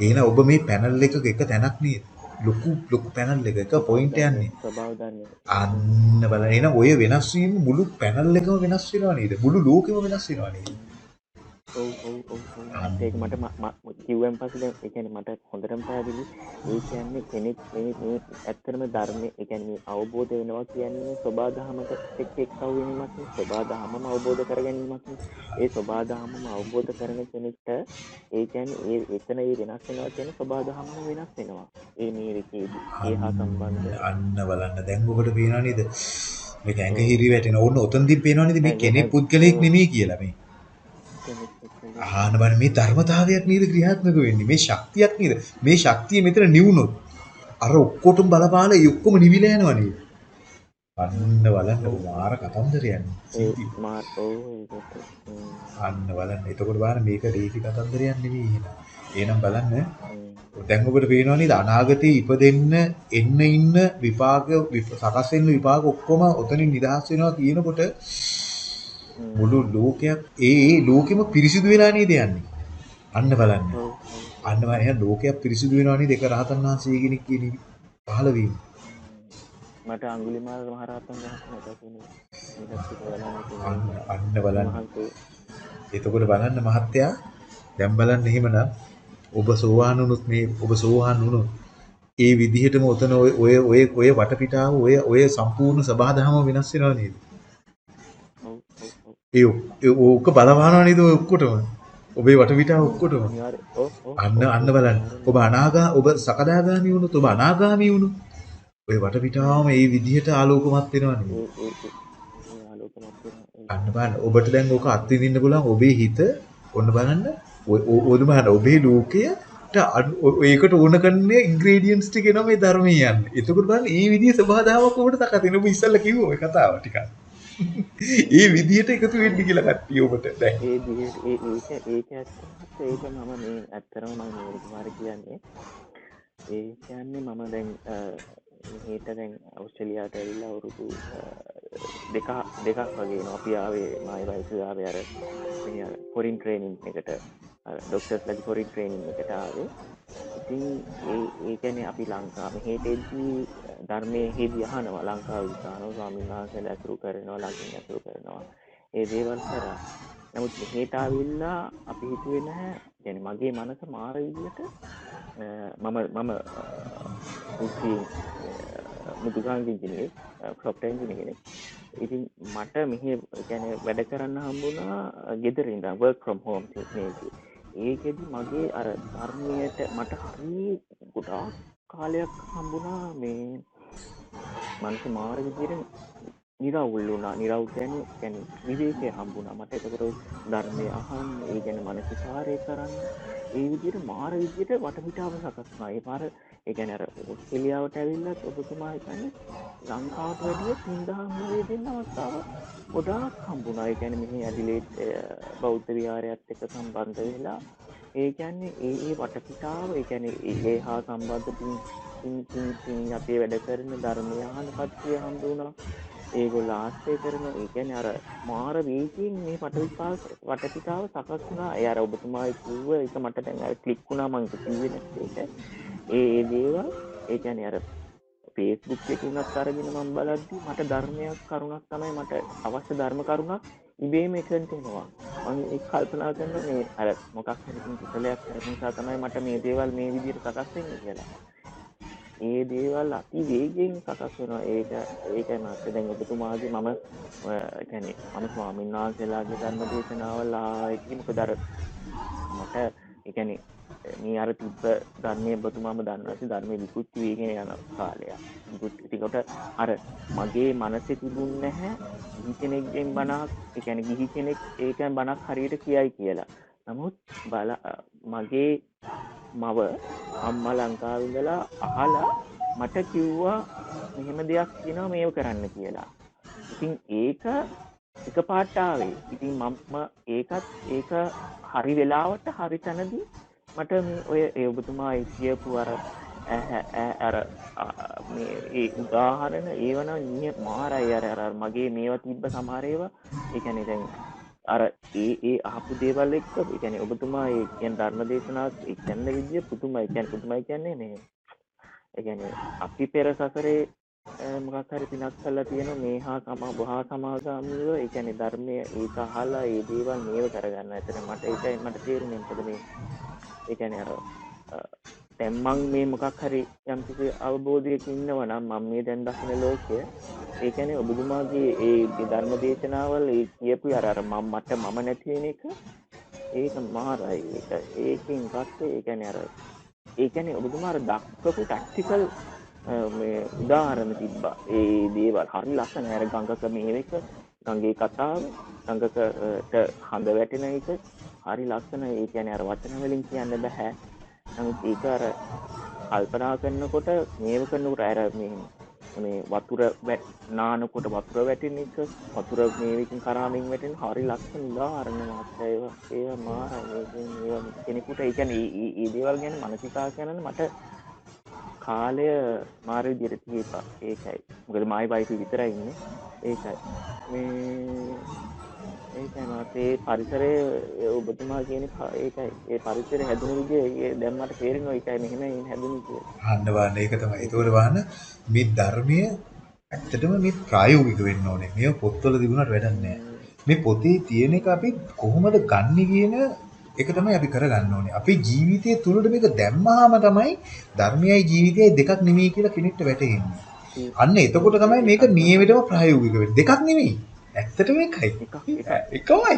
එහෙනම් ඔබ මේ පැනල් එකක එක තැනක් නේද? ලොකු ලොකු පැනල් එක එක පොයින්ට් යන්නේ. ස්වභාව දන්නේ අන්න බලන්න. එහෙනම් ඔය වෙනස් වීම මුළු පැනල් එකම වෙනස් වෙනවා නේද? මුළු ලෝකෙම වෙනස් වෙනවා නේද? ඒක මට දැන් ඒ කියන්නේ මට හොඳටම පැහැදිලි. ඒ කියන්නේ කෙනෙක් මේ මේ ඇත්තටම ධර්මයේ ඒ කියන්නේ මේ අවබෝධ වෙනවා කියන්නේ මේ සබා දහමක එක්ක එක්කව වීමක් නේ සබා දහමම අවබෝධ කර ගැනීමක් නේ ඒ සබා දහමම අවබෝධ කරන කෙනෙක්ට ඒ කියන්නේ ඒ එතන ඒ වෙනස් වෙනවා කියන සබා දහමම වෙනස් වෙනවා. ඒ නීරිකේදී ඒ හා සම්බන්ධ. අන්න බලන්න. දැන් ඔබට පේනවා නේද? මේක ඇඟ හිරි වැටෙන. ඕන්න ඔතනදී පේනවා නේද? මේ කෙනෙක් පුද්ගලයෙක් නෙමෙයි කියලා මේ. ආහන බලන්න මේ ධර්මතාවයක් නේද ක්‍රියාත්මක වෙන්නේ. මේ ශක්තියක් නේද? මේ ශක්තිය මෙතන නිවුනොත් අර ඔක්කොටම බලපාලා ඒ ඔක්කොම නිවිලා යනවා නේද? අන්න බලන්න මාර ඔව් අන්න බලන්න එතකොට බලන්න මේක ලේසි කතන්දරයක් නෙවෙයි එහෙනම්. එහෙනම් බලන්න. දැන් ඔබට පේනවා නේද? අනාගතේ ඉපදෙන්න එන්න ඉන්න විපාක සකස් වෙන විපාක ඔක්කොම ඔතනින් නිදහස් වෙනවා කියනකොට මුළු ලෝකයක් ඒ ඒ ලෝකෙම පිරිසිදු වෙලා නේද යන්නේ? අන්න බලන්න. අන්න බලන්න. ලෝකයක් පිරිසිදු වෙනවා නේද? ඒක රහතන් වහන්සේ කෙනෙක් කියන පහළ වීම. මට අංගුලිමාල මහරහතන් අන්න බලන්න. එතකොට බලන්න මහත්තයා. දැන් බලන්න එහෙමනම් ඔබ සෝවාන් වුණොත් මේ ඔබ සෝවාන් වුණොත් ඒ විදිහටම උතන ඔය ඔය ඔය වටපිටාව ඔය ඔය සම්පූර්ණ සබහාදහම වෙනස් වෙනව නේද? ඒ ඕක බලවනවා නේද ඔය ඔක්කොටම? ඔබේ වටපිටාව ඔක්කොටම. අන්න අන්න බලන්න. ඔබ අනාගා ඔබ සකදාගාමී වුණොත් ඔබ අනාගාමී වුණොත් ඔය වටපිටාවම ඒ විදිහට ආලෝකමත් වෙනවා නේද? අන්න බලන්න ඔබට දැන් ඕක අත්විඳින්න පුළුවන් ඔබේ හිත ඔන්න බලන්න ඔය බලන්න ඔබේ ලෝකයට ඒකට ඕන කරන්නේ ඉන්ග්‍රේඩියන්ට්ස් ටික එනවා මේ ධර්මයේ යන්නේ. එතකොට බලන්න මේ විදිහේ සබහාදාවක් ඔබට වෙන ඔබ ඉස්සල්ලා කිව්ව ඔය කතාව ටිකක්. ඒ විදිහට එකතු වෙන්න කියලා කට්ටිය ඔබට? දැන්. ඒ විදිහට ඒ ඒක ඒක ඇත්තට ඒක මම මේ ඇත්තරම මම මේ කුමාර කියන්නේ. ඒ කියන්නේ මම දැන් හෙට දැන් අවස්ට්‍රලියාට ඇවිල්ලා අවුරුදු දෙක දෙකක් වගේ අපි ආවේ මයි වයිසාාව අර පොරින් ට්‍රේනින් එකට. ඩොක්ටර්ස් ලගි පොරි ට්‍රේනින් එකට ආවේ. ඉතින් ඒකැන අපි ලංකාම හේටෙදී ධර්මය හෙදී අහනවා ලංකාව විතානෝ ස්වාමීන් වහන්සේ ඇතුරු කරනවා ලඟින් ඇතුරු කරනවා. ඒ දේවල් කර. නමුත් හේටාවිල්ලා අපි හිතුවෙ නැහැ. ගැන මගේ මනස මාර විදියට මම මම මුදුගාන්ගිජනේ ක්‍රොප්ටන්ජින කෙනෙක්. ඉතින් මට මෙහ ගැන වැඩ කරන්න හම්බුණා ගෙදරින්ද වර්ක් ක්‍රම් හෝම් ඒකෙදි මගේ අර ධර්මයට මට හරි ගොඩා කාලයක් හම්බුණා මේ මනස මාර විදිර නිරවුල් වුණා. නිරව් ගැන ගැන විවේකය හම්බුණා. මට එතකොට ධර්මය අහන් ඒ ගැන මනසිකාරය කරන්න ඒ විදියට මාර විදියට වටපිටාව සකස්නා ඒ පාර ඒගැන අර ඔස්ට්‍රලියාවට ඇවිල්ලත් ඔබතුමා හිතන්නේ ලංකාවට වැඩිය පින්දහම්වේ දෙන්න අවස්ථාව ගොඩාක් හම්බුණා. ගැන මෙහි ඇදිලේට් බෞද්ධ විහාරයත් එක සම්බන්ධ වෙලා ඒ කියන්නේ ඒ ඒ වටපිටාව ඒකැන ඒ හා සම්බන්ධ පින් අපේ වැඩ කරන ධර්මය අහන පත්තිය හම්බුණා ඒගොල්ල ආශ්‍රය කරන ඒකැන අර මාර වීකින් මේ පටවිපාස වටපිටාව සකස් වුණා. එය අර ඔබතුමා කිව්ව එක මට දැන් අර කලික්ුණා මංක කිවෙන ඒ ඒ දේවල් ඒකැන අර පේස්බුක් එක වුණත් අරගෙන මම් බලද්දි මට ධර්මයක් කරුණක් තමයි මට අවශ්‍ය ධර්ම කරුණක් ඉබේම එකටෙනවා මං එක් කල්පනා කරන්න මේ අර මොකක් හරිකින් කුසලයක් කරනිසා තමයි මට මේ දේවල් මේ විදිර සකස්වෙන්න කියලා. ඒ දේවල් අති වේගෙන් සකස් වෙනවා. ඒක ඒක මත දැන් ඔබතුමාගේ මම කැනෙ මම ස්වාමීන් වහන්සේලාගේ ධර්ම දේශනාවල්ලා එකමක දර මට එකැනෙ මේ අර තිබ්බ ධර්මය බතුමාම දන්නවස ධර්මය විකුච්චි වේගෙන යන කාලයක්. ටිකොට අර මගේ මනසෙ තිබුන් නැහැ. ගි කෙනෙක්ගෙන් බනක් එකැන ගිහි කෙනෙක් ඒකැන් බනක් හරියට කියයි කියලා. නමුත් බල මගේ මව අම්ම ලංකාවිඳලා අහලා මට කිව්වා මෙහෙම දෙයක් තියෙනවා මේව කරන්න කියලා. ඉතින් ඒක එක පාට්ටාවේ ඉතින් මම ඒකත් ඒක හරි වෙලාවට හරි තැනදී මට ඔය ඒ ඔබතුමා කියපු අර ඇර ඒ උදාහරණ ඒවන නිය මාරයි අර අර මගේ මේවා තිබ්බ සමහරේවා ඒකැනෙ දැන් අර ඒ ඒ ආපු දේවල් එක්ක ගැන ඔබතුමා කියන් ධර්ම දේශනාත් එක්කන්න විදිිය පුතුමයි කියැන් පුතුමයි කියන්නේ මේ ගැන අපි පෙර සසරේ මොකක්හරි පිනක් කල්ලා තියෙන මේ හා සම බහා සමාගාමීව එකැනෙ ධර්මය ඒක හල්ලා ඒ දේවල් මේව කරගන්න. ඇතන මට ඒකයි මට තේරුණෙන් පද මේ එකැන අර තැම්මං මේ මොකක් හරි යම්කිසි අවබෝධයක ඉන්නවනම් මම මේ දැන් දකින ලෝකය ඒකැන ඔබතුමාගේ ඒ ධර්ම දේශනාවල් ඒ කියපු අරර මම් මට මම නැතිවෙන එක ඒක මාරයි. ඒකින් පස්සේ ඒකැන අර ඒකැනෙ ඔබතුමාර දක්කපු ටක්ටිකල් උදාහරණ තිබ්බා. ඒ දේවල් හරි ලස්සන ඇර ගංගක මේ එක ගංගේ කතාව ගංගකට හඳ වැටෙන එක හරි ලස්සන ඒ කියන අර වචන වලින් කියන්න බැහැ නමුත් ඒක අර කල්පනා කරන්නකොට මේව කරන්නකට ඇර මේ මේ වතුර වැට් නානකොට වතුර වැටෙන එක වතුර මේකින් කරාමින් වැටෙන් හරි ලක්ෂ නිදාහරණ මාත්‍ර ඒව. ඒ මාර කෙනෙකුට ඒකැන ඒ දේවල් ගැන මනසිකා කියනන මට කාලය මාර විදියට තියපා. ඒකයි. මොකද මයි බයිසි විතර ඉන්න. ඒකයි. මේ ඒකනතේ පරිසරය ඔබතුමා කියන ඒකයි ඒ පරිසර හැදුණු විදිය දැම්මට තේරෙනවා ඒකයි මෙහෙම හැදුණු කිය අන්න වාන්න ඒක තමයි ඒතකොට වාන්න මේ ධර්මය ඇත්තටම මේ ප්‍රායෝගික වෙන්න ඕනේ මේ පොත්වල තිබුණාට වැඩක් නැහැ මේ පොතේ තියෙන එක අපි කොහොමද ගන්න කියන ඒක තමයි අපි කරගන්න ඕනේ. අපේ ජීවිතය තුළට මේක දැම්මහම තමයි ධර්මයයි ජීවිතයයි දෙකක් නෙමෙයි කියලා කෙනෙක්ට වැටහෙන්නේ. අන්න එතකොට තමයි මේක නියමිතව ප්‍රායෝගික වෙන්නේ. දෙකක් නෙමෙයි. ඇත්තටම එකයි. එකමයි.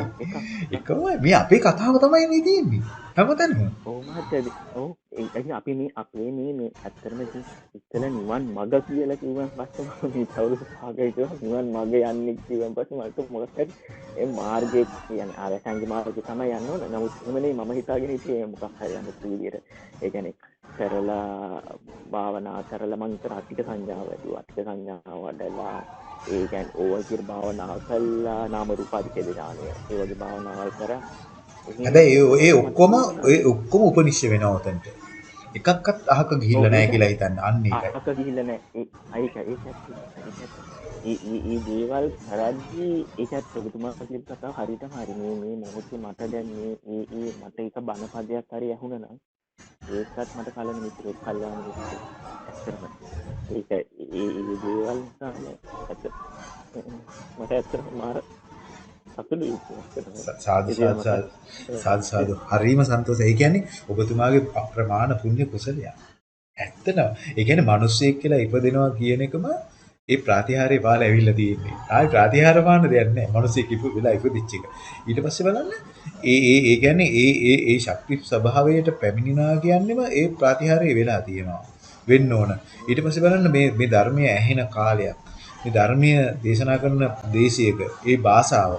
එකමයි. මේ අපේ කතාව තමයි මේ තියෙන්නේ. හැමතැනම. ඔව් මහත්තයා. ඔව් ඒ අපි මේ අපේ මේ මේ ඇත්තටම ඉතල නිවන් මග කියලා කිව්වන් පස්සේ මේ තවුරුදු භාගය කියලා නිවන් මග යන්නේ කිව්වන් පස්සේ මට මොකක් හරි ඒ මාර්ගයේ කියන්නේ ආරසංග මාර්ගය තමයි යන්න ඕන. නමුත් එහෙමනේ මම හිතාගෙන හිටියේ මොකක් හරි අනිත් විදියට. ඒ කියන්නේ කරලා භාවනා කරලා මං ඉතර අට්ටික සංඥාව වැඩුවා. අට්ටික සංඥාව වඩලා ඒ කියන්නේ ඕවා කියන භාවනාව කළා නාම රූප අධිකේ ඥානය. ඒ වගේ භාවනාවල් කරා හැබැයි ඒ ඔක්කොම ඒ ඔක්කොම උපනිශ්‍ය වෙනවා උතන්ට. එකක්වත් අහක ගිහිල්ලා නැහැ කියලා හිතන්න. අන්න. අහක ගිහිල්ලා. ඒක ඒක ඒ දේවල් කරද්දී ඒකත් ඔබතුමා කතාව හරියටම හරි. මේ මේ මොහොතේ මට දැන් මේ ඒ මට එක බණ පදයක් හරි ඇහුණා නම් ඒකත් මට කලින් මිත්‍රෙක් කල්යාණ මිත්‍රෙක්. ඇත්තටම ඒක ඒ ඒ දේවල් නිසා ඇත්ත මට ඇත්තටම මාර සාදු සාදු සාදු හරිම සන්තෝෂයි. ඒ කියන්නේ ඔබතුමාගේ අප්‍රමාණ පුණ්‍ය කුසලයක්. ඇත්තටම. ඒ කියන්නේ මිනිස්සෙක් කියලා ඉපදෙනවා කියන එකම ඒ ප්‍රාතිහාරේ පාල ඇවිල්ලා තියෙන්නේ. ආයි ප්‍රාතිහාර පාන්න දෙයක් නැහැ. මිනිස්සෙක් ඉපු වෙලා ඉපදිච්ච එක. ඊට පස්සේ බලන්න ඒ ඒ ඒ කියන්නේ ඒ ඒ ඒ ශක්ති ස්වභාවයට පැමිණිනා කියන්නේම ඒ ප්‍රාතිහාරේ වෙලා තියෙනවා. වෙන්න ඕන. ඊට පස්සේ බලන්න මේ මේ ධර්මයේ ඇහෙන කාලයක්. මේ ධර්මීය දේශනා කරන දේශයක ඒ භාෂාව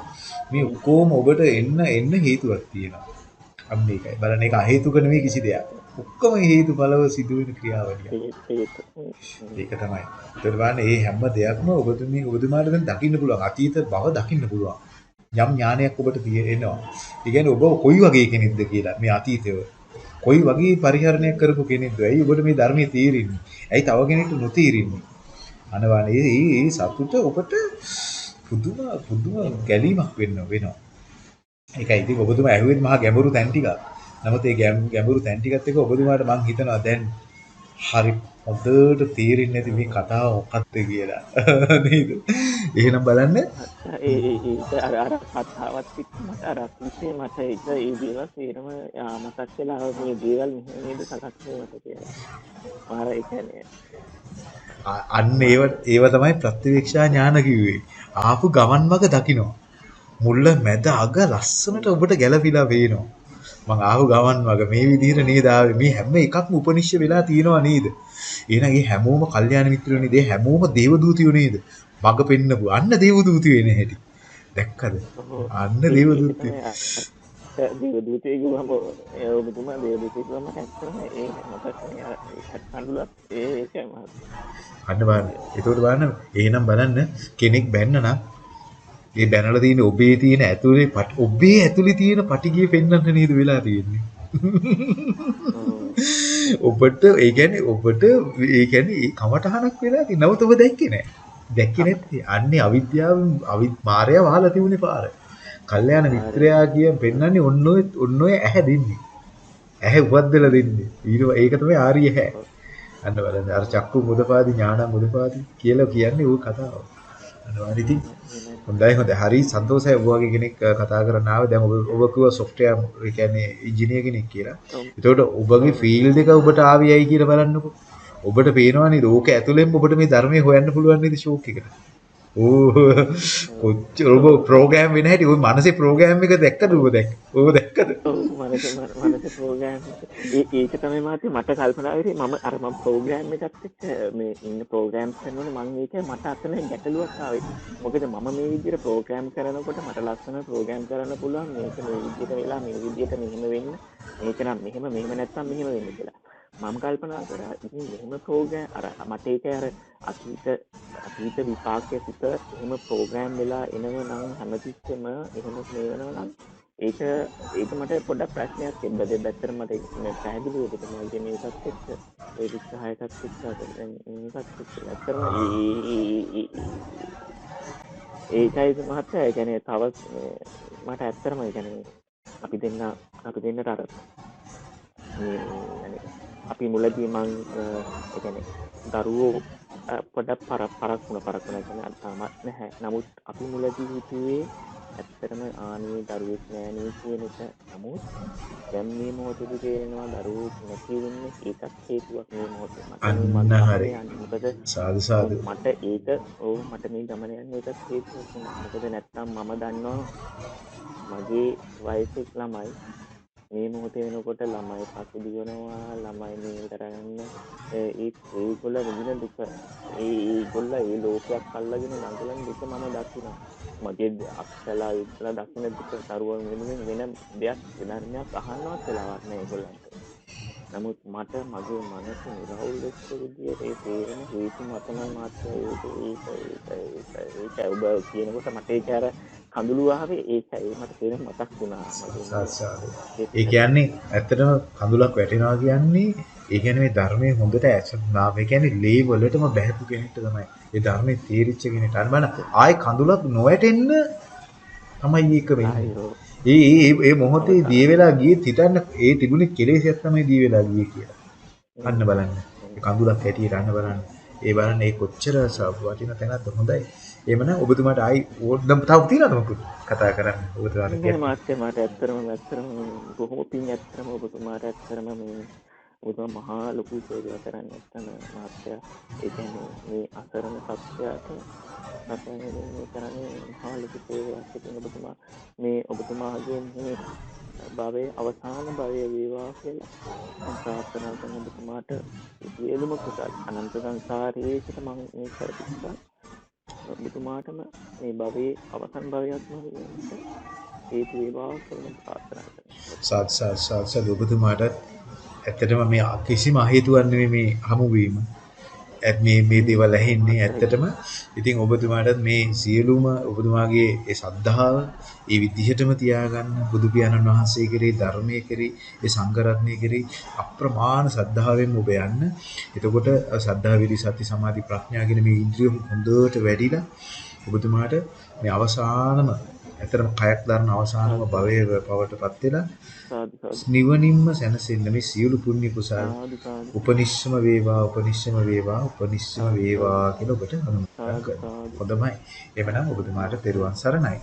මේ ඔක්කොම ඔබට එන්න එන්න හේතුවක් තියෙනවා. අන්න ඒකයි. බලන්න ඒක අහේතුක නෙවෙයි කිසි දෙයක්. ඔක්කොම හේතුඵලව සිදුවෙන ක්‍රියාවලිය. ඒක තමයි. ඒතර බලන්න මේ හැම දෙයක්ම ඔබතුමී ඔබතුමාට දැන් දකින්න පුළුවන්. අතීත බව දකින්න පුළුවන්. යම් ඥානයක් ඔබට තියෙනවා. ඒ කියන්නේ ඔබ කොයි වගේ කෙනෙක්ද කියලා මේ අතීතය කොයි වගේ පරිහරණයක් කරපු කෙනෙක්ද? ඇයි ඔබට මේ ධර්මයේ තීරින්නේ? ඇයි තව කෙනෙක්ට නොතීරින්නේ? අනවනේ මේ සතුට ඔබට පුදුම පුදුම ගැලීමක් වෙන්න වෙනවා. ඒකයි ඉතින් ඔබතුමා ඇහුවෙත් මහා ගැඹුරු තැන් ටිකක්. නමුත් ඒ ගැඹුරු තැන් ටිකත් එක්ක ඔබතුමාට මම හිතනවා දැන් හරි හොඳට තේරෙන්නේ නැති මේ කතාව මොකක්ද කියලා. නේද? එහෙනම් බලන්න ඒ ඒ අර අර කතාවත් මට අර විශේෂ මට ඒක ඒ දේවල් තේරම මතක් වෙලා මේ දේවල් නේද සකස් වෙනවට කියලා. මාර ඒ කියන්නේ අන්න ඒව ඒව තමයි ප්‍රතිවීක්ෂා ඥාන කිව්වේ. ආපු ගමන් මග දකිනවා. මුල්ල මැද අග ලස්සනට ඔබට ගැළපිලා පේනවා. මං ආපු ගමන් මග මේ විදිහට නේද ආවේ. මේ හැම එකක්ම උපනිශ්‍ය වෙලා තියෙනවා නේද? එහෙනම් මේ හැමෝම කල්යාණ මිත්‍රයෝ නේද? හැමෝම දේවදූතියෝ නේද? මග පෙන්නපු. අන්න දේවදූතියෝ එන හැටි. දැක්කද? අන්න දේවදූතියෝ. දේවදූතය කිව්වම ඔබතුමා දේවදූතය කිව්වම ඇත්තටම ඒ මතක් කඳුලක් ඒ ඒකයි මහත්තයා අන්න බලන්න. ඒකෝට බලන්න එහෙනම් බලන්න කෙනෙක් බැන්න නම් ඒ බැනලා තියෙන ඔබේ තියෙන ඇතුලේ ඔබේ ඇතුලේ තියෙන පටිගිය පෙන්වන්න නේද වෙලා තියෙන්නේ. ඔබට ඒ කියන්නේ ඔබට ඒ කියන්නේ කවටහනක් වෙලා තියෙන. නමුත් ඔබ දැක්කේ නැහැ. දැක්කේ නැත්තේ අන්නේ අවිද්‍යාව අවිත් මායя වහලා තිබුණේ පාර. කල්යාණ මිත්‍රයා කියන පෙන්වන්නේ ඔන්න ඔය ඔන්න ඔය ඇහැ දෙන්නේ. ඇහැ උපද්දලා දෙන්නේ. ඊට ඒක තමයි ආර්ය ඇහැ. අන්න බලන්න අර චක්කු මුදපාදි ඥාන මුදපාදි කියලා කියන්නේ ওই කතාව. අනිවාර්යෙන් හොඳයි හොඳයි හරි සන්තෝෂයි ඔබ වගේ කෙනෙක් කතා කරන්න ආව දැන් ඔබ ඔබ කිව්වා සොෆ්ට්වෙයාර් ඒ කියන්නේ ඉංජිනේර කෙනෙක් කියලා. එතකොට ඔබගේ ෆීල්ඩ් එක ඔබට ආවියයි කියලා බලන්නකෝ. ඔබට පේනවා නේද ඕක ඇතුළෙන් ඔබට මේ ධර්මයේ හොයන්න පුළුවන් නේද ෂෝක් එකට. කොච්චර ඔබ ප්‍රෝග්‍රෑම් වෙන හැටි ඔය මනසේ ප්‍රෝග්‍රෑම් එක දැක්කද ඔබ දැක්ක ඔබ දැක්කද? මනස මනස ප්‍රෝග්‍රෑම් ඒක තමයි මාත් මට කල්පනා වෙන්නේ මම අර මම ප්‍රෝග්‍රෑම් එකත් එක්ක මේ ඉන්න ප්‍රෝග්‍රෑම්ස් කරනකොට මම ඒක මට අතන ගැටලුවක් ආවේ. මොකද මම මේ විදිහට ප්‍රෝග්‍රෑම් කරනකොට මට ලස්සන ප්‍රෝග්‍රෑම් කරන්න පුළුවන් මේක මේ විදිහට වෙලා මේ විදිහට මෙහෙම වෙන්න. මේක නම් මෙහෙම මෙහෙම නැත්තම් මෙහෙම වෙන්න කියලා. මම කල්පනා කර එහෙම ප්‍රෝගෑන් අර මට ඒක අර අතීත අතීත විපාකය සිත එහෙම ප්‍රෝග්‍රෑම් වෙලා එනව නම් හැමතිස්සම එහෙම මේ වෙනව නම් ඒක ඒක මට පොඩක් ප්‍රශ්නයක් තිබ්බද බැත්තර මට පැහැදිලි ඒක මගේ මේකත් එක්ක. ඒ විග්‍රහයකත් එක්ක ඒකත් එක්ක. ඇත්තටම ඒකයි මහත්තයා. ඒ කියන්නේ තව මට ඇත්තරම ඒ කියන්නේ අපි දෙන්න අපි දෙන්නට අර අපි මුලදී මං එකන දරුවෝ පොඩක් පර පරක් වුණ පරක්වන ගැන අතාමත් නැහැ. නමුත් අපි මුලදී හිතුවේ ඇත්තරම ආනේ දරුවෙක් නෑනේ කියන එක. නමුත් දැන් මේ මොහොතේදී තේරෙනවා දරුවෝ නැති වෙන්නේ ඒකත් හේතුවක් මේ මොහොතේ හරි. මොකද? සාදු සාදු. මට ඒක ඔව් මට මේ ගමන යන්නේ ඒකත් හේතුවක් මොකද නැත්තම් මම දන්නවා මගේ වයසෙක් ළමයි මේ මොහොතේ වෙනකොට ළමයි පසු දිවනවා ළමයි මේ කරගන්න ඒත් ඒගොල්ල විඳින දුක ඒ ඒගොල්ල ඒ ලෝකයක් අල්ලගෙන නඟලන දුක මම දකිනවා මගේ අක්ෂලා ඉස්සලා දකින දුක දරුවන් වෙනුවෙන් වෙන දෙයක් ධර්මයක් අහන්නවත් වෙලාවක් නෑ ඒගොල්ලන්ට නමුත් මට මගේ මනස නිරවුල් වෙච්ච විදියට ඒ තේරෙන හේතු මත නම් මාත්‍ය ඒක ඒක ඒක ඒක ඔබ කියනකොට මට ඒක අර කඳුළු ආවේ ඒකයි මට තේරෙන මතක් වුණා ඒ කියන්නේ ඇත්තටම කඳුලක් වැටෙනවා කියන්නේ ඒ කියන්නේ මේ ධර්මයේ හොඳට ඇසුනා ඒ කියන්නේ ලේ වලටම බහැපු කෙනෙක්ට තමයි ඒ ධර්මයේ තීරිච්ච කෙනෙක්ට අර බලන්න ආයේ කඳුලක් නොවැටෙන්න තමයි ඒක වෙන්නේ ඒ ඒ ඒ මොහොතේ දිය වෙලා ගියේ හිතන්න ඒ තිබුණේ කෙලෙසයක් තමයි දිය වෙලා ගියේ කියලා. අන්න බලන්න. කඳුලක් හැටියට අන්න බලන්න. ඒ බලන්න ඒ කොච්චර වටින තැනක්ද හොඳයි. එහෙමනම් ඔබතුමාට ආයි ඕනම් තව තියනවද මොකද කතා කරන්න ඔබතුමාට? කියන්නේ මාත්‍ය මාට ඇත්තරම ඇත්තරම බොහොම පිං ඇත්තරම ඔබතුමාට ඇත්තරම මේ ඔබතුමා මහා ලොකු සේවයක් කරන්න ඇත්තම මාත්‍ය. ඒ කියන්නේ මේ අසරණ සත්‍යයට රසායන කරන්නේ මහා ලොකු සේවයක් ඉතින් ඔබතුමා. මේ ඔබතුමාගේ මේ භවයේ අවසාන භවය වේවා කියලා ප්‍රාර්ථනා කරන ඔබතුමාට සියලුම කුසල් අනන්ත සංසාරයේ සිට මම මේ කරපිටා ඔබතුමාටම මේ භවයේ අවසන් භවයක්ම හේතු වේවා කියලා ප්‍රාර්ථනා කරනවා. සාත් සාත් සාත් ඔබතුමාට ඇත්තටම මේ කිසිම හේතුවක් නෙමෙයි මේ හමුවීම. මේ මේ දේවල් ඇහෙන්නේ ඇත්තටම ඉතින් ඔබතුමාට මේ සියලුම ඔබතුමාගේ ඒ සද්ධාව ඒ විදිහටම තියාගන්න බුදු පියාණන් වහන්සේ කෙරෙහි ධර්මයේ කෙරෙහි ඒ සංඝ රත්නයේ කෙරෙහි අප්‍රමාණ සද්ධාවෙන් ඔබ යන්න. එතකොට සද්ධා විරි සති සමාධි ප්‍රඥා කියන මේ ඉන්ද්‍රිය හොඳට වැඩිලා ඔබතුමාට මේ අවසානම ඇතරම කයක් දරන අවසානම භවයේ පවටපත් වෙලා නිවනින්ම සැනසෙන්න මේ සියලු පුණ්‍ය කුසල් උපනිශ්‍රම වේවා උපනිශ්‍රම වේවා උපනිශ්‍රම වේවා කියලා ඔබට අනුමෝදන් කරනවා. හොඳයි. එවනම් ඔබතුමාට තෙරුවන් සරණයි.